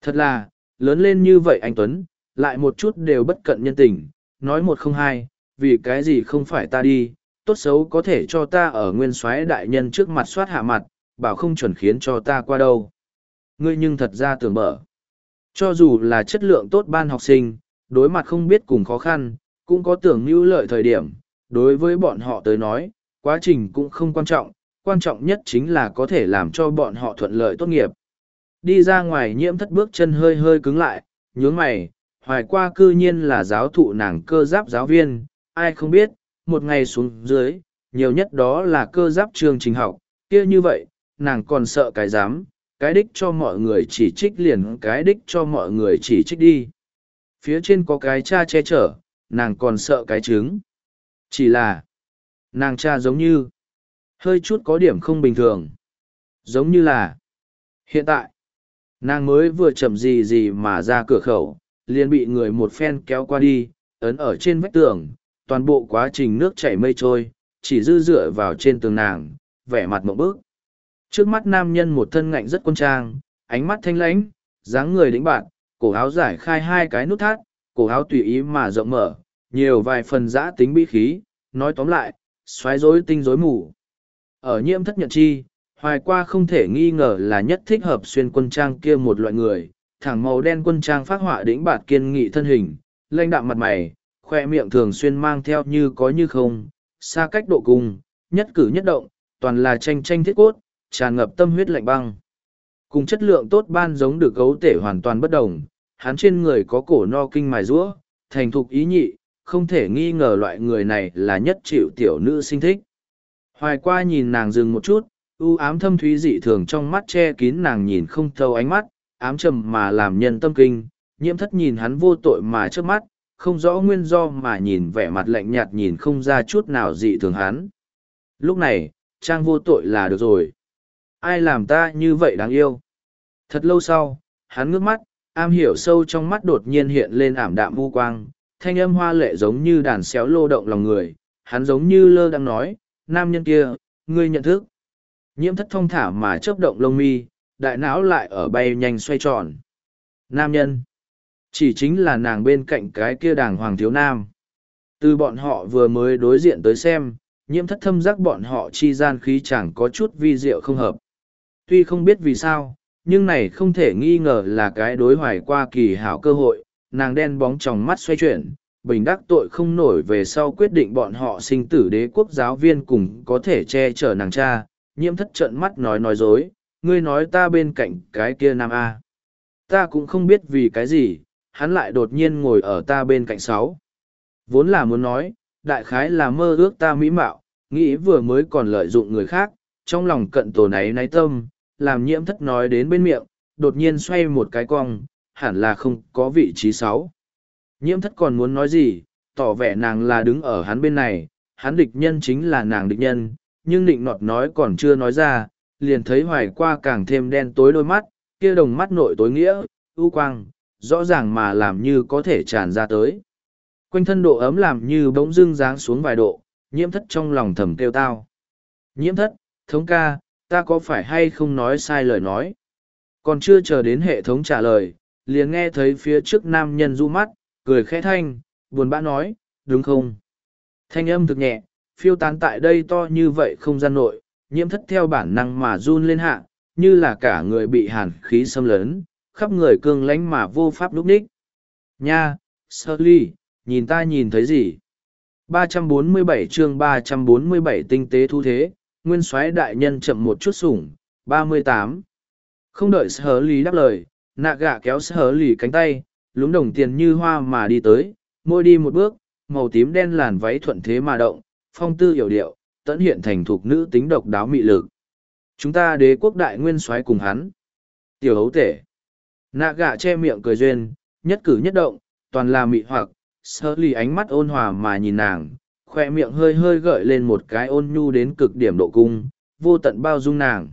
Thật là, lớn lên như vậy anh Tuấn, lại một chút đều bất cận nhân tình, nói một không hai, vì cái gì không phải ta đi, tốt xấu có thể cho ta ở nguyên soái đại nhân trước mặt soát hạ mặt, bảo không chuẩn khiến cho ta qua đâu. Ngươi nhưng thật ra tưởng mở. Cho dù là chất lượng tốt ban học sinh, đối mặt không biết cùng khó khăn, cũng có tưởng mưu lợi thời điểm, đối với bọn họ tới nói, quá trình cũng không quan trọng, quan trọng nhất chính là có thể làm cho bọn họ thuận lợi tốt nghiệp. Đi ra ngoài nhiễm thất bước chân hơi hơi cứng lại, nhướng mày, hoài qua cư nhiên là giáo thụ nàng cơ giáp giáo viên, ai không biết, một ngày xuống dưới, nhiều nhất đó là cơ giáp chương trình học, kia như vậy, nàng còn sợ cái dám, cái đích cho mọi người chỉ trích liền cái đích cho mọi người chỉ trích đi. Phía trên có cái cha che chở, nàng còn sợ cái trứng. Chỉ là, nàng cha giống như, hơi chút có điểm không bình thường. Giống như là, hiện tại, nàng mới vừa chậm gì gì mà ra cửa khẩu, liền bị người một phen kéo qua đi, ấn ở trên vách tường, toàn bộ quá trình nước chảy mây trôi, chỉ dư dựa vào trên tường nàng, vẻ mặt mộng bức. Trước mắt nam nhân một thân ngạnh rất quân trang, ánh mắt thanh lãnh, dáng người đĩnh bạn, cổ áo giải khai hai cái nút thắt, cổ áo tùy ý mà rộng mở, nhiều vài phần giã tính bí khí, nói tóm lại, xoáy rối tinh rối mù. Ở nhiễm thất nhận chi, hoài qua không thể nghi ngờ là nhất thích hợp xuyên quân trang kia một loại người, thẳng màu đen quân trang phát họa đĩnh bạt kiên nghị thân hình, lanh đạm mặt mày, khoe miệng thường xuyên mang theo như có như không, xa cách độ cùng, nhất cử nhất động, toàn là tranh tranh thiết cốt, tràn ngập tâm huyết lạnh băng. Cùng chất lượng tốt ban giống được gấu tể hoàn toàn bất đồng, hắn trên người có cổ no kinh mài rũa, thành thục ý nhị, không thể nghi ngờ loại người này là nhất chịu tiểu nữ sinh thích. Hoài qua nhìn nàng dừng một chút, u ám thâm thúy dị thường trong mắt che kín nàng nhìn không thâu ánh mắt, ám trầm mà làm nhân tâm kinh, nhiễm thất nhìn hắn vô tội mà trước mắt, không rõ nguyên do mà nhìn vẻ mặt lạnh nhạt nhìn không ra chút nào dị thường hắn. Lúc này, trang vô tội là được rồi. Ai làm ta như vậy đáng yêu? Thật lâu sau, hắn ngước mắt, am hiểu sâu trong mắt đột nhiên hiện lên ảm đạm vu quang, thanh âm hoa lệ giống như đàn xéo lô động lòng người, hắn giống như lơ đang nói, nam nhân kia, ngươi nhận thức. Nhiễm thất thông thả mà chớp động lông mi, đại não lại ở bay nhanh xoay tròn. Nam nhân. Chỉ chính là nàng bên cạnh cái kia đàng hoàng thiếu nam. Từ bọn họ vừa mới đối diện tới xem, nhiễm thất thâm giác bọn họ chi gian khí chẳng có chút vi diệu không hợp. Tuy không biết vì sao, nhưng này không thể nghi ngờ là cái đối hoài qua kỳ hảo cơ hội, nàng đen bóng trong mắt xoay chuyển, bình đắc tội không nổi về sau quyết định bọn họ sinh tử đế quốc giáo viên cùng có thể che chở nàng cha, nhiễm thất trận mắt nói nói dối, ngươi nói ta bên cạnh cái kia nam A. Ta cũng không biết vì cái gì, hắn lại đột nhiên ngồi ở ta bên cạnh sáu. Vốn là muốn nói, đại khái là mơ ước ta mỹ mạo, nghĩ vừa mới còn lợi dụng người khác, trong lòng cận tổ náy náy tâm, làm nhiễm thất nói đến bên miệng, đột nhiên xoay một cái cong, hẳn là không có vị trí sáu. Nhiễm thất còn muốn nói gì, tỏ vẻ nàng là đứng ở hắn bên này, hắn địch nhân chính là nàng địch nhân, nhưng định nọt nói còn chưa nói ra, liền thấy hoài qua càng thêm đen tối đôi mắt, kia đồng mắt nội tối nghĩa, ưu quang, rõ ràng mà làm như có thể tràn ra tới. Quanh thân độ ấm làm như bỗng dưng dáng xuống vài độ, nhiễm thất trong lòng thầm kêu tao. Nhiễm thất, thống ca, ta có phải hay không nói sai lời nói? Còn chưa chờ đến hệ thống trả lời, liền nghe thấy phía trước nam nhân du mắt, cười khẽ thanh, buồn bã nói, đúng không? Thanh âm thực nhẹ, phiêu tán tại đây to như vậy không gian nội, nhiễm thất theo bản năng mà run lên hạ, như là cả người bị hàn khí xâm lấn, khắp người cương lánh mà vô pháp lúc ních. Nha, sơ ly, nhìn ta nhìn thấy gì? 347 chương 347 tinh tế thu thế, nguyên soái đại nhân chậm một chút sủng, 38. Không đợi sơ ly đáp lời, nạ gạ kéo sơ ly cánh tay, lúng đồng tiền như hoa mà đi tới, môi đi một bước, màu tím đen làn váy thuận thế mà động, phong tư hiểu điệu, tẫn hiện thành thục nữ tính độc đáo mị lực. Chúng ta đế quốc đại nguyên soái cùng hắn. Tiểu hấu tể. Nạ gạ che miệng cười duyên, nhất cử nhất động, toàn là mị hoặc, sơ lì ánh mắt ôn hòa mà nhìn nàng, khoe miệng hơi hơi gợi lên một cái ôn nhu đến cực điểm độ cung, vô tận bao dung nàng.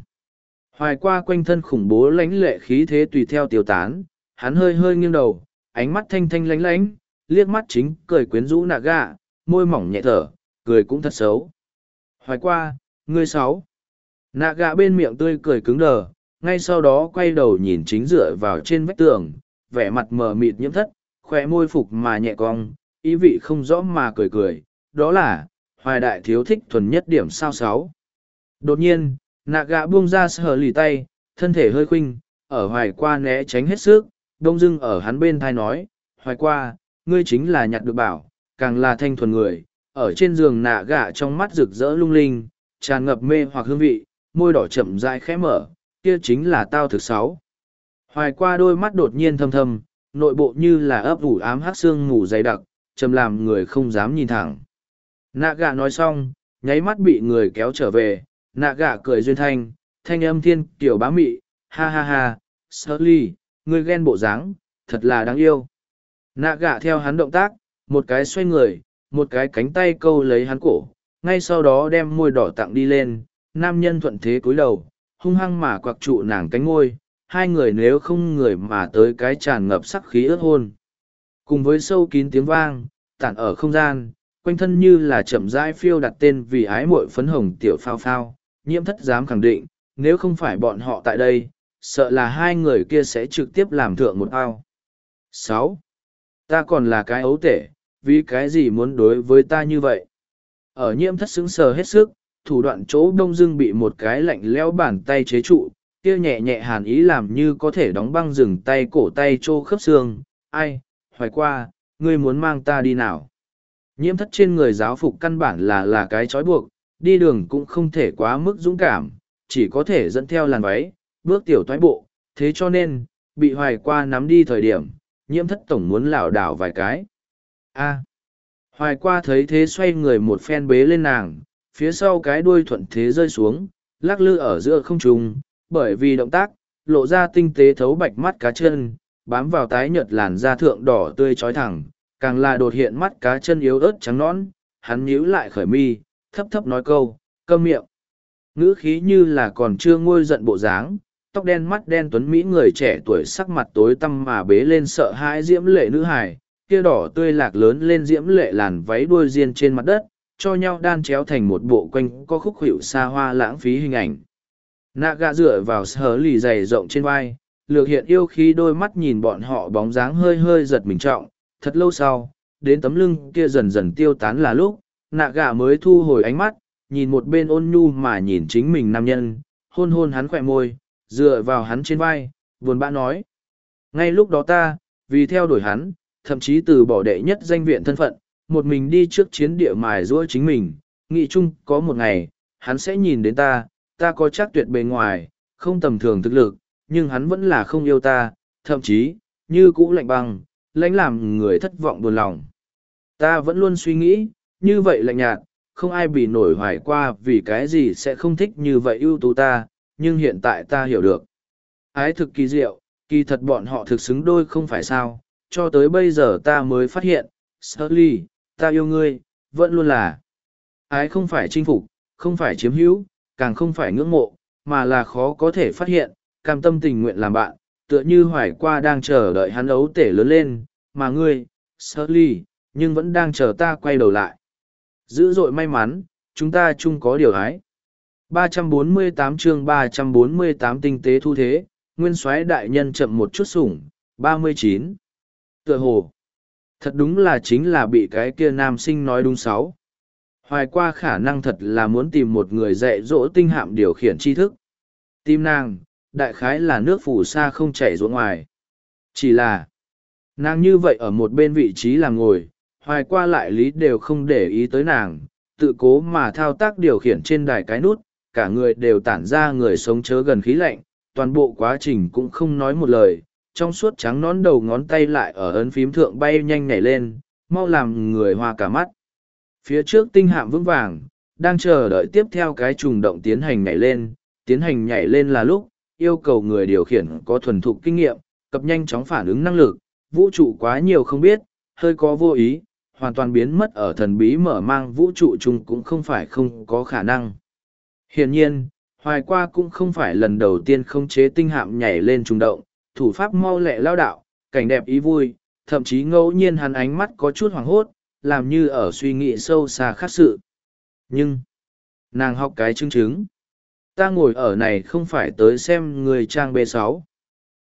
Hoài qua quanh thân khủng bố lãnh lệ khí thế tùy theo tiêu tán, hắn hơi hơi nghiêng đầu, ánh mắt thanh thanh lánh lánh, liếc mắt chính cười quyến rũ nạ gạ, môi mỏng nhẹ thở, cười cũng thật xấu. Hoài qua, ngươi sáu. Nạ gạ bên miệng tươi cười cứng đờ, ngay sau đó quay đầu nhìn chính dựa vào trên vách tường, vẻ mặt mờ mịt nhiễm thất, khỏe môi phục mà nhẹ cong, ý vị không rõ mà cười cười, đó là, hoài đại thiếu thích thuần nhất điểm sao sáu. Đột nhiên, nạ gạ buông ra sờ lì tay, thân thể hơi khuynh, ở hoài qua né tránh hết sức, đông dưng ở hắn bên thai nói, hoài qua, ngươi chính là nhặt được bảo, càng là thanh thuần người, ở trên giường nạ gạ trong mắt rực rỡ lung linh, tràn ngập mê hoặc hương vị, môi đỏ chậm rãi khẽ mở, kia chính là tao thực sáu. Hoài qua đôi mắt đột nhiên thâm thâm, nội bộ như là ấp ủ ám hát xương ngủ dày đặc, chầm làm người không dám nhìn thẳng. Nạ gạ nói xong, nháy mắt bị người kéo trở về, nạ gạ cười duyên thanh, thanh âm thiên kiểu bá mị, ha ha ha, sơ ly, ngươi ghen bộ dáng, thật là đáng yêu. Nạ gạ theo hắn động tác, một cái xoay người, một cái cánh tay câu lấy hắn cổ, ngay sau đó đem môi đỏ tặng đi lên, nam nhân thuận thế cúi đầu, hung hăng mà quặc trụ nàng cánh ngôi, hai người nếu không người mà tới cái tràn ngập sắc khí ướt hôn. Cùng với sâu kín tiếng vang, tản ở không gian, quanh thân như là chậm rãi phiêu đặt tên vì ái muội phấn hồng tiểu phao phao, nhiễm thất dám khẳng định, nếu không phải bọn họ tại đây, sợ là hai người kia sẽ trực tiếp làm thượng một ao. sáu Ta còn là cái ấu tể, vì cái gì muốn đối với ta như vậy? Ở nhiễm thất xứng sờ hết sức, thủ đoạn chỗ đông dưng bị một cái lạnh leo bàn tay chế trụ, kia nhẹ nhẹ hàn ý làm như có thể đóng băng rừng tay cổ tay trô khớp xương. Ai, hoài qua, ngươi muốn mang ta đi nào? Nhiễm thất trên người giáo phục căn bản là là cái trói buộc, đi đường cũng không thể quá mức dũng cảm, chỉ có thể dẫn theo làn váy, bước tiểu toái bộ, thế cho nên, bị hoài qua nắm đi thời điểm, nhiễm thất tổng muốn lảo đảo vài cái. a hoài qua thấy thế xoay người một phen bế lên nàng, phía sau cái đuôi thuận thế rơi xuống, lắc lư ở giữa không trung, bởi vì động tác, lộ ra tinh tế thấu bạch mắt cá chân, bám vào tái nhợt làn da thượng đỏ tươi trói thẳng, càng là đột hiện mắt cá chân yếu ớt trắng nõn, hắn nhíu lại khởi mi, thấp thấp nói câu, cơm miệng. Ngữ khí như là còn chưa ngôi giận bộ dáng, tóc đen mắt đen tuấn Mỹ người trẻ tuổi sắc mặt tối tăm mà bế lên sợ hãi diễm lệ nữ hài, kia đỏ tươi lạc lớn lên diễm lệ làn váy đuôi riêng trên mặt đất, cho nhau đan chéo thành một bộ quanh có khúc hiệu xa hoa lãng phí hình ảnh. Nạ gạ dựa vào sở lì dày rộng trên vai, lược hiện yêu khí đôi mắt nhìn bọn họ bóng dáng hơi hơi giật mình trọng, thật lâu sau, đến tấm lưng kia dần dần tiêu tán là lúc, nạ gạ mới thu hồi ánh mắt, nhìn một bên ôn nhu mà nhìn chính mình nam nhân, hôn hôn hắn khỏe môi, dựa vào hắn trên vai, buồn bã nói. Ngay lúc đó ta, vì theo đuổi hắn, thậm chí từ bỏ đệ nhất danh viện thân phận, một mình đi trước chiến địa mài giũa chính mình, nghĩ chung có một ngày, hắn sẽ nhìn đến ta, ta có chắc tuyệt bề ngoài, không tầm thường thực lực, nhưng hắn vẫn là không yêu ta, thậm chí, như cũ lạnh băng, lãnh làm người thất vọng buồn lòng. Ta vẫn luôn suy nghĩ, như vậy lạnh nhạt, không ai bị nổi hoài qua vì cái gì sẽ không thích như vậy ưu tú ta, nhưng hiện tại ta hiểu được. Ái thực kỳ diệu, kỳ thật bọn họ thực xứng đôi không phải sao, cho tới bây giờ ta mới phát hiện, Sully, ta yêu ngươi, vẫn luôn là. Ái không phải chinh phục, không phải chiếm hữu, càng không phải ngưỡng mộ, mà là khó có thể phát hiện, cam tâm tình nguyện làm bạn, tựa như hoài qua đang chờ đợi hắn ấu tể lớn lên, mà ngươi, Sully, nhưng vẫn đang chờ ta quay đầu lại. Dữ dội may mắn, chúng ta chung có điều ái. 348 chương 348 tinh tế thu thế, nguyên soái đại nhân chậm một chút sủng, 39. Tựa hồ. Thật đúng là chính là bị cái kia nam sinh nói đúng sáu. Hoài qua khả năng thật là muốn tìm một người dạy dỗ tinh hạm điều khiển tri thức. Tim nàng, đại khái là nước phủ xa không chảy ruộng ngoài. Chỉ là, nàng như vậy ở một bên vị trí là ngồi, hoài qua lại lý đều không để ý tới nàng, tự cố mà thao tác điều khiển trên đài cái nút, cả người đều tản ra người sống chớ gần khí lạnh, toàn bộ quá trình cũng không nói một lời, trong suốt trắng nón đầu ngón tay lại ở ấn phím thượng bay nhanh nhảy lên, mau làm người hoa cả mắt. Phía trước tinh hạm vững vàng, đang chờ đợi tiếp theo cái trùng động tiến hành nhảy lên, tiến hành nhảy lên là lúc, yêu cầu người điều khiển có thuần thục kinh nghiệm, cập nhanh chóng phản ứng năng lực, vũ trụ quá nhiều không biết, hơi có vô ý, hoàn toàn biến mất ở thần bí mở mang vũ trụ chung cũng không phải không có khả năng. Hiển nhiên, hoài qua cũng không phải lần đầu tiên không chế tinh hạm nhảy lên trùng động, thủ pháp mau lẹ lao đạo, cảnh đẹp ý vui, thậm chí ngẫu nhiên hắn ánh mắt có chút hoảng hốt, làm như ở suy nghĩ sâu xa khác sự. Nhưng, nàng học cái chứng chứng. Ta ngồi ở này không phải tới xem người trang B6.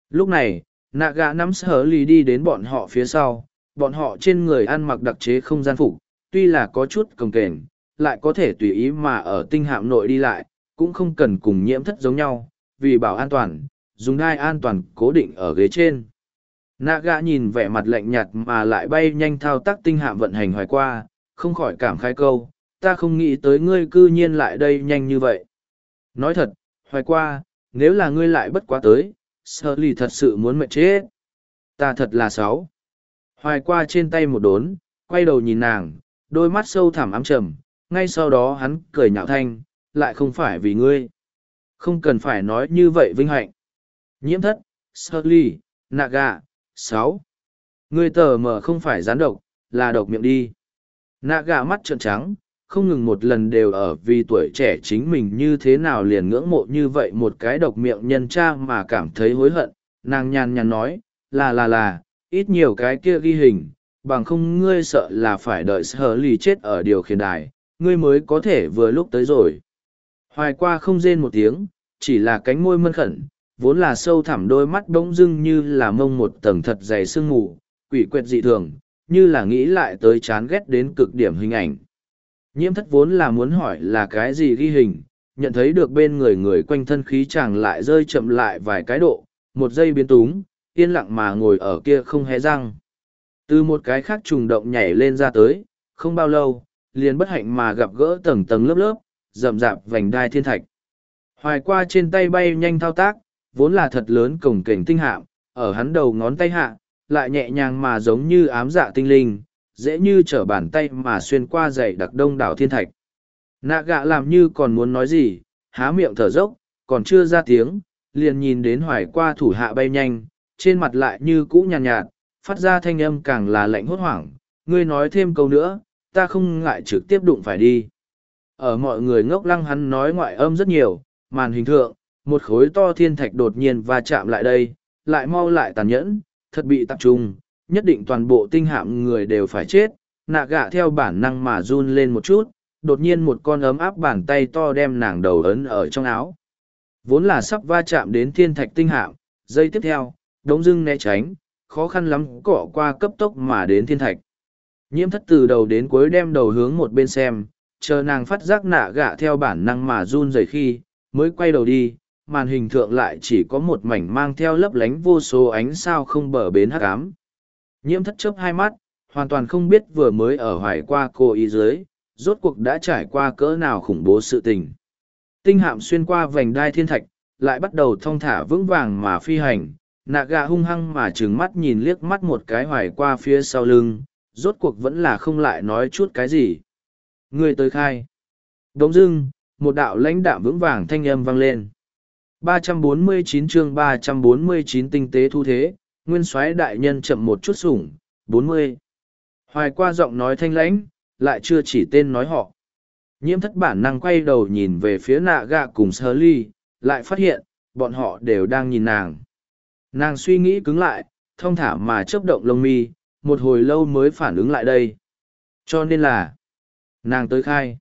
Lúc này, nạ gã nắm sở lì đi đến bọn họ phía sau, bọn họ trên người ăn mặc đặc chế không gian phục, tuy là có chút cồng kềnh, lại có thể tùy ý mà ở tinh hạm nội đi lại, cũng không cần cùng nhiễm thất giống nhau, vì bảo an toàn, dùng đai an toàn cố định ở ghế trên. Nạ gã nhìn vẻ mặt lạnh nhạt mà lại bay nhanh thao tác tinh hạm vận hành hoài qua, không khỏi cảm khai câu, ta không nghĩ tới ngươi cư nhiên lại đây nhanh như vậy. Nói thật, hoài qua, nếu là ngươi lại bất quá tới, sơ lì thật sự muốn mệt chết ta thật là sáu hoài qua trên tay một đốn quay đầu nhìn nàng đôi mắt sâu thẳm ám trầm ngay sau đó hắn cười nhạo thanh lại không phải vì ngươi không cần phải nói như vậy vinh hạnh nhiễm thất sơ ly naga, sáu. Ngươi tờ mờ không phải gián độc, là độc miệng đi. Naga mắt trợn trắng, không ngừng một lần đều ở vì tuổi trẻ chính mình như thế nào liền ngưỡng mộ như vậy một cái độc miệng nhân cha mà cảm thấy hối hận. Nàng nhàn nhàn nói, là là là, ít nhiều cái kia ghi hình, bằng không ngươi sợ là phải đợi sở lì chết ở điều khiển đài, ngươi mới có thể vừa lúc tới rồi. Hoài qua không rên một tiếng, chỉ là cánh môi mân khẩn vốn là sâu thẳm đôi mắt bỗng dưng như là mông một tầng thật dày sương mù, quỷ quyệt dị thường, như là nghĩ lại tới chán ghét đến cực điểm hình ảnh. Nhiễm thất vốn là muốn hỏi là cái gì ghi hình, nhận thấy được bên người người quanh thân khí chàng lại rơi chậm lại vài cái độ, một giây biến túng, yên lặng mà ngồi ở kia không hé răng. Từ một cái khác trùng động nhảy lên ra tới, không bao lâu, liền bất hạnh mà gặp gỡ tầng tầng lớp lớp, rậm rạp vành đai thiên thạch. Hoài qua trên tay bay nhanh thao tác vốn là thật lớn cổng kềnh tinh hạm ở hắn đầu ngón tay hạ lại nhẹ nhàng mà giống như ám dạ tinh linh dễ như trở bàn tay mà xuyên qua dày đặc đông đảo thiên thạch. Nạ gạ làm như còn muốn nói gì, há miệng thở dốc, còn chưa ra tiếng, liền nhìn đến hoài qua thủ hạ bay nhanh, trên mặt lại như cũ nhàn nhạt, nhạt, phát ra thanh âm càng là lạnh hốt hoảng, ngươi nói thêm câu nữa, ta không ngại trực tiếp đụng phải đi. Ở mọi người ngốc lăng hắn nói ngoại âm rất nhiều, màn hình thượng, một khối to thiên thạch đột nhiên va chạm lại đây, lại mau lại tàn nhẫn, thật bị tập trung, nhất định toàn bộ tinh hạm người đều phải chết. Nạ gạ theo bản năng mà run lên một chút đột nhiên một con ấm áp bàn tay to đem nàng đầu ấn ở trong áo. Vốn là sắp va chạm đến thiên thạch tinh hạm giây tiếp theo đống dưng né tránh khó khăn lắm cọ qua cấp tốc mà đến thiên thạch. Nhiễm thất từ đầu đến cuối đem đầu hướng một bên xem chờ nàng phát giác nạ gạ theo bản năng mà run rẩy khi mới quay đầu đi màn hình thượng lại chỉ có một mảnh mang theo lấp lánh vô số ánh sao không bờ bến hắc ám Nhiễm thất chớp hai mắt, hoàn toàn không biết vừa mới ở hoài qua cô ý dưới, rốt cuộc đã trải qua cỡ nào khủng bố sự tình. Tinh hạm xuyên qua vành đai thiên thạch, lại bắt đầu thong thả vững vàng mà phi hành, nạ gà hung hăng mà trừng mắt nhìn liếc mắt một cái hoài qua phía sau lưng, rốt cuộc vẫn là không lại nói chút cái gì. Người tới khai. Đống dưng, một đạo lãnh đạm vững vàng thanh âm vang lên. 349 chương 349 tinh tế thu thế, nguyên soái đại nhân chậm một chút sủng, bốn mươi. Hoài qua giọng nói thanh lãnh, lại chưa chỉ tên nói họ. Nhiễm thất bản năng quay đầu nhìn về phía nạ gạ cùng sơ ly, lại phát hiện, bọn họ đều đang nhìn nàng. Nàng suy nghĩ cứng lại, thông thả mà chớp động lông mi, một hồi lâu mới phản ứng lại đây. Cho nên là, nàng tới khai.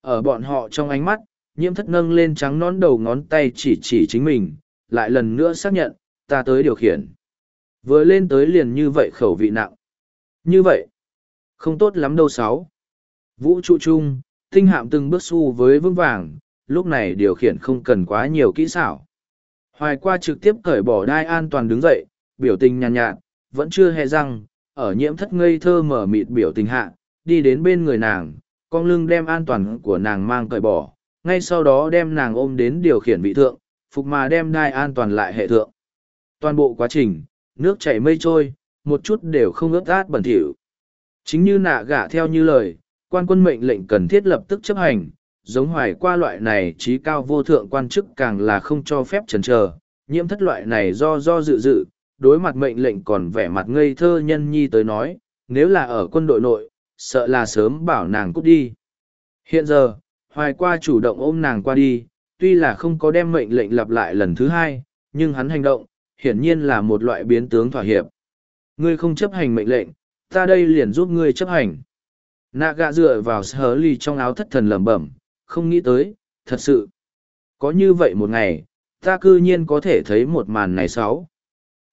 Ở bọn họ trong ánh mắt, nhiễm thất nâng lên trắng nón đầu ngón tay chỉ chỉ chính mình, lại lần nữa xác nhận, ta tới điều khiển. Vừa lên tới liền như vậy khẩu vị nặng. Như vậy, không tốt lắm đâu sáu. Vũ trụ chung, tinh hạm từng bước xu với vững vàng, lúc này điều khiển không cần quá nhiều kỹ xảo. Hoài qua trực tiếp cởi bỏ đai an toàn đứng dậy, biểu tình nhàn nhạt, nhạt, vẫn chưa hề răng, ở nhiễm thất ngây thơ mở mịt biểu tình hạ, đi đến bên người nàng, con lưng đem an toàn của nàng mang cởi bỏ, ngay sau đó đem nàng ôm đến điều khiển vị thượng, phục mà đem đai an toàn lại hệ thượng. Toàn bộ quá trình, nước chảy mây trôi, một chút đều không ướt át bẩn thỉu. Chính như nạ gả theo như lời, quan quân mệnh lệnh cần thiết lập tức chấp hành, giống hoài qua loại này trí cao vô thượng quan chức càng là không cho phép chần chờ, nhiễm thất loại này do do dự dự, đối mặt mệnh lệnh còn vẻ mặt ngây thơ nhân nhi tới nói, nếu là ở quân đội nội, sợ là sớm bảo nàng cút đi. Hiện giờ, hoài qua chủ động ôm nàng qua đi, tuy là không có đem mệnh lệnh lặp lại lần thứ hai, nhưng hắn hành động, hiển nhiên là một loại biến tướng thỏa hiệp. Ngươi không chấp hành mệnh lệnh, ta đây liền giúp ngươi chấp hành. Nạ gạ dựa vào sờ ly trong áo thất thần lẩm bẩm, không nghĩ tới, thật sự. Có như vậy một ngày, ta cư nhiên có thể thấy một màn này sáu.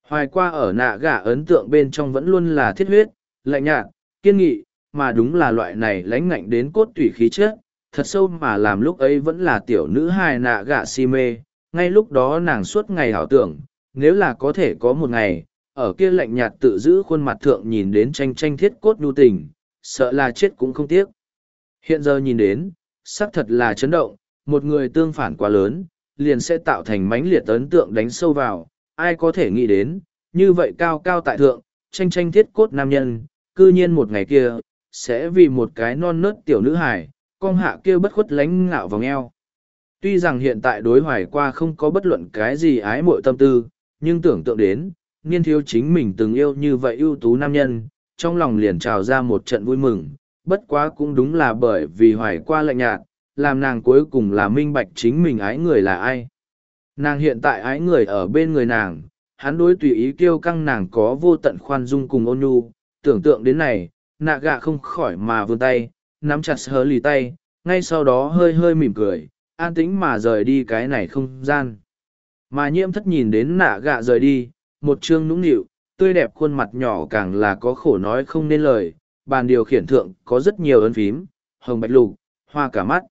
Hoài qua ở nạ gạ ấn tượng bên trong vẫn luôn là thiết huyết, lạnh nhạt, kiên nghị, mà đúng là loại này lãnh ngạnh đến cốt tủy khí chất, thật sâu mà làm lúc ấy vẫn là tiểu nữ hài nạ gạ si mê, ngay lúc đó nàng suốt ngày hảo tưởng, nếu là có thể có một ngày, ở kia lạnh nhạt tự giữ khuôn mặt thượng nhìn đến tranh tranh thiết cốt nhu tình, sợ là chết cũng không tiếc. Hiện giờ nhìn đến, xác thật là chấn động, một người tương phản quá lớn, liền sẽ tạo thành mãnh liệt ấn tượng đánh sâu vào, ai có thể nghĩ đến, như vậy cao cao tại thượng, tranh tranh thiết cốt nam nhân, cư nhiên một ngày kia, sẽ vì một cái non nớt tiểu nữ hài, con hạ kia bất khuất lánh ngạo vòng eo. Tuy rằng hiện tại đối hoài qua không có bất luận cái gì ái mội tâm tư, nhưng tưởng tượng đến, niên thiếu chính mình từng yêu như vậy ưu tú nam nhân, trong lòng liền trào ra một trận vui mừng, bất quá cũng đúng là bởi vì hoài qua lạnh nhạt, làm nàng cuối cùng là minh bạch chính mình ái người là ai. Nàng hiện tại ái người ở bên người nàng, hắn đối tùy ý kêu căng nàng có vô tận khoan dung cùng ôn nhu, tưởng tượng đến này, nạ gạ không khỏi mà vươn tay, nắm chặt hớ lì tay, ngay sau đó hơi hơi mỉm cười, an tĩnh mà rời đi cái này không gian. Mà nhiễm thất nhìn đến nạ gạ rời đi, một chương nũng nịu, tươi đẹp khuôn mặt nhỏ càng là có khổ nói không nên lời, bàn điều khiển thượng có rất nhiều ấn phím, hồng bạch lục, hoa cả mắt.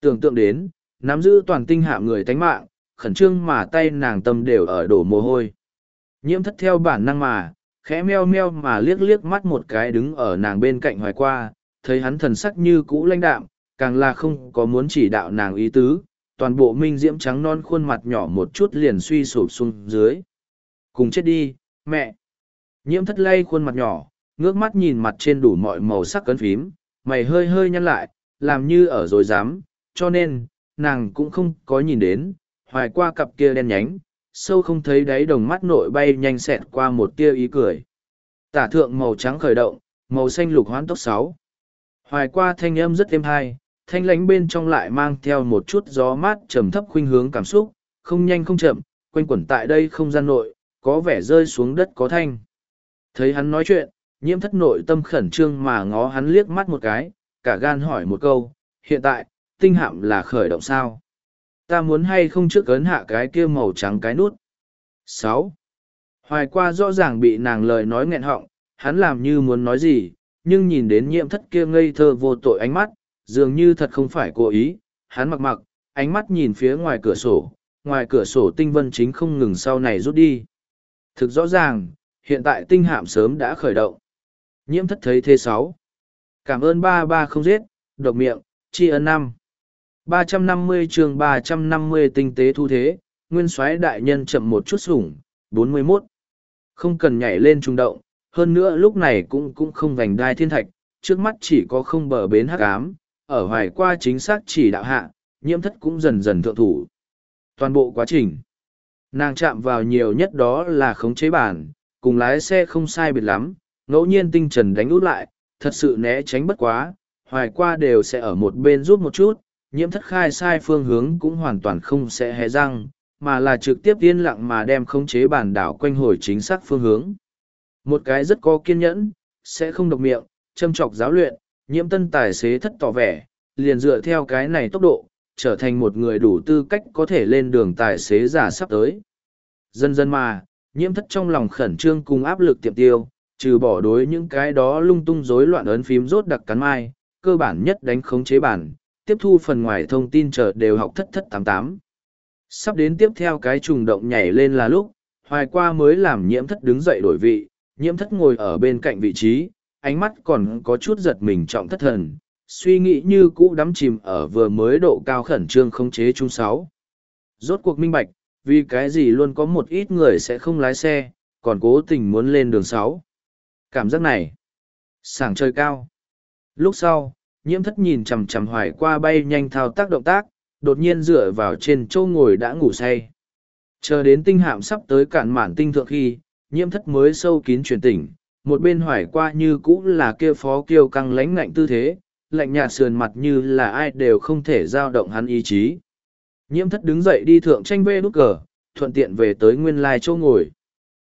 Tưởng tượng đến, nắm giữ toàn tinh hạ người tánh mạng, khẩn trương mà tay nàng tâm đều ở đổ mồ hôi. Nhiễm thất theo bản năng mà, khẽ meo meo mà liếc liếc mắt một cái đứng ở nàng bên cạnh hoài qua, thấy hắn thần sắc như cũ lãnh đạm, càng là không có muốn chỉ đạo nàng ý tứ, toàn bộ minh diễm trắng non khuôn mặt nhỏ một chút liền suy sụp xuống dưới. Cùng chết đi, mẹ! Nhiễm thất lay khuôn mặt nhỏ, ngước mắt nhìn mặt trên đủ mọi màu sắc cấn phím, mày hơi hơi nhăn lại, làm như ở rồi dám, cho nên, nàng cũng không có nhìn đến, hoài qua cặp kia đen nhánh, sâu không thấy đáy đồng mắt nội bay nhanh xẹt qua một tia ý cười. Tả thượng màu trắng khởi động, màu xanh lục hoán tốc sáu. Hoài qua thanh âm rất êm hai, thanh lánh bên trong lại mang theo một chút gió mát trầm thấp khuynh hướng cảm xúc, không nhanh không chậm, quanh quẩn tại đây không gian nội, có vẻ rơi xuống đất có thanh. Thấy hắn nói chuyện, nhiễm thất nội tâm khẩn trương mà ngó hắn liếc mắt một cái, cả gan hỏi một câu, hiện tại, tinh hạm là khởi động sao? Ta muốn hay không trước ấn hạ cái kia màu trắng cái nút. sáu Hoài qua rõ ràng bị nàng lời nói nghẹn họng, hắn làm như muốn nói gì, nhưng nhìn đến nhiễm thất kia ngây thơ vô tội ánh mắt, dường như thật không phải cố ý, hắn mặc mặc, ánh mắt nhìn phía ngoài cửa sổ, ngoài cửa sổ tinh vân chính không ngừng sau này rút đi. Thực rõ ràng, hiện tại tinh hạm sớm đã khởi động. Nhiễm thất thấy thế sáu. Cảm ơn ba ba không giết, độc miệng, tri ân năm. ba trăm năm mươi chương ba trăm năm mươi tinh tế thu thế, nguyên soái đại nhân chậm một chút sủng, bốn mươi 41. Không cần nhảy lên trung động, hơn nữa lúc này cũng cũng không vành đai thiên thạch, trước mắt chỉ có không bờ bến hắc ám, ở hoài qua chính xác chỉ đạo hạ, nhiễm thất cũng dần dần thượng thủ. Toàn bộ quá trình, nàng chạm vào nhiều nhất đó là khống chế bản, cùng lái xe không sai biệt lắm, ngẫu nhiên tinh trần đánh út lại, thật sự né tránh bất quá, hoài qua đều sẽ ở một bên giúp một chút, nhiễm thất khai sai phương hướng cũng hoàn toàn không sẽ hé răng, mà là trực tiếp yên lặng mà đem khống chế bản đảo quanh hồi chính xác phương hướng. Một cái rất có kiên nhẫn, sẽ không độc miệng, châm chọc giáo luyện, nhiễm tân tài xế thất tỏ vẻ, liền dựa theo cái này tốc độ, trở thành một người đủ tư cách có thể lên đường tài xế giả sắp tới. Dần dần mà, nhiễm thất trong lòng khẩn trương cùng áp lực tiệm tiêu, trừ bỏ đối những cái đó lung tung rối loạn ấn phím rốt đặc cắn mai, cơ bản nhất đánh khống chế bản, tiếp thu phần ngoài thông tin chờ đều học thất thất tám tám. Sắp đến tiếp theo cái trùng động nhảy lên là lúc, hoài qua mới làm nhiễm thất đứng dậy đổi vị, nhiễm thất ngồi ở bên cạnh vị trí, ánh mắt còn có chút giật mình trọng thất thần, suy nghĩ như cũ đắm chìm ở vừa mới độ cao khẩn trương khống chế chung sáu. Rốt cuộc minh bạch, vì cái gì luôn có một ít người sẽ không lái xe, còn cố tình muốn lên đường sáu. Cảm giác này, sảng trời cao. Lúc sau, nhiễm thất nhìn chằm chằm hoài qua bay nhanh thao tác động tác, đột nhiên dựa vào trên châu ngồi đã ngủ say. Chờ đến tinh hạm sắp tới cản mản tinh thượng khi, nhiễm thất mới sâu kín truyền tỉnh, một bên hoài qua như cũ là kia phó kiêu căng lánh ngạnh tư thế, lạnh nhạt sườn mặt như là ai đều không thể giao động hắn ý chí. Nhiễm thất đứng dậy đi thượng tranh vê nút cờ, thuận tiện về tới nguyên lai chỗ ngồi.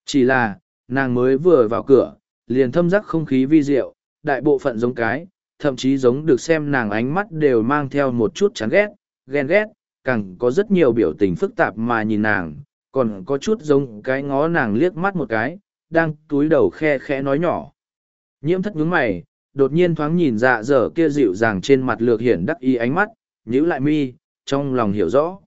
Chỉ là, nàng mới vừa vào cửa, liền thâm giác không khí vi diệu, đại bộ phận giống cái, thậm chí giống được xem nàng ánh mắt đều mang theo một chút chán ghét, ghen ghét, càng có rất nhiều biểu tình phức tạp mà nhìn nàng, còn có chút giống cái ngó nàng liếc mắt một cái, đang túi đầu khe khẽ nói nhỏ. Nhiễm thất nhướng mày, đột nhiên thoáng nhìn dạ dở kia dịu dàng trên mặt lược hiển đắc ý ánh mắt, nhíu lại mi, trong lòng hiểu rõ.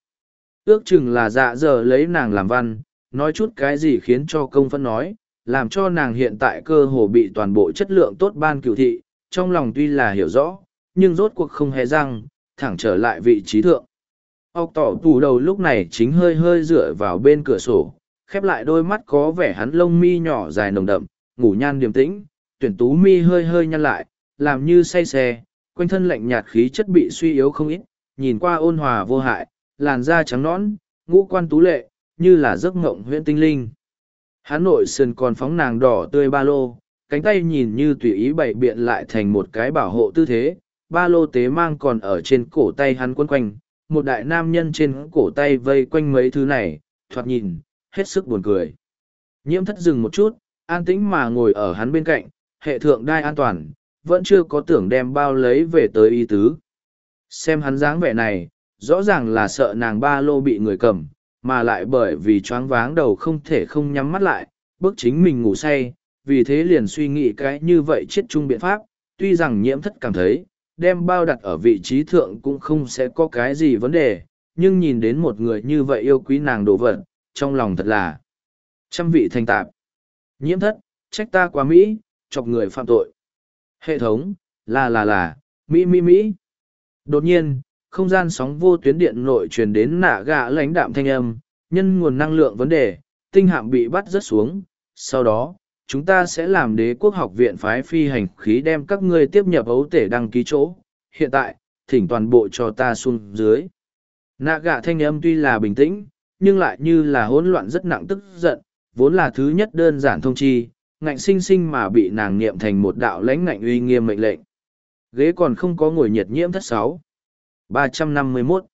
Ước chừng là dạ dở lấy nàng làm văn, nói chút cái gì khiến cho công phân nói, làm cho nàng hiện tại cơ hồ bị toàn bộ chất lượng tốt ban cửu thị, trong lòng tuy là hiểu rõ, nhưng rốt cuộc không hề răng, thẳng trở lại vị trí thượng. Ốc tỏ tủ đầu lúc này chính hơi hơi dựa vào bên cửa sổ, khép lại đôi mắt có vẻ hắn lông mi nhỏ dài nồng đậm, ngủ nhan điềm tĩnh, tuyển tú mi hơi hơi nhăn lại, làm như say xe, quanh thân lạnh nhạt khí chất bị suy yếu không ít, nhìn qua ôn hòa vô hại, làn da trắng nõn, ngũ quan tú lệ, như là giấc ngộng huyện tinh linh. Hắn nội sườn còn phóng nàng đỏ tươi ba lô, cánh tay nhìn như tùy ý bày biện lại thành một cái bảo hộ tư thế, ba lô tế mang còn ở trên cổ tay hắn quấn quanh, một đại nam nhân trên cổ tay vây quanh mấy thứ này, thoạt nhìn, hết sức buồn cười. Nhiễm thất dừng một chút, an tĩnh mà ngồi ở hắn bên cạnh, hệ thượng đai an toàn, vẫn chưa có tưởng đem bao lấy về tới y tứ. Xem hắn dáng vẻ này, rõ ràng là sợ nàng ba lô bị người cầm, mà lại bởi vì choáng váng đầu không thể không nhắm mắt lại, bước chính mình ngủ say, vì thế liền suy nghĩ cái như vậy chết chung biện pháp, tuy rằng nhiễm thất cảm thấy, đem bao đặt ở vị trí thượng cũng không sẽ có cái gì vấn đề, nhưng nhìn đến một người như vậy yêu quý nàng đồ vật, trong lòng thật là trăm vị thành tạp. Nhiễm thất, trách ta quá Mỹ, chọc người phạm tội. Hệ thống, là là là, Mỹ Mỹ Mỹ. Đột nhiên, không gian sóng vô tuyến điện nội truyền đến nạ gạ lãnh đạm thanh âm, nhân nguồn năng lượng vấn đề, tinh hạm bị bắt rớt xuống. Sau đó, chúng ta sẽ làm đế quốc học viện phái phi hành khí đem các ngươi tiếp nhập ấu tể đăng ký chỗ. Hiện tại, thỉnh toàn bộ cho ta xuống dưới. Nạ gạ thanh âm tuy là bình tĩnh, nhưng lại như là hỗn loạn rất nặng tức giận, vốn là thứ nhất đơn giản thông chi, ngạnh sinh sinh mà bị nàng niệm thành một đạo lãnh ngạnh uy nghiêm mệnh lệnh. Ghế còn không có ngồi nhiệt nhiễm thất sáu. ba trăm năm mươi mốt